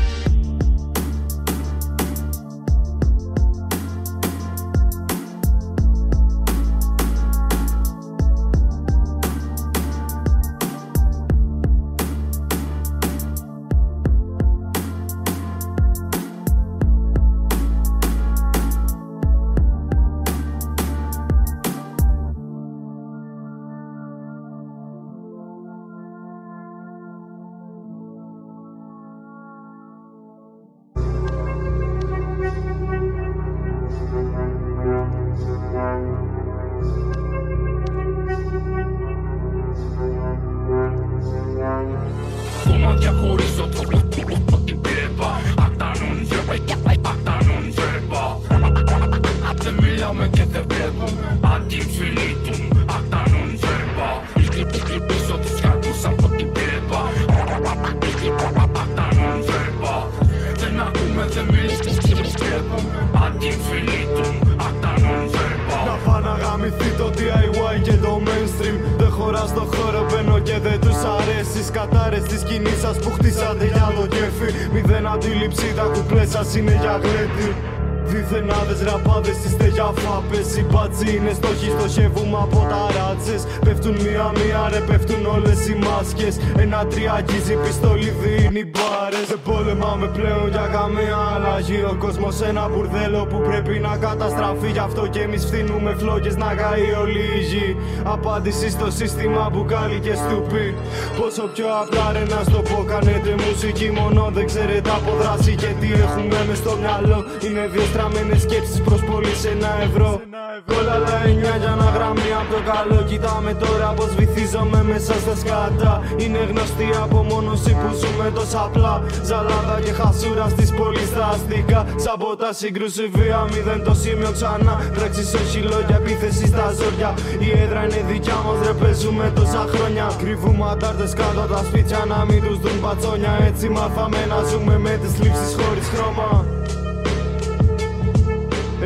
Ο κόσμος ένα μπουρδέλο που πρέπει να καταστραφεί. Γι' αυτό και εμείς φθηνούμε φλόγες να καεί όλη η γη Απάντηση στο σύστημα μπουκάλι και στουπί. Πόσο πιο απλά ρε να στο πω κάνετε μουσική μόνο. Δεν ξέρετε από δράση Και τι έχουμε μες στο μυαλό. Είναι δύο στραμμένες σκέψεις προς πολύ σε ένα ευρώ καλό Κοιτάμε τώρα πως βυθίζομαι μέσα στα σκάτα. Είναι γνωστή απομόνωση που ζούμε τόσο απλά. Ζαλάδα και χασούρα στις πόλεις τα αστικά. Σαμπότα σύγκρουση βία μηδέν το σημείο ξανά. Πράξεις όχι λόγια επίθεση στα ζόρια. Η έδρα είναι δικιά μας ρε παίζουμε τόσα χρόνια. Κρύβουμε αντάρτες κάτω τα σπίτια να μην τους δουν πατσόνια. Έτσι μάθαμε να ζούμε με τις λήψεις χωρίς χρώμα.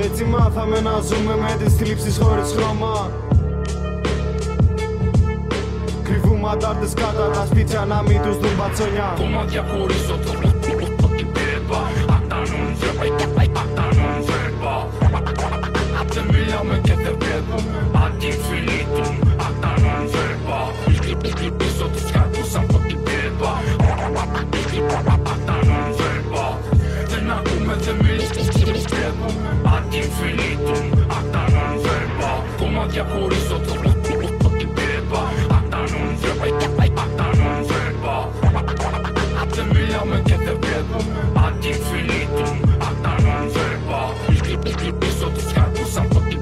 Έτσι μάθαμε να ζούμε με τις θλίψεις χωρίς χρώμα Κρυβούμε αντάρτες κάτω τα σπίτια να μην τους δουν πατσονιά Κομμάτια χωρίς το την πέπα Αυτά non verba, αυτά non verba Δεν μιλάμε και δεν βλέπουμε. Αντιφιλίτουν, αυτά non verba Πίσω τους καρπούς από την πέπα Αυτά non verba Δεν ακούμε, δεν μιλάμε και δεν βλέπουμε Αντιφιλίτουν, αυτά non verba Κομμάτια χωρίς το την Κοιτάμε και δεν του Πίσω τους καρπούς από την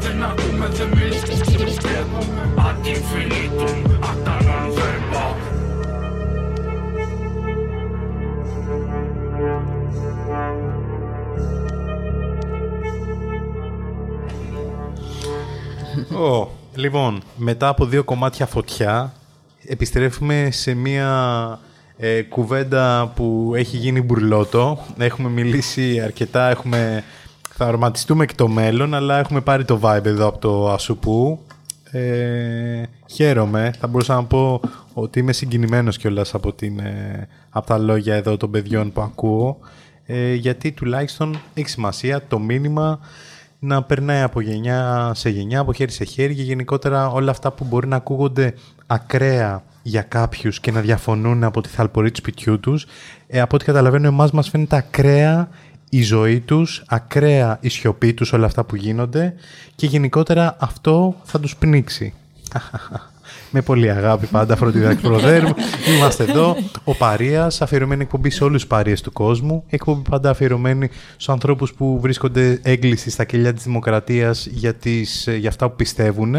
Δεν ακούμε, δεν Oh. Λοιπόν, μετά από δύο κομμάτια φωτιά επιστρέφουμε σε μία ε, κουβέντα που έχει γίνει μπουρλότο. Έχουμε μιλήσει αρκετά, έχουμε, θα οραματιστούμε και το μέλλον, αλλά έχουμε πάρει το vibe εδώ από το Ασουπού. Ε, χαίρομαι. Θα μπορούσα να πω ότι είμαι συγκινημένος κιόλας από, την, ε, από τα λόγια εδώ των παιδιών που ακούω. Ε, γιατί τουλάχιστον έχει σημασία το μήνυμα να περνάει από γενιά σε γενιά, από χέρι σε χέρι και γενικότερα όλα αυτά που μπορεί να ακούγονται ακραία για κάποιους και να διαφωνούν από τη θαλπορή του σπιτιού τους, ε, από ό,τι καταλαβαίνω εμάς μας φαίνεται ακραία η ζωή τους, ακραία η σιωπή τους, όλα αυτά που γίνονται και γενικότερα αυτό θα τους πνίξει. Με πολύ αγάπη πάντα, φροντίδα εκ προδέρμου. Είμαστε εδώ. Ο Παρίας, αφιερωμένη εκπομπή σε όλους τους παρείε του κόσμου. Εκπομπή πάντα αφιερωμένη στους ανθρώπους που βρίσκονται έγκλειστοι στα κελιά της δημοκρατίας για, για αυτά που πιστεύουν.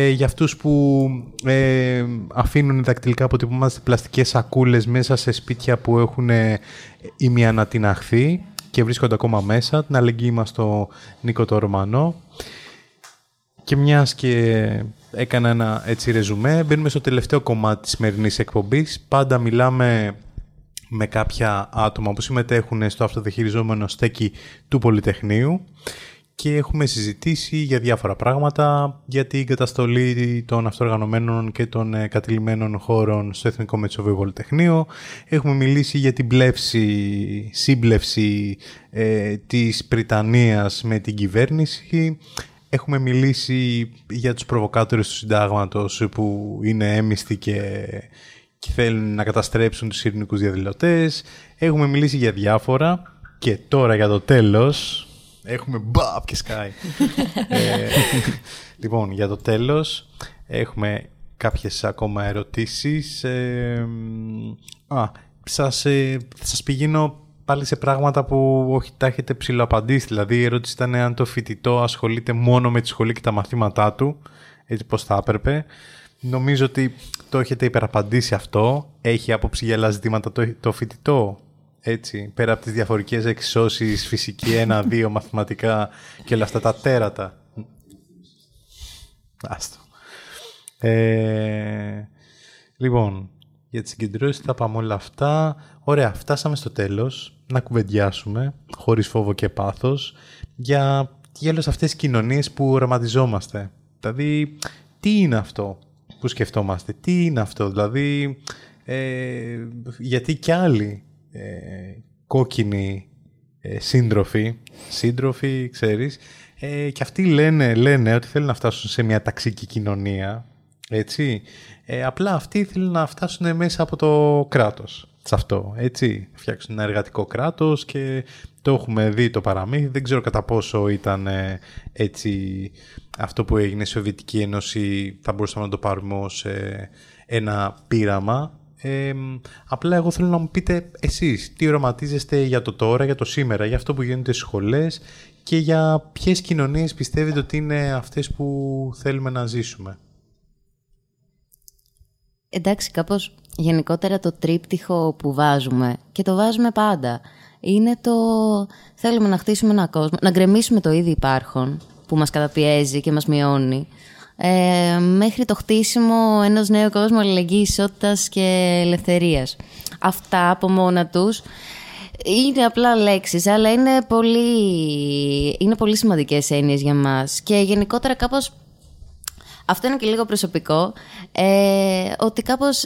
Ε, για αυτούς που ε, αφήνουν δακτυλικά αποτυπωμάτες πλαστικές σακούλες μέσα σε σπίτια που έχουν ε, ημιανατιναχθεί και βρίσκονται ακόμα μέσα. Την αλληλεγγύη μας στο Νίκο το Ρωμανό. Και μιας και έκανα ένα έτσι ρεζουμέ, μπαίνουμε στο τελευταίο κομμάτι της σημερινής εκπομπής. Πάντα μιλάμε με κάποια άτομα που συμμετέχουν στο αυτοδιαχειριζόμενο στέκι του Πολυτεχνείου και έχουμε συζητήσει για διάφορα πράγματα, για την καταστολή των αυτοργανωμένων και των ε, κατηλημένων χώρων στο Εθνικό Μετσοβείο Πολυτεχνείο. Έχουμε μιλήσει για την πλεύση, σύμπλευση ε, της Πριτανίας με την κυβέρνηση. Έχουμε μιλήσει για τους προβοκάτορες του συντάγματος που είναι έμιστοι και, και θέλουν να καταστρέψουν τους ειρηνικούς διαδηλωτές. Έχουμε μιλήσει για διάφορα και τώρα για το τέλος Έχουμε μπαπ και σκάει. ε, λοιπόν, για το τέλος έχουμε κάποιες ακόμα ερωτήσεις. Ε, α, σας, ε, σας πηγαίνω πάλι σε πράγματα που όχι τα έχετε ψηλοαπαντήσει. Δηλαδή η ερώτηση ήταν αν το φοιτητό ασχολείται μόνο με τη σχολή και τα μαθήματά του, έτσι πώς θα έπρεπε. Νομίζω ότι το έχετε υπεραπαντήσει αυτό. Έχει άποψη για άλλα ζητήματα το, το φοιτητό; Έτσι, πέρα από τις διαφορικές εξισώσεις, φυσική, ένα, δύο, μαθηματικά και όλα αυτά τα τέρατα. Άστο. Ε, λοιπόν, για τις συγκεντρώσεις θα πάμε όλα αυτά. Ωραία, φτάσαμε στο τέλος να κουβεντιάσουμε, χωρίς φόβο και πάθος, για, για όλες αυτές τις κοινωνίες που οραματιζόμαστε. Δηλαδή, τι είναι αυτό που σκεφτόμαστε, τι είναι αυτό, δηλαδή, ε, γιατί κι άλλοι ε, κόκκινοι ε, σύντροφοι, σύντροφοι, ξέρεις, ε, και αυτοί λένε, λένε ότι θέλουν να φτάσουν σε μια ταξική κοινωνία, έτσι. Ε, απλά αυτοί θέλουν να φτάσουν μέσα από το κράτος, σε αυτό, έτσι. Φτιάξουν ένα εργατικό κράτος και το έχουμε δει το παραμύθι. Δεν ξέρω κατά πόσο ήταν ε, έτσι αυτό που έγινε στη Σοβιετική Ένωση, θα μπορούσαμε να το πάρουμε ως ε, ένα πείραμα ε, απλά εγώ θέλω να μου πείτε εσείς τι οραματίζεστε για το τώρα, για το σήμερα, για αυτό που γίνεται στις σχολές και για ποιες κοινωνίες πιστεύετε ότι είναι αυτές που θέλουμε να ζήσουμε; Εντάξει, κάπως γενικότερα το τρίπτυχο που βάζουμε και το βάζουμε πάντα είναι το θέλουμε να χτίσουμε ένα κόσμο, να γκρεμίσουμε το ήδη υπάρχον που μας καταπιέζει και μας μειώνει ε, μέχρι το χτίσιμο ενός νέου κόσμου αλληλεγγύης, ισότητας και ελευθερίας. Αυτά από μόνα τους είναι απλά λέξεις, αλλά είναι πολύ, είναι πολύ σημαντικές έννοιες για μας. Και γενικότερα κάπως, αυτό είναι και λίγο προσωπικό, ε, ότι κάπως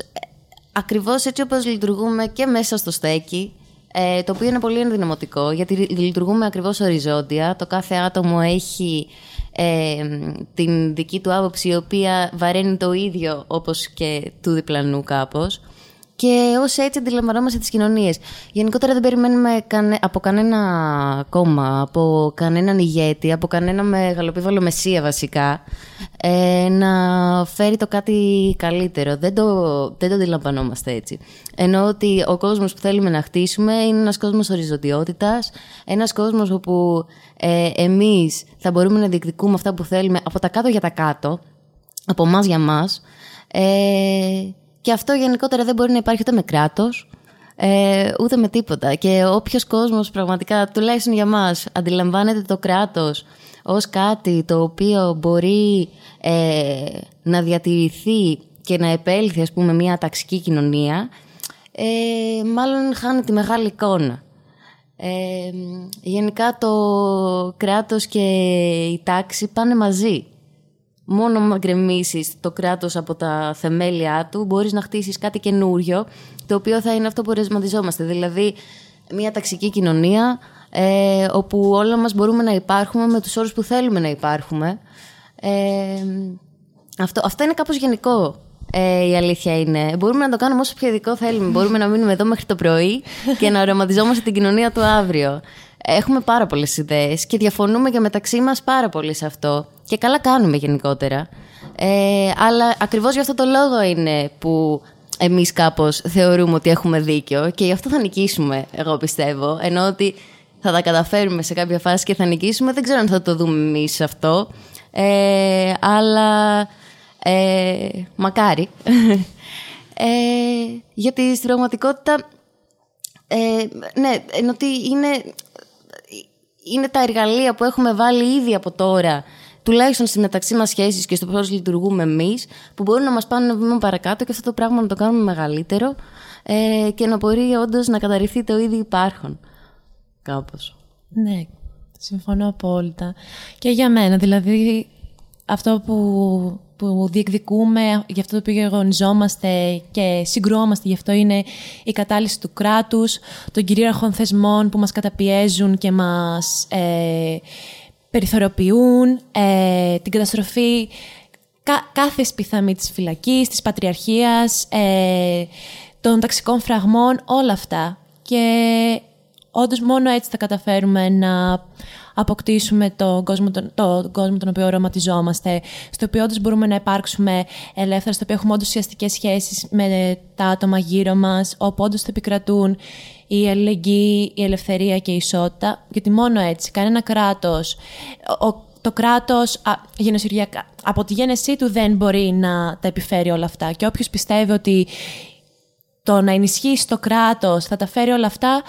ακριβώς έτσι όπως λειτουργούμε και μέσα στο στέκι, ε, το οποίο είναι πολύ ενδυναμωτικό, γιατί λειτουργούμε ακριβώς οριζόντια, το κάθε άτομο έχει ε, την δική του άποψη η οποία βαραίνει το ίδιο όπως και του διπλανού κάπως και ως έτσι αντιλαμβανόμαστε τις κοινωνίες. Γενικότερα δεν περιμένουμε από κανένα κόμμα, από κανέναν ηγέτη, από κανένα μεγαλοπίβολο μεσία βασικά, ε, να φέρει το κάτι καλύτερο. Δεν το, δεν το αντιλαμβανόμαστε έτσι. Ενώ ότι ο κόσμος που θέλουμε να χτίσουμε είναι ένας κόσμος οριζοντιότητας, ένας κόσμος όπου ε, εμείς θα μπορούμε να διεκδικούμε αυτά που θέλουμε από τα κάτω για τα κάτω, από εμά για εμά. Ε, και αυτό γενικότερα δεν μπορεί να υπάρχει ούτε με κράτος, ε, ούτε με τίποτα. Και όποιος κόσμος πραγματικά, τουλάχιστον για μας, αντιλαμβάνεται το κράτος ως κάτι το οποίο μπορεί ε, να διατηρηθεί και να επέλθει ας πούμε μια ταξική κοινωνία ε, μάλλον χάνει τη μεγάλη εικόνα. Ε, γενικά το κράτος και η τάξη πάνε μαζί. Μόνο να γκρεμίσεις το κράτος από τα θεμέλια του μπορείς να χτίσεις κάτι καινούριο το οποίο θα είναι αυτό που ρεσματιζόμαστε. Δηλαδή μια ταξική κοινωνία ε, όπου όλα μας μπορούμε να υπάρχουμε με τους όρους που θέλουμε να υπάρχουμε. Ε, αυτό, αυτό είναι κάπως γενικό. Ε, η αλήθεια είναι. Μπορούμε να το κάνουμε όσο πιο ειδικό θέλουμε. Μπορούμε να μείνουμε εδώ μέχρι το πρωί και να οραματιζόμαστε την κοινωνία του αύριο. Έχουμε πάρα πολλές ιδέες και διαφωνούμε και μεταξύ μας πάρα πολύ σε αυτό. Και καλά κάνουμε γενικότερα. Ε, αλλά ακριβώς γι' αυτό το λόγο είναι που εμείς κάπως θεωρούμε ότι έχουμε δίκιο και γι' αυτό θα νικήσουμε, εγώ πιστεύω. Ενώ ότι θα τα καταφέρουμε σε κάποια φάση και θα νικήσουμε. Δεν ξέρω αν θα το δούμε εμείς αυτό. Ε, αλλά ε, μακάρι. ε, γιατί στην πραγματικότητα, ε, ναι, ενώ ότι είναι, είναι τα εργαλεία που έχουμε βάλει ήδη από τώρα, τουλάχιστον στις μεταξύ μας σχέσεις και στο πώς λειτουργούμε εμείς, που μπορούν να μας πάνε ένα βήμα παρακάτω και αυτό το πράγμα να το κάνουμε μεγαλύτερο ε, και να μπορεί όντως να καταρριφθεί το ήδη υπάρχον. Κάπως. Ναι, συμφωνώ απόλυτα. Και για μένα, δηλαδή, αυτό που που διεκδικούμε, γι' αυτό το οποίο αγωνιζόμαστε και συγκρουόμαστε γι' αυτό είναι η κατάλυση του κράτους, των κυρίαρχων θεσμών που μας καταπιέζουν και μας ε, περιθωριοποιούν, ε, την καταστροφή κάθε σπιθαμή της φυλακής, της πατριαρχίας, ε, των ταξικών φραγμών, όλα αυτά. Και όντως μόνο έτσι θα καταφέρουμε να αποκτήσουμε τον κόσμο, τον, το, κόσμο τον οποίο οραματιζόμαστε, στο οποίο όντως μπορούμε να υπάρξουμε ελεύθερα, στο οποίο έχουμε όντως ουσιαστικές σχέσεις με τα άτομα γύρω μας, όπου όντως θα επικρατούν η αλληλεγγύη, η ελευθερία και η ισότητα. Γιατί μόνο έτσι, κανένα κράτος. Το κράτος από τη γέννησή του δεν μπορεί να τα επιφέρει όλα αυτά. Και όποιος πιστεύει ότι το να ενισχύσει το κράτος θα τα φέρει όλα αυτά,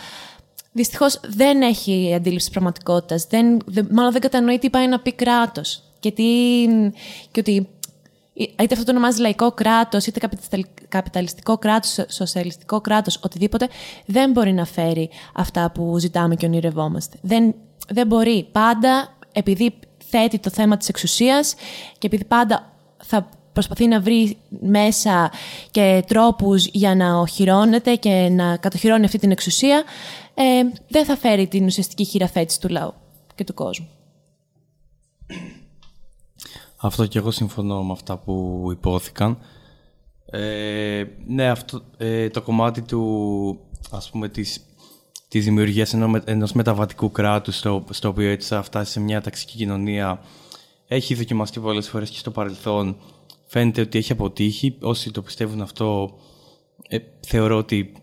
δυστυχώς δεν έχει αντίληψη πραγματικότητας. Δεν, μάλλον δεν κατανοεί τι πάει να πει κράτος. Και, και ότι είτε αυτό το ονομάζει λαϊκό κράτος, είτε καπιταλιστικό κράτος, σοσιαλιστικό κράτος, οτιδήποτε, δεν μπορεί να φέρει αυτά που ζητάμε και ονειρευόμαστε. Δεν, δεν μπορεί. Πάντα, επειδή θέτει το θέμα της εξουσίας και επειδή πάντα θα προσπαθεί να βρει μέσα και τρόπους για να οχυρώνεται και να κατοχυρώνει αυτή την εξουσία, ε, δεν θα φέρει την ουσιαστική χειραφέτηση του λαού και του κόσμου. Αυτό και εγώ συμφωνώ με αυτά που υπόθηκαν. Ε, ναι, αυτό, ε, το κομμάτι του, ας πούμε, της, της δημιουργίας ενός μεταβατικού κράτους στο, στο οποίο έτσι θα φτάσει σε μια ταξική κοινωνία έχει δοκιμαστεί πολλές φορές και στο παρελθόν φαίνεται ότι έχει αποτύχει. Όσοι το πιστεύουν αυτό ε, θεωρώ ότι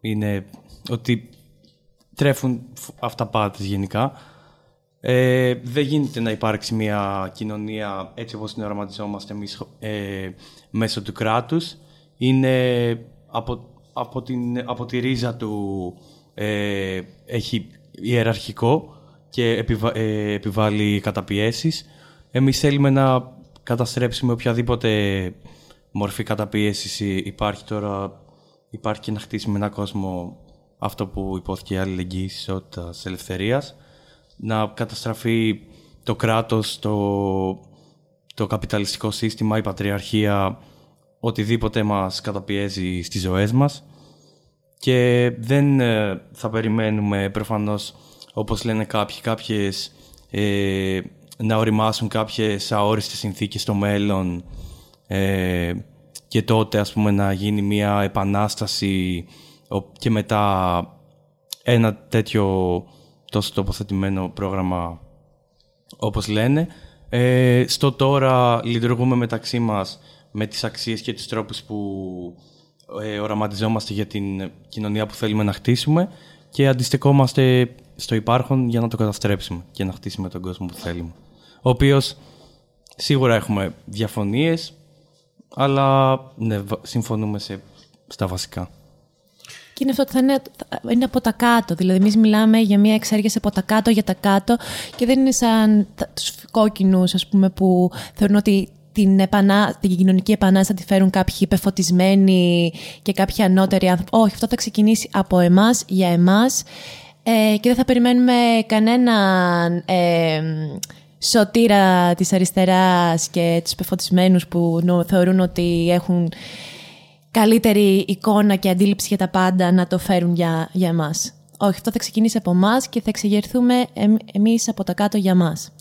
είναι ότι τρέφουν αυταπάτες γενικά. Ε, δεν γίνεται να υπάρξει μια κοινωνία έτσι όπως την οραματιζόμαστε εμείς ε, μέσω του κράτους. Είναι από, από, την, από τη ρίζα του ε, έχει ιεραρχικό και επιβα, ε, επιβάλλει καταπιέσεις. Εμείς θέλουμε να καταστρέψουμε οποιαδήποτε μορφή καταπίεσης υπάρχει τώρα. Υπάρχει και να χτίσουμε έναν κόσμο αυτό που υπόθηκε η αλληλεγγύη, ισότητας, ελευθερίας. Να καταστραφεί το κράτος, το, το καπιταλιστικό σύστημα, η πατριαρχία, οτιδήποτε μας καταπιέζει στις ζωές μας. Και δεν ε, θα περιμένουμε προφανώς, όπως λένε κάποιοι, κάποιες ε, να οριμάσουν κάποιες αόριστες συνθήκες στο μέλλον ε, και τότε ας πούμε να γίνει μια επανάσταση και μετά ένα τέτοιο τόσο τοποθετημένο πρόγραμμα όπως λένε. Ε, στο τώρα λειτουργούμε μεταξύ μας με τις αξίες και τους τρόπους που ε, οραματιζόμαστε για την κοινωνία που θέλουμε να χτίσουμε και αντιστεκόμαστε στο υπάρχον για να το καταστρέψουμε και να χτίσουμε τον κόσμο που θέλουμε ο οποίος σίγουρα έχουμε διαφωνίες, αλλά ναι, συμφωνούμε σε, στα βασικά. Και είναι αυτό ότι θα είναι, θα- είναι από τα κάτω. Δηλαδή, εμείς μιλάμε για μια εξέργεια από τα κάτω για τα κάτω και δεν είναι σαν τους κόκκινους, ας πούμε, που θεωρούν ότι την, επανά, την κοινωνική επανάσταση θα τη φέρουν κάποιοι υπεφωτισμένοι και κάποιοι ανώτεροι άνθρωποι. Όχι, αυτό θα ξεκινήσει από εμάς, για εμάς ε, και δεν θα περιμένουμε κανέναν ε, σωτήρα της αριστεράς και τους πεφωτισμένους που νο- θεωρούν ότι έχουν καλύτερη εικόνα και αντίληψη για τα πάντα να το φέρουν για, για εμάς. Όχι, αυτό θα ξεκινήσει από εμάς και θα εξεγερθούμε εμ, εμείς από τα κάτω για μας.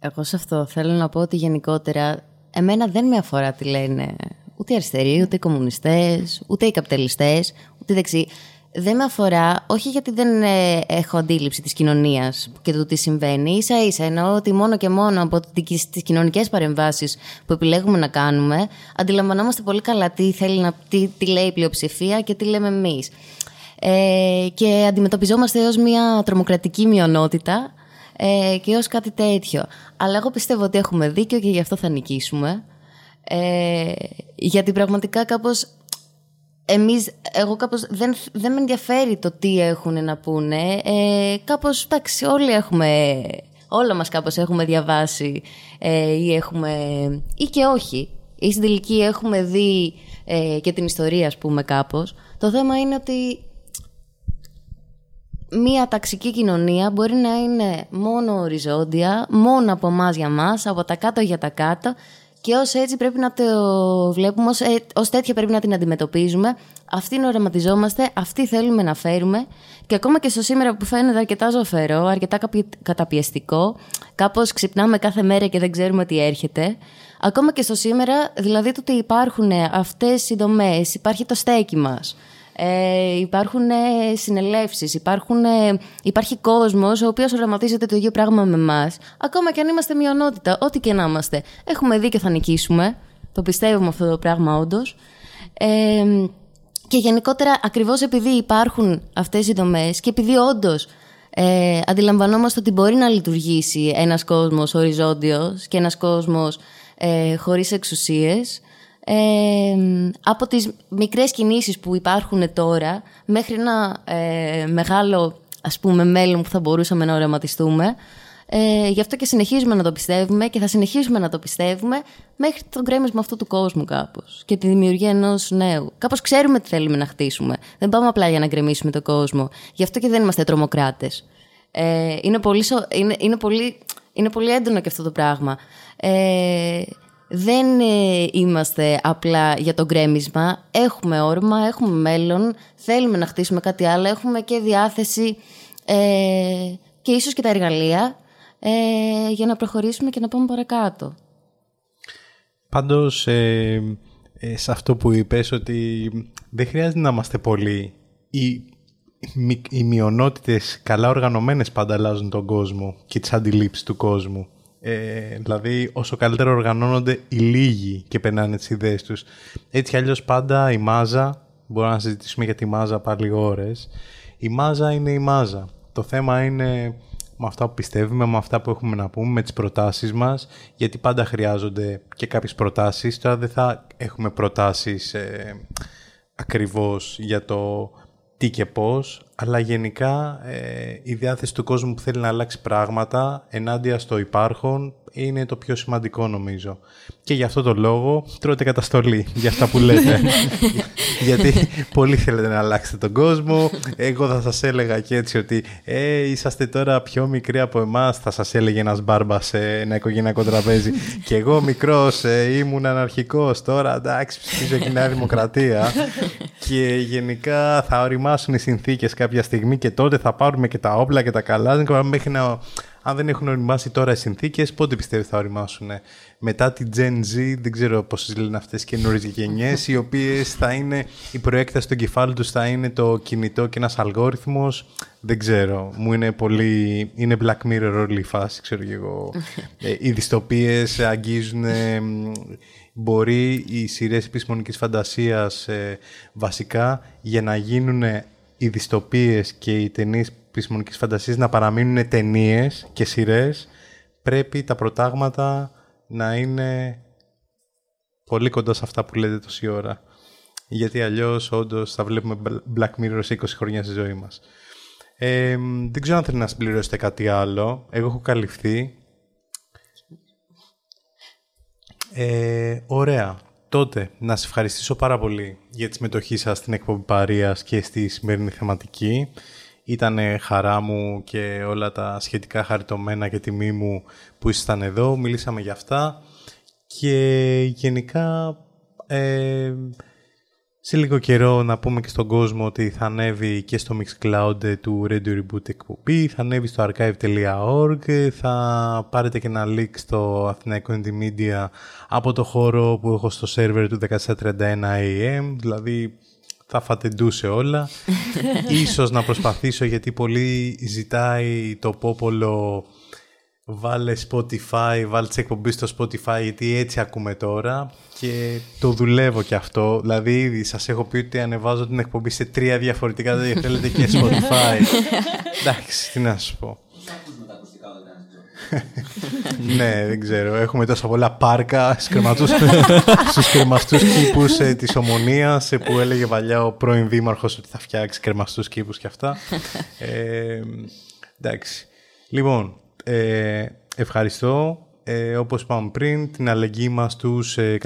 Εγώ σε αυτό θέλω να πω ότι γενικότερα εμένα δεν με αφορά τι λένε ούτε οι αριστεροί, ούτε οι κομμουνιστές, ούτε οι καπιταλιστές, ούτε οι δεξιοί. Δεν με αφορά, όχι γιατί δεν ε, έχω αντίληψη της κοινωνίας και του τι συμβαίνει, ίσα ίσα εννοώ ότι μόνο και μόνο από τις τις κοινωνικές παρεμβάσεις που επιλέγουμε να κάνουμε, αντιλαμβανόμαστε πολύ καλά τι, θέλει να, τι, τι λέει η πλειοψηφία και τι λέμε εμείς. Ε, και αντιμετωπιζόμαστε ως μια τρομοκρατική μειονότητα ε, και ως κάτι τέτοιο. Αλλά εγώ πιστεύω ότι έχουμε δίκιο και γι' αυτό θα νικήσουμε. Ε, γιατί πραγματικά κάπως εμείς, εγώ κάπως δεν, δεν με ενδιαφέρει το τι έχουν να πούνε. Ε, κάπως, εντάξει, όλοι έχουμε, όλα μας κάπως έχουμε διαβάσει ε, ή έχουμε, ή και όχι. Ή στην τελική έχουμε δει ε, και την ιστορία, ας πούμε, κάπως. Το θέμα είναι ότι μία ταξική κοινωνία μπορεί να είναι μόνο οριζόντια, μόνο από εμάς για μας, από τα κάτω για τα κάτω και ως έτσι πρέπει να το βλέπουμε, ως, ε, ως τέτοια πρέπει να την αντιμετωπίζουμε. Αυτήν οραματιζόμαστε, αυτή θέλουμε να φέρουμε και ακόμα και στο σήμερα που φαίνεται αρκετά ζωφερό, αρκετά καπι- καταπιεστικό, κάπως ξυπνάμε κάθε μέρα και δεν ξέρουμε τι έρχεται. Ακόμα και στο σήμερα, δηλαδή το ότι υπάρχουν αυτές οι δομές, υπάρχει το στέκι μας, ε, υπάρχουν ε, συνελεύσεις, υπάρχουν, ε, υπάρχει κόσμος ο οποίος οραματίζεται το ίδιο πράγμα με εμάς. Ακόμα και αν είμαστε μειονότητα, ό,τι και να είμαστε. Έχουμε δίκιο θα νικήσουμε. Το πιστεύουμε αυτό το πράγμα όντως. Ε, και γενικότερα ακριβώς επειδή υπάρχουν αυτές οι δομές και επειδή όντως ε, αντιλαμβανόμαστε ότι μπορεί να λειτουργήσει ένας κόσμος οριζόντιος και ένας κόσμος ε, χωρίς εξουσίες ε, από τις μικρές κινήσεις που υπάρχουν τώρα μέχρι ένα ε, μεγάλο ας πούμε μέλλον που θα μπορούσαμε να οραματιστούμε ε, γι' αυτό και συνεχίζουμε να το πιστεύουμε και θα συνεχίσουμε να το πιστεύουμε μέχρι το γκρέμισμα αυτού του κόσμου κάπως και τη δημιουργία ενός νέου. Κάπως ξέρουμε τι θέλουμε να χτίσουμε. Δεν πάμε απλά για να γκρεμίσουμε τον κόσμο. Γι' αυτό και δεν είμαστε τρομοκράτες. Ε, είναι, πολύ, σο- είναι, είναι, πολύ, είναι πολύ έντονο και αυτό το πράγμα. Ε, δεν ε, είμαστε απλά για το γκρέμισμα. Έχουμε όρμα, έχουμε μέλλον, θέλουμε να χτίσουμε κάτι άλλο, έχουμε και διάθεση ε, και ίσως και τα εργαλεία ε, για να προχωρήσουμε και να πάμε παρακάτω. Πάντως, ε, ε, σε αυτό που είπες ότι δεν χρειάζεται να είμαστε πολλοί. Οι, μη- οι μειονότητες καλά οργανωμένες πάντα αλλάζουν τον κόσμο και τις αντιλήψεις του κόσμου. Ε, δηλαδή, όσο καλύτερα οργανώνονται οι λίγοι και περνάνε τις ιδέες τους. Έτσι κι αλλιώς πάντα η μάζα, μπορούμε να συζητήσουμε για τη μάζα πάλι ώρες, η μάζα είναι η μάζα. Το θέμα είναι με αυτά που πιστεύουμε, με αυτά που έχουμε να πούμε, με τις προτάσεις μας, γιατί πάντα χρειάζονται και κάποιες προτάσεις. Τώρα δεν θα έχουμε προτάσεις ε, ακριβώς για το τι και πώς, αλλά γενικά ε, η διάθεση του κόσμου που θέλει να αλλάξει πράγματα ενάντια στο υπάρχον είναι το πιο σημαντικό νομίζω. Και γι' αυτό το λόγο τρώτε καταστολή για αυτά που λέτε. Γιατί πολύ θέλετε να αλλάξετε τον κόσμο. Εγώ θα σας έλεγα και έτσι ότι ε, είσαστε τώρα πιο μικροί από εμάς, θα σας έλεγε ένας μπάρμπας σε ένα οικογενειακό τραπέζι. και εγώ μικρός ε, ήμουν αναρχικός, τώρα εντάξει ψηφίζω και η Νέα Δημοκρατία. και γενικά θα οριμάσουν οι συνθήκες κάποια στιγμή και τότε θα πάρουμε και τα όπλα και τα καλά. Μέχρι να αν δεν έχουν οριμάσει τώρα οι συνθήκες, πότε πιστεύεις θα οριμάσουν. Μετά την Gen Z, δεν ξέρω πώς λένε αυτές οι καινούριες γενιές, οι οποίες θα είναι, η προέκταση του εγκεφάλου τους θα είναι το κινητό και ένας αλγόριθμος. Δεν ξέρω, μου είναι πολύ, είναι Black Mirror όλη η φάση, ξέρω και εγώ. ε, οι δυστοπίες αγγίζουν, ε, μπορεί οι σειρές επιστημονικής φαντασίας ε, βασικά για να γίνουν οι δυστοπίες και οι ταινίες επιστημονικής φαντασίας να παραμείνουν ταινίες και σειρές, πρέπει τα προτάγματα να είναι πολύ κοντά σε αυτά που λέτε τόση ώρα. Γιατί αλλιώς όντως θα βλέπουμε Black Mirror σε 20 χρόνια στη ζωή μας. Ε, δεν ξέρω αν θέλει να συμπληρώσετε κάτι άλλο. Εγώ έχω καλυφθεί. Ε, ωραία. Τότε, να σε ευχαριστήσω πάρα πολύ για τη συμμετοχή σας στην εκπομπή Παρίας και στη σημερινή θεματική. Ήταν χαρά μου και όλα τα σχετικά χαριτωμένα και τιμή μου που ήσασταν εδώ. Μιλήσαμε για αυτά. Και γενικά... Ε, σε λίγο καιρό να πούμε και στον κόσμο ότι θα ανέβει και στο Mixcloud του Radio Reboot εκπομπή, θα ανέβει στο archive.org, θα πάρετε και ένα link στο Αθηναϊκό Indie Media από το χώρο που έχω στο server του 1431 AM, δηλαδή θα φάτε ντους σε όλα. Ίσως να προσπαθήσω γιατί πολύ ζητάει το πόπολο βάλε Spotify, βάλε τις εκπομπή στο Spotify γιατί έτσι ακούμε τώρα και το δουλεύω και αυτό. Δηλαδή ήδη σας έχω πει ότι ανεβάζω την εκπομπή σε τρία διαφορετικά, δεν θέλετε και Spotify. Εντάξει, τι να σου πω. ναι, δεν ξέρω. Έχουμε τόσα πολλά πάρκα στους κρεμαστούς κήπους ε, της Ομονίας ε, που έλεγε παλιά ο πρώην δήμαρχος ότι θα φτιάξει κρεμαστούς κήπους και αυτά. Ε, εντάξει. Λοιπόν, ε, ευχαριστώ. Ε, όπως είπαμε πριν, την αλληλεγγύη μας στους ε,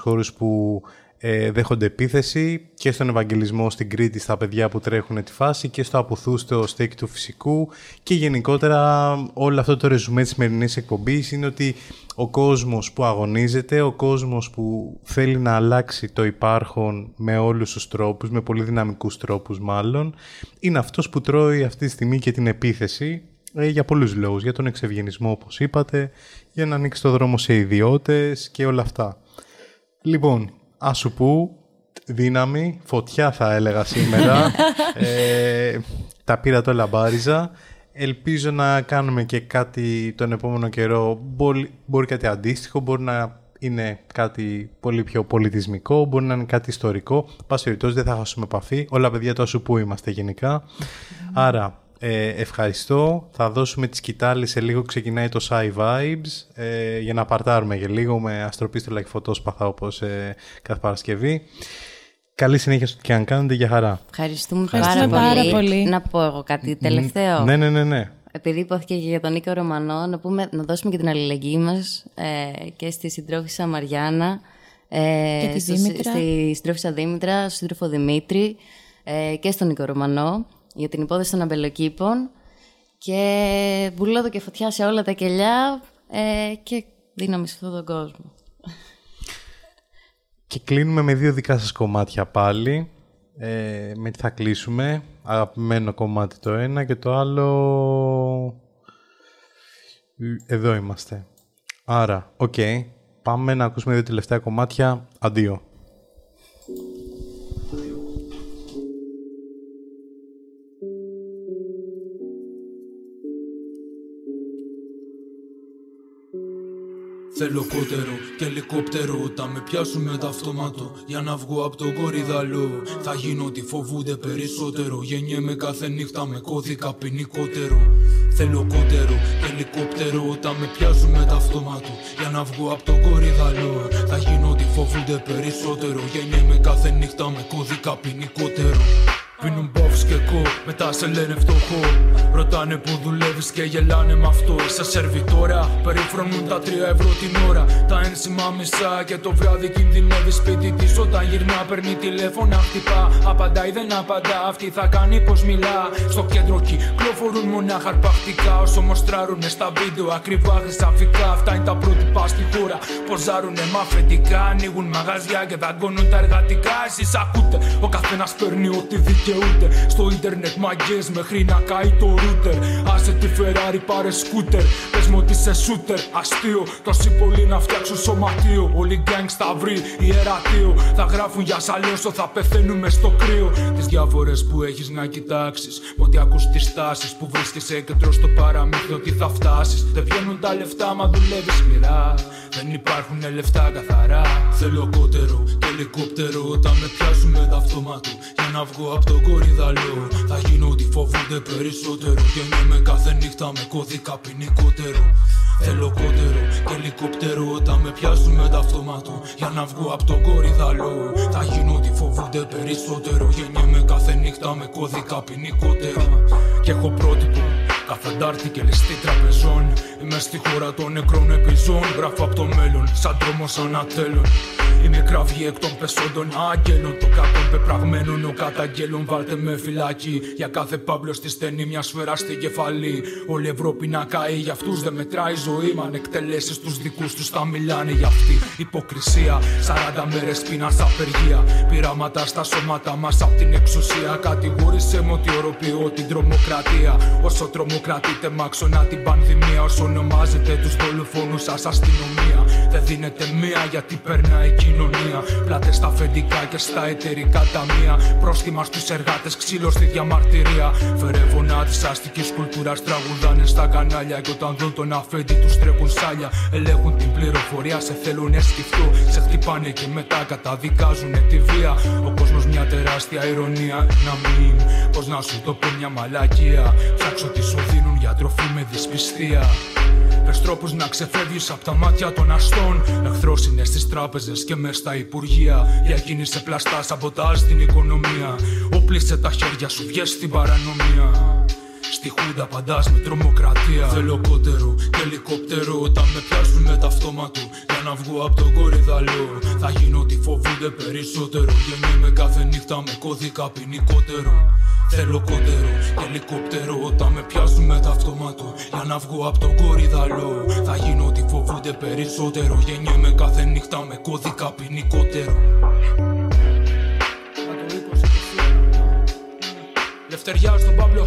χώρους που ε, δέχονται επίθεση και στον Ευαγγελισμό στην Κρήτη στα παιδιά που τρέχουν τη φάση και στο Αποθούστο στέκι του φυσικού και γενικότερα όλο αυτό το ρεζουμέ της σημερινής εκπομπής είναι ότι ο κόσμος που αγωνίζεται, ο κόσμος που θέλει να αλλάξει το υπάρχον με όλους τους τρόπους, με πολύ δυναμικούς τρόπους μάλλον, είναι αυτός που τρώει αυτή τη στιγμή και την επίθεση ε, για πολλούς λόγους. Για τον εξευγενισμό, όπως είπατε, για να ανοίξει το δρόμο σε ιδιώτες και όλα αυτά. Λοιπόν, ας σου πω, δύναμη, φωτιά θα έλεγα σήμερα. ε, τα πήρα το λαμπάριζα. Ελπίζω να κάνουμε και κάτι τον επόμενο καιρό. Μπορεί, μπορεί κάτι αντίστοιχο, μπορεί να είναι κάτι πολύ πιο πολιτισμικό, μπορεί να είναι κάτι ιστορικό. Πάση περιπτώσει δεν θα χάσουμε επαφή. Όλα παιδιά τόσο που είμαστε γενικά. Άρα ε, ευχαριστώ. Θα δώσουμε τη σκητάλη σε λίγο. Ξεκινάει το Sci Vibes ε, για να παρτάρουμε για λίγο με αστροπίστολα και φωτόσπαθα όπως ε, κάθε Παρασκευή. Καλή συνέχεια στο και αν κάνετε για χαρά. Ευχαριστούμε, πάρα, πάρα πολύ. Να πω εγώ κάτι τελευταίο. Ναι, ναι, ναι, ναι. Επειδή υπόθηκε και για τον Νίκο Ρωμανό, να, πούμε, να δώσουμε και την αλληλεγγύη μας ε, και στη συντρόφισσα Μαριάννα, ε, και τη Δήμητρα. στη συντρόφισσα Δήμητρα, στον σύντροφο Δημήτρη ε, και στον Νίκο Ρωμανό για την υπόθεση των αμπελοκήπων και βουλώδω και φωτιά σε όλα τα κελιά ε, και δύναμη σε αυτόν τον κόσμο. Και κλείνουμε με δύο δικά σας κομμάτια πάλι. Ε, με τι θα κλείσουμε. Αγαπημένο κομμάτι το ένα και το άλλο... Εδώ είμαστε. Άρα, οκ. Πάμε να ακούσουμε δύο τελευταία κομμάτια. Αντίο. Θέλω κότερο και ελικόπτερο Όταν με πιάσουν με το αυτόματο Για να βγω από τον κορυδαλό Θα γίνω ότι φοβούνται περισσότερο. Γεννιέμαι κάθε νύχτα με κώδικα ποινικότερο. Θέλω κότερο και ελικόπτερο Όταν με πιάσουν με το αυτόματο Για να βγω από τον κορυδαλό Θα γίνω ότι φοβούνται περισσότερο. Γεννιέμαι κάθε νύχτα με κώδικα ποινικότερο Πίνουν μπόφς και κο, μετά σε λένε φτωχό. Ρωτάνε που δουλεύεις και γελάνε με αυτό. Είσαι σερβιτόρα, περιφρονούν τα τρία ευρώ την ώρα. Τα ένσημα μισά και το βράδυ κινδυνεύει σπίτι της. Όταν γυρνά, παίρνει τηλέφωνα, χτυπά. Απαντάει, δεν απαντά. Αυτή θα κάνει πως μιλά. Στο κέντρο κυκλοφορούν μονάχα αρπακτικά. Όσο μοστράρουνε στα βίντεο, ακριβά χρυσαφικά. Αυτά είναι τα πρότυπα στη χώρα. Ποζάρουνε με αφεντικά. Ανοίγουν μαγαζιά και δαγκώνουν τα εργατικά. Εσείς ακούτε, ο καθένας παίρνει ό,τι δει στο ίντερνετ μαγκές μέχρι να καεί το router Άσε τη Ferrari πάρε σκούτερ Πες μου ότι είσαι shooter Αστείο. Τόσοι πολλοί να φτιάξουν σωματείο. Όλοι gangsta rap ιερατείο Θα γράφουν για σαλέ όσο θα πεθαίνουμε στο κρύο. Τις διάφορες που έχεις να κοιτάξεις. Ότι ακούς τις τάσεις που βρίσκεσαι και τρως το παραμύθι ότι θα φτάσεις. Δεν βγαίνουν τα λεφτά μα δουλεύεις σκληρά. Δεν υπάρχουν λεφτά καθαρά. Θέλω κότερο και ελικόπτερο. Όταν με πιάσουν με αυτόματο Για να βγω από το κορυδαλό Θα γίνω ότι φοβούνται περισσότερο. Και με κάθε νύχτα με κώδικα ποινικότερο Θέλω κότερο και ελικόπτερο όταν με πιάσουν με το αυτόματο Για να βγω από τον κορυδαλό. Θα γίνω ότι φοβούνται περισσότερο. Γεννιέμαι κάθε νύχτα με κώδικα ποινικότερα. Και έχω πρότυπο Κάθε Αντάρτη και ληστή τραπεζών. Είμαι στη χώρα των νεκρών επιζών. Γράφω από το μέλλον σαν τρόμος ανατέλων Είμαι κραυγή εκ των πεσόντων άγγελων. Το κακό πεπραγμένων ο καταγγέλων. Βάλτε με φυλάκι για κάθε πάμπλο στη στενή μια σφαίρα στη κεφαλή. Όλη η Ευρώπη να καεί για αυτούς δεν μετράει η ζωή. Μα αν εκτελέσεις τους δικούς τους θα μιλάνε για αυτή. Υποκρισία 40 μέρες πείνας απεργία. Πειράματα στα σώματα μας απ' την εξουσία. Κατηγόρησε με ότι οροποιώ την τρομοκρατία. Όσο τρομοκρατείτε μάξωνα την πανδημία. Όσο ονομάζετε τους δολοφόνους σας αστυνομία Δεν δίνεται μία γιατί περνάει η κοινωνία Πλάτε στα αφεντικά και στα εταιρικά ταμεία Πρόστιμα στους εργάτες, ξύλο στη διαμαρτυρία Φερεύωνα της αστικής κουλτούρας τραγουδάνε στα κανάλια. Και όταν δουν τον αφέντη τους τρέχουν σάλια. Ελέγχουν την πληροφορία, σε θέλουν σκεφτό. Σε χτυπάνε και μετά καταδικάζουν τη βία. Ο κόσμος μια τεράστια ηρωνία. Να μην, πώς να σου το πω μια μαλακία. Ψάξω τι σου δίνουν για τροφή με δυσπιστία. Πες τρόπους να ξεφεύγεις από τα μάτια των αστών. Εχθρός είναι στις τράπεζες και μες στα υπουργεία. Διακίνησε πλαστά σαμποτάζ στην οικονομία. Όπλισε τα χέρια σου, βγες στην παρανομία. Στη χούντα παντάς με τρομοκρατία. Θέλω κότερο και ελικόπτερο Όταν με πιάσουν με ταυτόματο Για να βγω από τον κορυδαλό. Θα γίνω ότι φοβούνται περισσότερο. Γεννιέμαι κάθε νύχτα με κώδικα ποινικότερο Θέλω κότερο και ελικόπτερο όταν με πιάσουν με τα αυτόματο. Για να βγω από τον κορυδαλό, θα γίνω ότι φοβούνται περισσότερο. Γεννιέμαι κάθε νύχτα με κώδικα ποινικότερο. Λευτεριά στον Παύλο